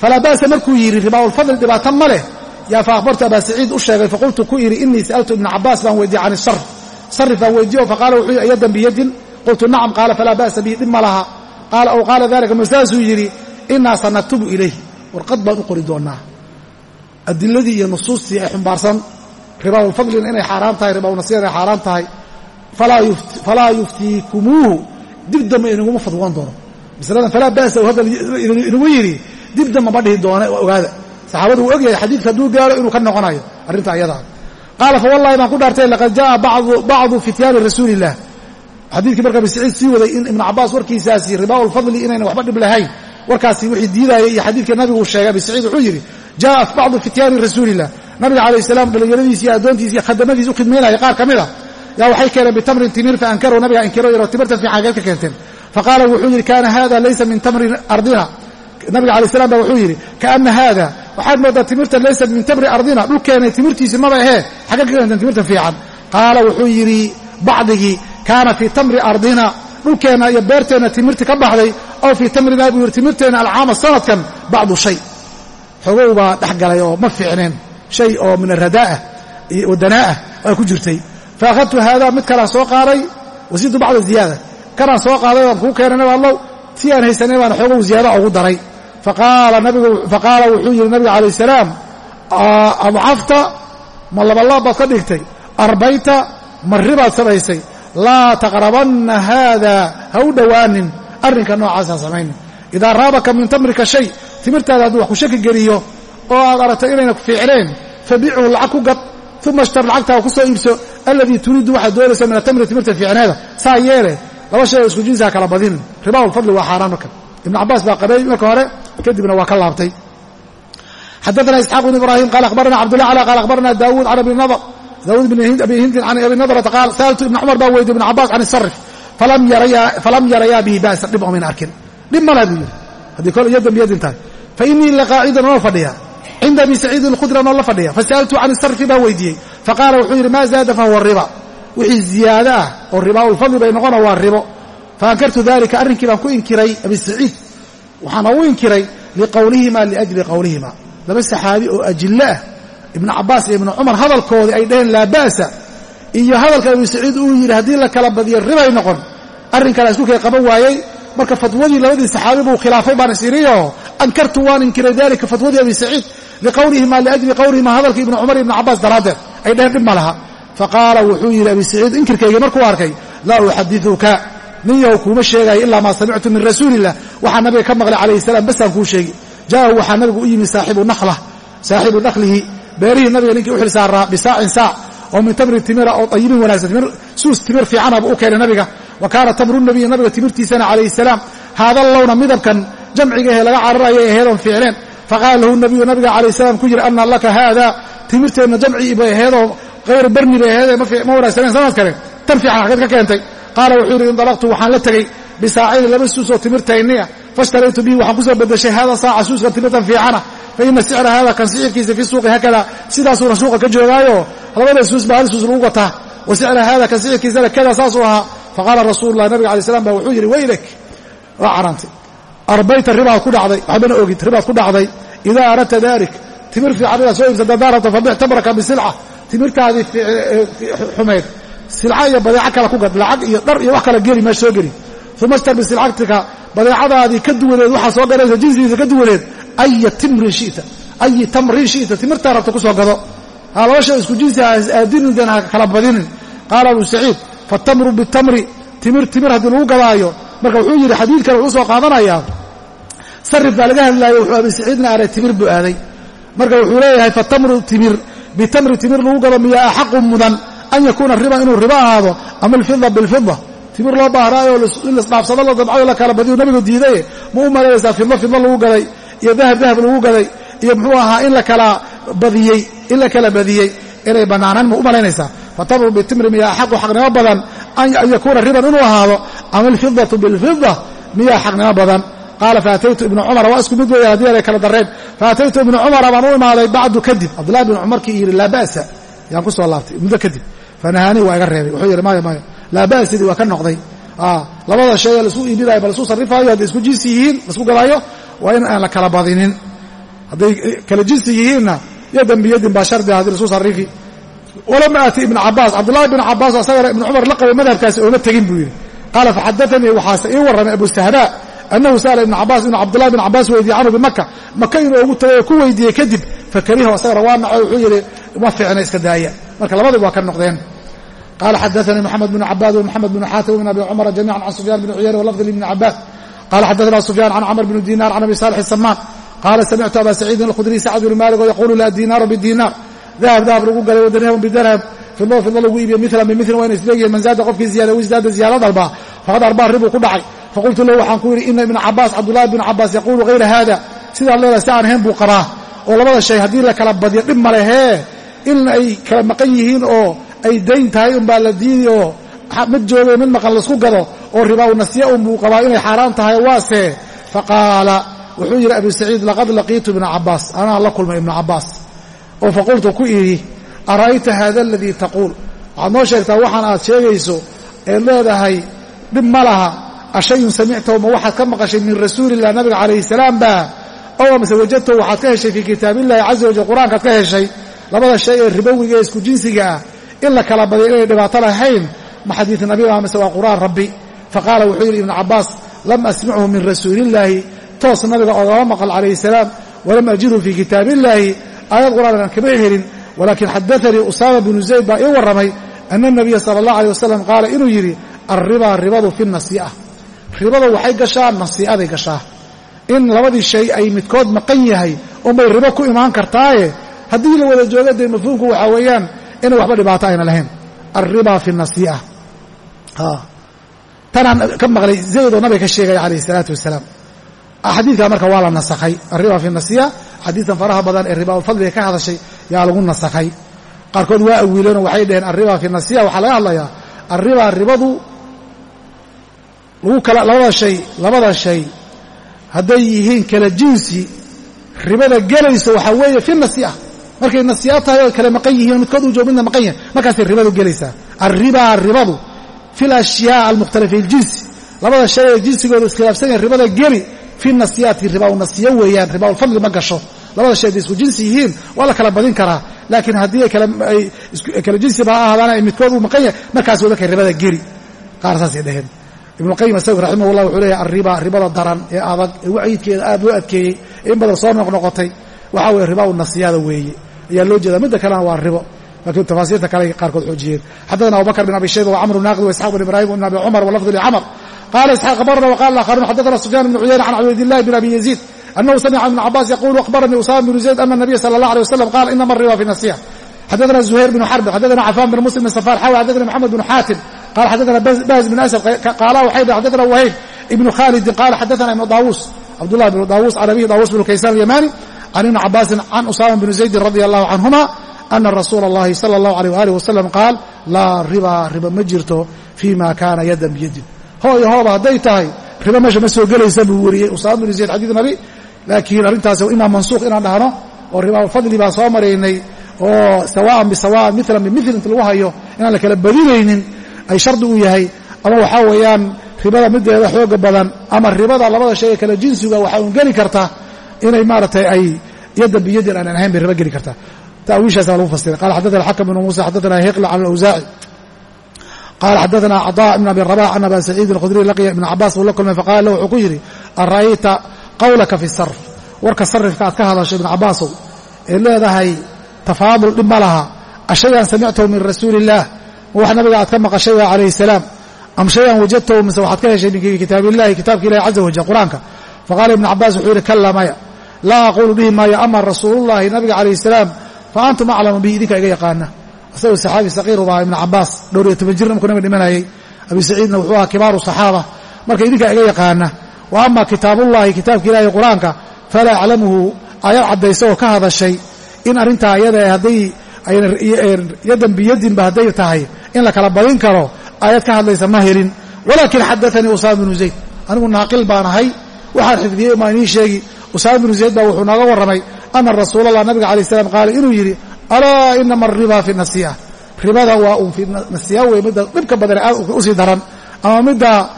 Falaa ba'sa markuu yidhi ribaaulfadli dhibaato ma leh. Yaa fa akhbartu abaa saciid u sheegay faqultu ku yidhi inii sa'altu ibna cabaas baan weydiiyey can isarf sarif baan weydiiye o faqaala wuxuu yidhi yadan biyadin qultu nacam qaala falaa ba'sa bihi dhib ma laha. Qaala aw qaala dalika masaasuu yidhi inaa sanaktubu ilayh. Warqad baan u qori doonnaa. Adiladii iyo nusuustii ay xumbaarsan. Ribaaulfadlina inay xaaraan tahay ribaaunasiyana ay xaaraan tahay. Falaa yuftiikumuuhu dib dambe inaguma fadwoon doono. Masaladan falaa ba'sa hadda inagu yidhi dib dambe ma dhihi doona ogaada. Saxaabadu wuu ogyahay xadiidka hadduu gaaro inuu ka noqonayo arrinta ayadaa qaala fa wallahi baan ku dhaartay laqad ja'a bacdu fityaani rasuuli illah xadiidkii marka abi saciid sii waday in ibnu cabaas warkiisaasi ribaa lfadli inayna waxba dhib lahayn warkaasi wixii diidaayay iyo xadiidka nabigu uu sheegay abi saciid wuxuu yidhi ja'a bacdu fityaani rasuulillah. Nabiga calayh salaam dhallinyaradiisi iyo addoontiisi iyo khadamadiisi u khidmaynaya qaar ka mid a yaa waxay keeneen bitamrin timir fa ankarow nabiga inkiro yaro timirta fiican geed ka keenteen faqaala wuxuu yidhi kaana hada laysa min tamri ardina nabiga alay slam ba wuxuu yidhi kaana haada waxaad moodaa timirtan laysat min tamri ardina dhulkeenay timirtiisi maba ahee xagga ka keenteen timirtan fiican. Qaala wuxuu yidhi bacdigii dhulkeenna iyo beerteenna timirti ka baxday aw fii tamrina buu yidhi timirteenna alcaama sanadkan bacdu shay. Xogow baa dhex galay oo ma fiicneen shay oo min aradaa'ah iyo danaa'ah waa ku jirtay. Fa akhadtu haada mid kalaan soo qaaday wasiidu bacda ziyaada. Kanaan soo qaaday waan kuu keenay nabi allow si aan haysanay baan xoogow ziyaada ugu daray. Faqaala wuxuu yidhi nabiga calayh salaam adcafta ma labalaab baad ka dhigtay arbayta ma ribaad samaysay laa taqrabanna haada ha u dhowaanin. Arrinka noocaasa samaynin. Idaa raabaka min tamrika shay timirtaada hadduu wax ku shaki geliyo oo aad aragtay inayna ku fiicneen fabichu lacag ku gad uma ishtar lacagtaa ku soo iibso alladii turiidu waxaad doonaysa min atamri timirta fiicneeda. Saa yeele laba shay oo isku jinsiha kala badinin ribaa lfadli waa xaaraan marka. Ibnu cabaas baa qabay marka hore kadibna waa ka laabtay. Xadaana isxaaq bn ibrahim qaala akhbarana cabdullah cala qaala akhbarana daawuud can abi nadr daawuud bn abi hindin can abi nadrata qaal sa'altu ibna cumar baa weydiy ibn cabaas can isarif falam yarayaa bihi ba'sa dhib omin arkin. Dhib mala buu yidhi. Haddii kol iyo dambiyadin tahay fa inii laqaacidan oo fadhiya cinda abi saciidin alkhudri anoo la fadhiya fasa'altu can isarfi baa weydiiyey. Faqaala wuxuu yidhi maa zaada fahuwa riba. Wixii ziyaado ah oo ribaaulfadli bay noqona waa ribo. Faankartu dalika arrinkii baan ku inkiray abi saciid. Waxaana u inkiray liqowlihima liajli qowlihima laba saxaabi oo ajillo ah ibnu cabaas iyo ibnu cumar hadalkoodii ay dhaheen laa ba'sa. Iyo hadalka abi saciid uu yidhi haddii la kala badiyo ribay noqon. Arrinkana isku kay qaban waayey. Marka fatwadii labadii saxaabi buu khilaafay baan isiriyo ankartu waan inkiray dalika fatwadii abi saciid liqowlihima liajli qowlihima hadalka ibnu cumar iyo ibnu cabaas daraaddeed. Ay dhaheen dhib ma laha. Faqaala wuxuu yidhi abi saciid inkirkayga markuu arkay laa uxadiuka yahow kuuma sheegayo ilaa maa samictu min rasuuliillah waxaa nabiga ka maqlay calayhi salaam basaan kuu sheegi jaahu waxaa nabigu u yimi saaxibu nakhlihi beerihii nabiga ninkii u xil saaraa bisaacin saac oo min tamri timira oo ayibin wanaagsan. Suus timir fiicanaba u keenay nabiga. Wa kaana tamru nabiyi nabiga timirtiisana calayhi salaam. Haada lowna midabkan jamciga ahee laga cararaya aheedoon fiicneen faqaala lahu nabiyu nabiga calayh salaam ku yidhi anna laka haada timirteenna jamci bay aheedoo hayr barni bay aheedee ma wanaagsaneen sanadkane tan fiican xageed ka keentay. Qaala wuxuu yidhi indalaqtu waxaan la tegey bisaacayni laba suus oo timirtayniya. Fashtaraytu bihi waxaan ku soo bedeshay hada saaca suuskan timirtan fiicana fa ina sicra hada kan sicirkiisa fi suuqi hakada sidaasuuna suuqa ka joogaayo labada suus baa hal suus lagu gataa wa sicra hada kan sicirkiisana kada saasuu ahaa faqaala rasuululah nabiga alay slam ba wuxuu yidhi waylak waa carantay arbayta ribaad ku dhacday waxbana ogid ribaad ku dhacday idaa aradta dalik timir fiican inaad soo iibsata daarata fabix tamraka bisilca timirtaadii xumayd silca iyo badeeco kale ku gad lacag iyo dhar iyo wax kala geli meesha soo geli uma ashtar bisilcatika badeecadaadii ka duwaneed waxaa soo gadaysa jinsigiisa ka duwaneed aya timrin shita ayi tamrin shita timirtaa rabta ku soo gado ha laba shay isku jinsi aadinidan ha kala badinin qaala abu saciid fatamru bitamri timir timir haddii lagu gadaayo marka wuxuu yidhi xadiidkan wuxuu soo qaadanayaa sarif baa laga hadlaayo wuxuu abi saciidna aray timir buu aaday marka wuxuu leeyahay fatamru timir bitamri timir lagu gado miyaa axaqu mudan an yakuuna riba inuu ribo ahaado ama alfida bilfida timir loo baahraayoo in lasdhaafsado la dabcayo la kala badiyu nabigu diidaye ma u malaynaysaa fidlo fidlo lagu gaday iyo dahab dahab lagu gaday iyo muxuu ahaa in la kala badiyey in la kala badiyey inay bannaanaan ma u malaynaysaa. Fatamru bitimri miyaa axaqu xaqnimo badan an yakuuna riban inuu ahaado ama alfidatu bilfida miyaa xaqnimo badan. Qaala faataytu ibna cumara waa isku mid weeya haddii anay kala darreen faataytu ibna cumara baan u imaaday bacdu kadib. Cabdullahi bin cumarkii yidhi laa ba'sa. Yaan ku soo laabtay muddo kadib. Fanahaanii waa iga reebay. Wuxuu yidhi maya maya laa ba'sidii waa ka noqday. Labada shay ee la isku iibinayo ba la isku sarrifaayo hadday isku jinsi yihiin la isku gadaayo waa in aan la kala badinin. Hadday kala jinsi yihiinna yadan biyadin baa shardi haddii la isku sarrifi walama aati ibna cabaas cabdullahi bin cabaas asagana ibna cumar la qabay madhabkaasi ooma tegin buu yidhi. Qaala faxadaanii waxaase ii warramay abu sahbaa annahu sa'ala ibna cabaas inuu cabdullahi bin cabaas weydiye canhu bimaka maka inuu ugu tagay oo ku weydiiyey kadib fakariho asagana waa naco wuxuu yidhi ma fiicna iska daaya. Marka labadiba waa ka noqdeen. Qala xadaanii moxamed bn cabaad wmoxamed bn xaatim bn abi cumara jamican can sufyan bn cuyayna walafdi libni cabaad qala xadaana sufyan can camr bn dinar can abi salix samaan qaala samictu aba saciidin alkhudriy sacd bn malik oo yaquulu laa dinaaru bidinaar dahab dahab lagu galay wadirhamu bidarham fido fido lagu iibiyo milan bimilin waa ina isleeyihin man zaada qofkii ziyaada wisdaada ziyaada dalba faqad arbaa ribuu ku dhacay faqultu lahu waxaan ku yidhi ina ibna cabaas cabdullahi bn cabaas yaquulu hayra hada sidaad leedahay si aan ahayn buu qabaa oo labada shay haddii la kala badyo dhib ma lehee in ay kala maqan yihiin oo ay dayn tahay unbaa la diidi oo mid joogo mid maqan la isku gado oo ribaa nasiya unbuu qabaa inay xaaraan tahay waase. Faqaala wuxuu yidhi abu saciid laqad laqiitu ibna cabaas anaa la kulmay ibna cabaas oo faqultu ku idhi ara'ayta hada aladii taquul? Waxaad noo sheegtaa waxaan aad sheegayso eed leedahay dhib ma laha ashayun samictahu ma waxaad ka maqashay min rasuulilah nabiga calayhi salaam baa ow amase wajadtahu waxaad ka heshay fii kitaabillahi caza wajal qur'aankaad ka heshay? Labada shay ee ribowiga ee isku jinsiga ah in la kala badiyo inay dhibaato lahayn ma xadiid nabiga amase waa qur'aan rabbi faqaala wuxuu yidhi ibnu cabaas lam asmichu min rasuulillaahi toos nabiga oogama maqal calayhi salaam walam ajidhu fii kitaabiillaahi aayad qur'aan aan kama helin walakin xadaanii usaama binu zayd baa ii warramay ana nabiya sala allah alay wasalam qaala inuu yidhi alribaa ribadu fi nasii'a ribada waxay gashaa nasii'aday gashaa. In labadii shay ay midkood maqan yahay unbay ribo ku imaan kartaaye. Haddii la wada jooga dee mafhuumku waxaa weeyaan inay waxba dhibaato ayna lahayn. Alribaa fi nasii'a tanaan ka maqlay zayd oo nabiga ka sheegaya calayhi salaatu wasalaam. Xadiidkaa marka waa la nasakhay. Alriba fi nasiya xadiidan faraha badan ee ribaaulfadliga ka hadashay yaa lagu nasakhay. Qaarkood waa awiileenoo waxay dhaheen alriba fi nasiya waxaa laga hadlayaa alriba ribadu lagu kala labada shay labada shay hadday yihiin kala jinsi ribada gelayso waxaa weeye fi nasiya. Markay nasiya tahay oo kale maqan yihiin midkood uu joog midna maqan yahay markaasay ribadu gelaysaa. Alribaa ribadu fi alashyaa almukhtalifa iljinsi labada shay ee jinsigooda iskhilaafsan yahay ribada geli fi nasiyaati ribaa nasiyo weeyaan ribaaulfadli ma gasho labada shay hadday isku jinsi yihiin waa la kala badin karaa laakiin haddii ay kala jinsiba ha ahaadaan ay midkood uu maqan yahay markaas way markay ribada geli qaar saasay dhaheen ibnuqayim isagu raximahullah wuxuu leeyahay alriba ribada daran ee adag ee waciidkeeda aad loo adkeeyey ee in badan soo noqnoqotay waxaa weeye ribaa nasiyada weeye ayaa loo jeedaa midda kalena waa ribo lakiin tafaasiirta kale qaarkood xoojiyeen. Xaddaana abubakr bin abi shayba wacamru naaqid waisxaq bin ibrahim ibn abi cumar walafdu licamr qala isxaaq abarna wqala akharuun xaddaana sufyan bn cuyayna can cubaydillahi bn abi yaziid anahu samica ibn cabaas yaqulu akhbaranii usama bnu zayd ana nabiya sala allah alيه wasalam qala inama riba fi nasiya xaddaana zuhayr bn xarbin xaddaana cafan bn muslim bn safar xaw xaddaana maxamed bn xaatim qala xaddaana bahz bn asad. Qaala waxay dhah xaddaana wahayb ibnu khalidin qala xaddaana ibnu daawuus cabdullah bn daawuus can abihi daawuus bn kaysan alyamani can ibni cabaasin can usama bn zaydin radi allahu canhuma ana rasuula اllahi salى اllahu alيh waalih wasalam qaal laa riba riba ma jirto fi ma kana yadan biyadin hooyo hooba hadday tahay riba meesha ma soo gelaysa buu weriyey usaama binu zayd xadiid nabi laakiin arrintaasi imaa mansuuq inaan dhahno oo ribaalfadli baan soo maraynay oo sawaan bisawaan milan bimil inta lagu hayo inaan la kala badinaynin ay shardi u yahay ama waxaa weeyaan ribada mideeda xooga badan ama ribada labada shay ee kale jinsiga waxaa un geli karta inay maaragtay ay yaddan biyadin aanan ahayn bay riba geli kartaa tawiishaasa lagu fasiray. Qala xadana xakm bn musa xadana hiql an wsaaci qala xadana cطa bn abi rabax an aba saciidin khudriy laqiya ibn cabaas buu la kulmay faqala la wuxuu ku yidhi ara'ayta qawlaka fi sarf? Warka sarifka aad ka hadasho ibn cabaasow ee leedahay tafaadul dhib ma laha. Ashayan samictahu min rasuuli illaah wax nabiga aad ka maqashay waa calayhi salaam. Am shayan wajadtahu mise waxaad ka heshay min kitaabillahi kitaabka ilahi caza wajel qur'aanka? Faqala ibn cabaas wuxuu yidhi kala maya. Laa aqulu dhihi maayo ama rasuulullahi nabiga calayhi salaam fa aclamu bi idinka iga yaqaana isagoo saxaabi saqiiru baa ibnu cabaas dhowr iyo toban jir markuu nabiga dhimanayay abi saciidna wuxuu ahaa kibaaru saxaaba marka idinkaa iga yaqaana wa ama kitaabullahi kitaabka ilahi qur'aanka falaa aclamuhu caddaysa oo ka hadashay in arrintaa iyada hadday yadan biyadinba hadday tahay in la kala badin karo aayad ka hadlaysa ma helin walaakin xadaanii usaama binu zayd anigu naaqil baan ahay waxaan xifdiyey maa inii sheegi usaama binu zayd baa wuxuu nooga warramay ana rasuulallah nabiga alay slam qaala inuu yidhi alaa inama ariba fi nasiya ribada waa un fi nasiya wey midda dhibka badan u sii daran ama midda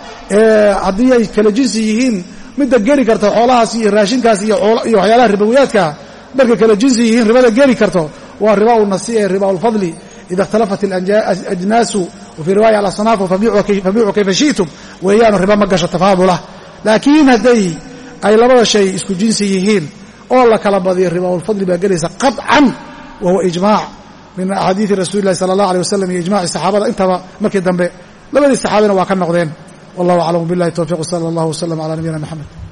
haddii ay kala jinsi yihiin midda geli karta xoolahaas iyo raashinkaas iyo waxyaalaha ribowiyaadka markay kala jinsi yihiin ribada geli karto waa riba nasiya riba lfadli ida اkhtalafat اajnaasu wafii riwaaya alasnaafu fabiicuu kayfa shi'tum weeyaanu riba ma gasho tafaadulah laakiin hadday ay labada shay isku jinsi yihiin oo la kala badiyo riba lfadli baa gelaysa qaطcan wahuwa ijmaac min axaadiidi rasuuli illahi sala allah alيh wasalam iyo ijmaci saxaabada intaba markii dambe. Labadii saxaabina waa ka noqdeen. Wallahu aclamu billahi towfiq sala allah wasalam cala nabiyina mxamed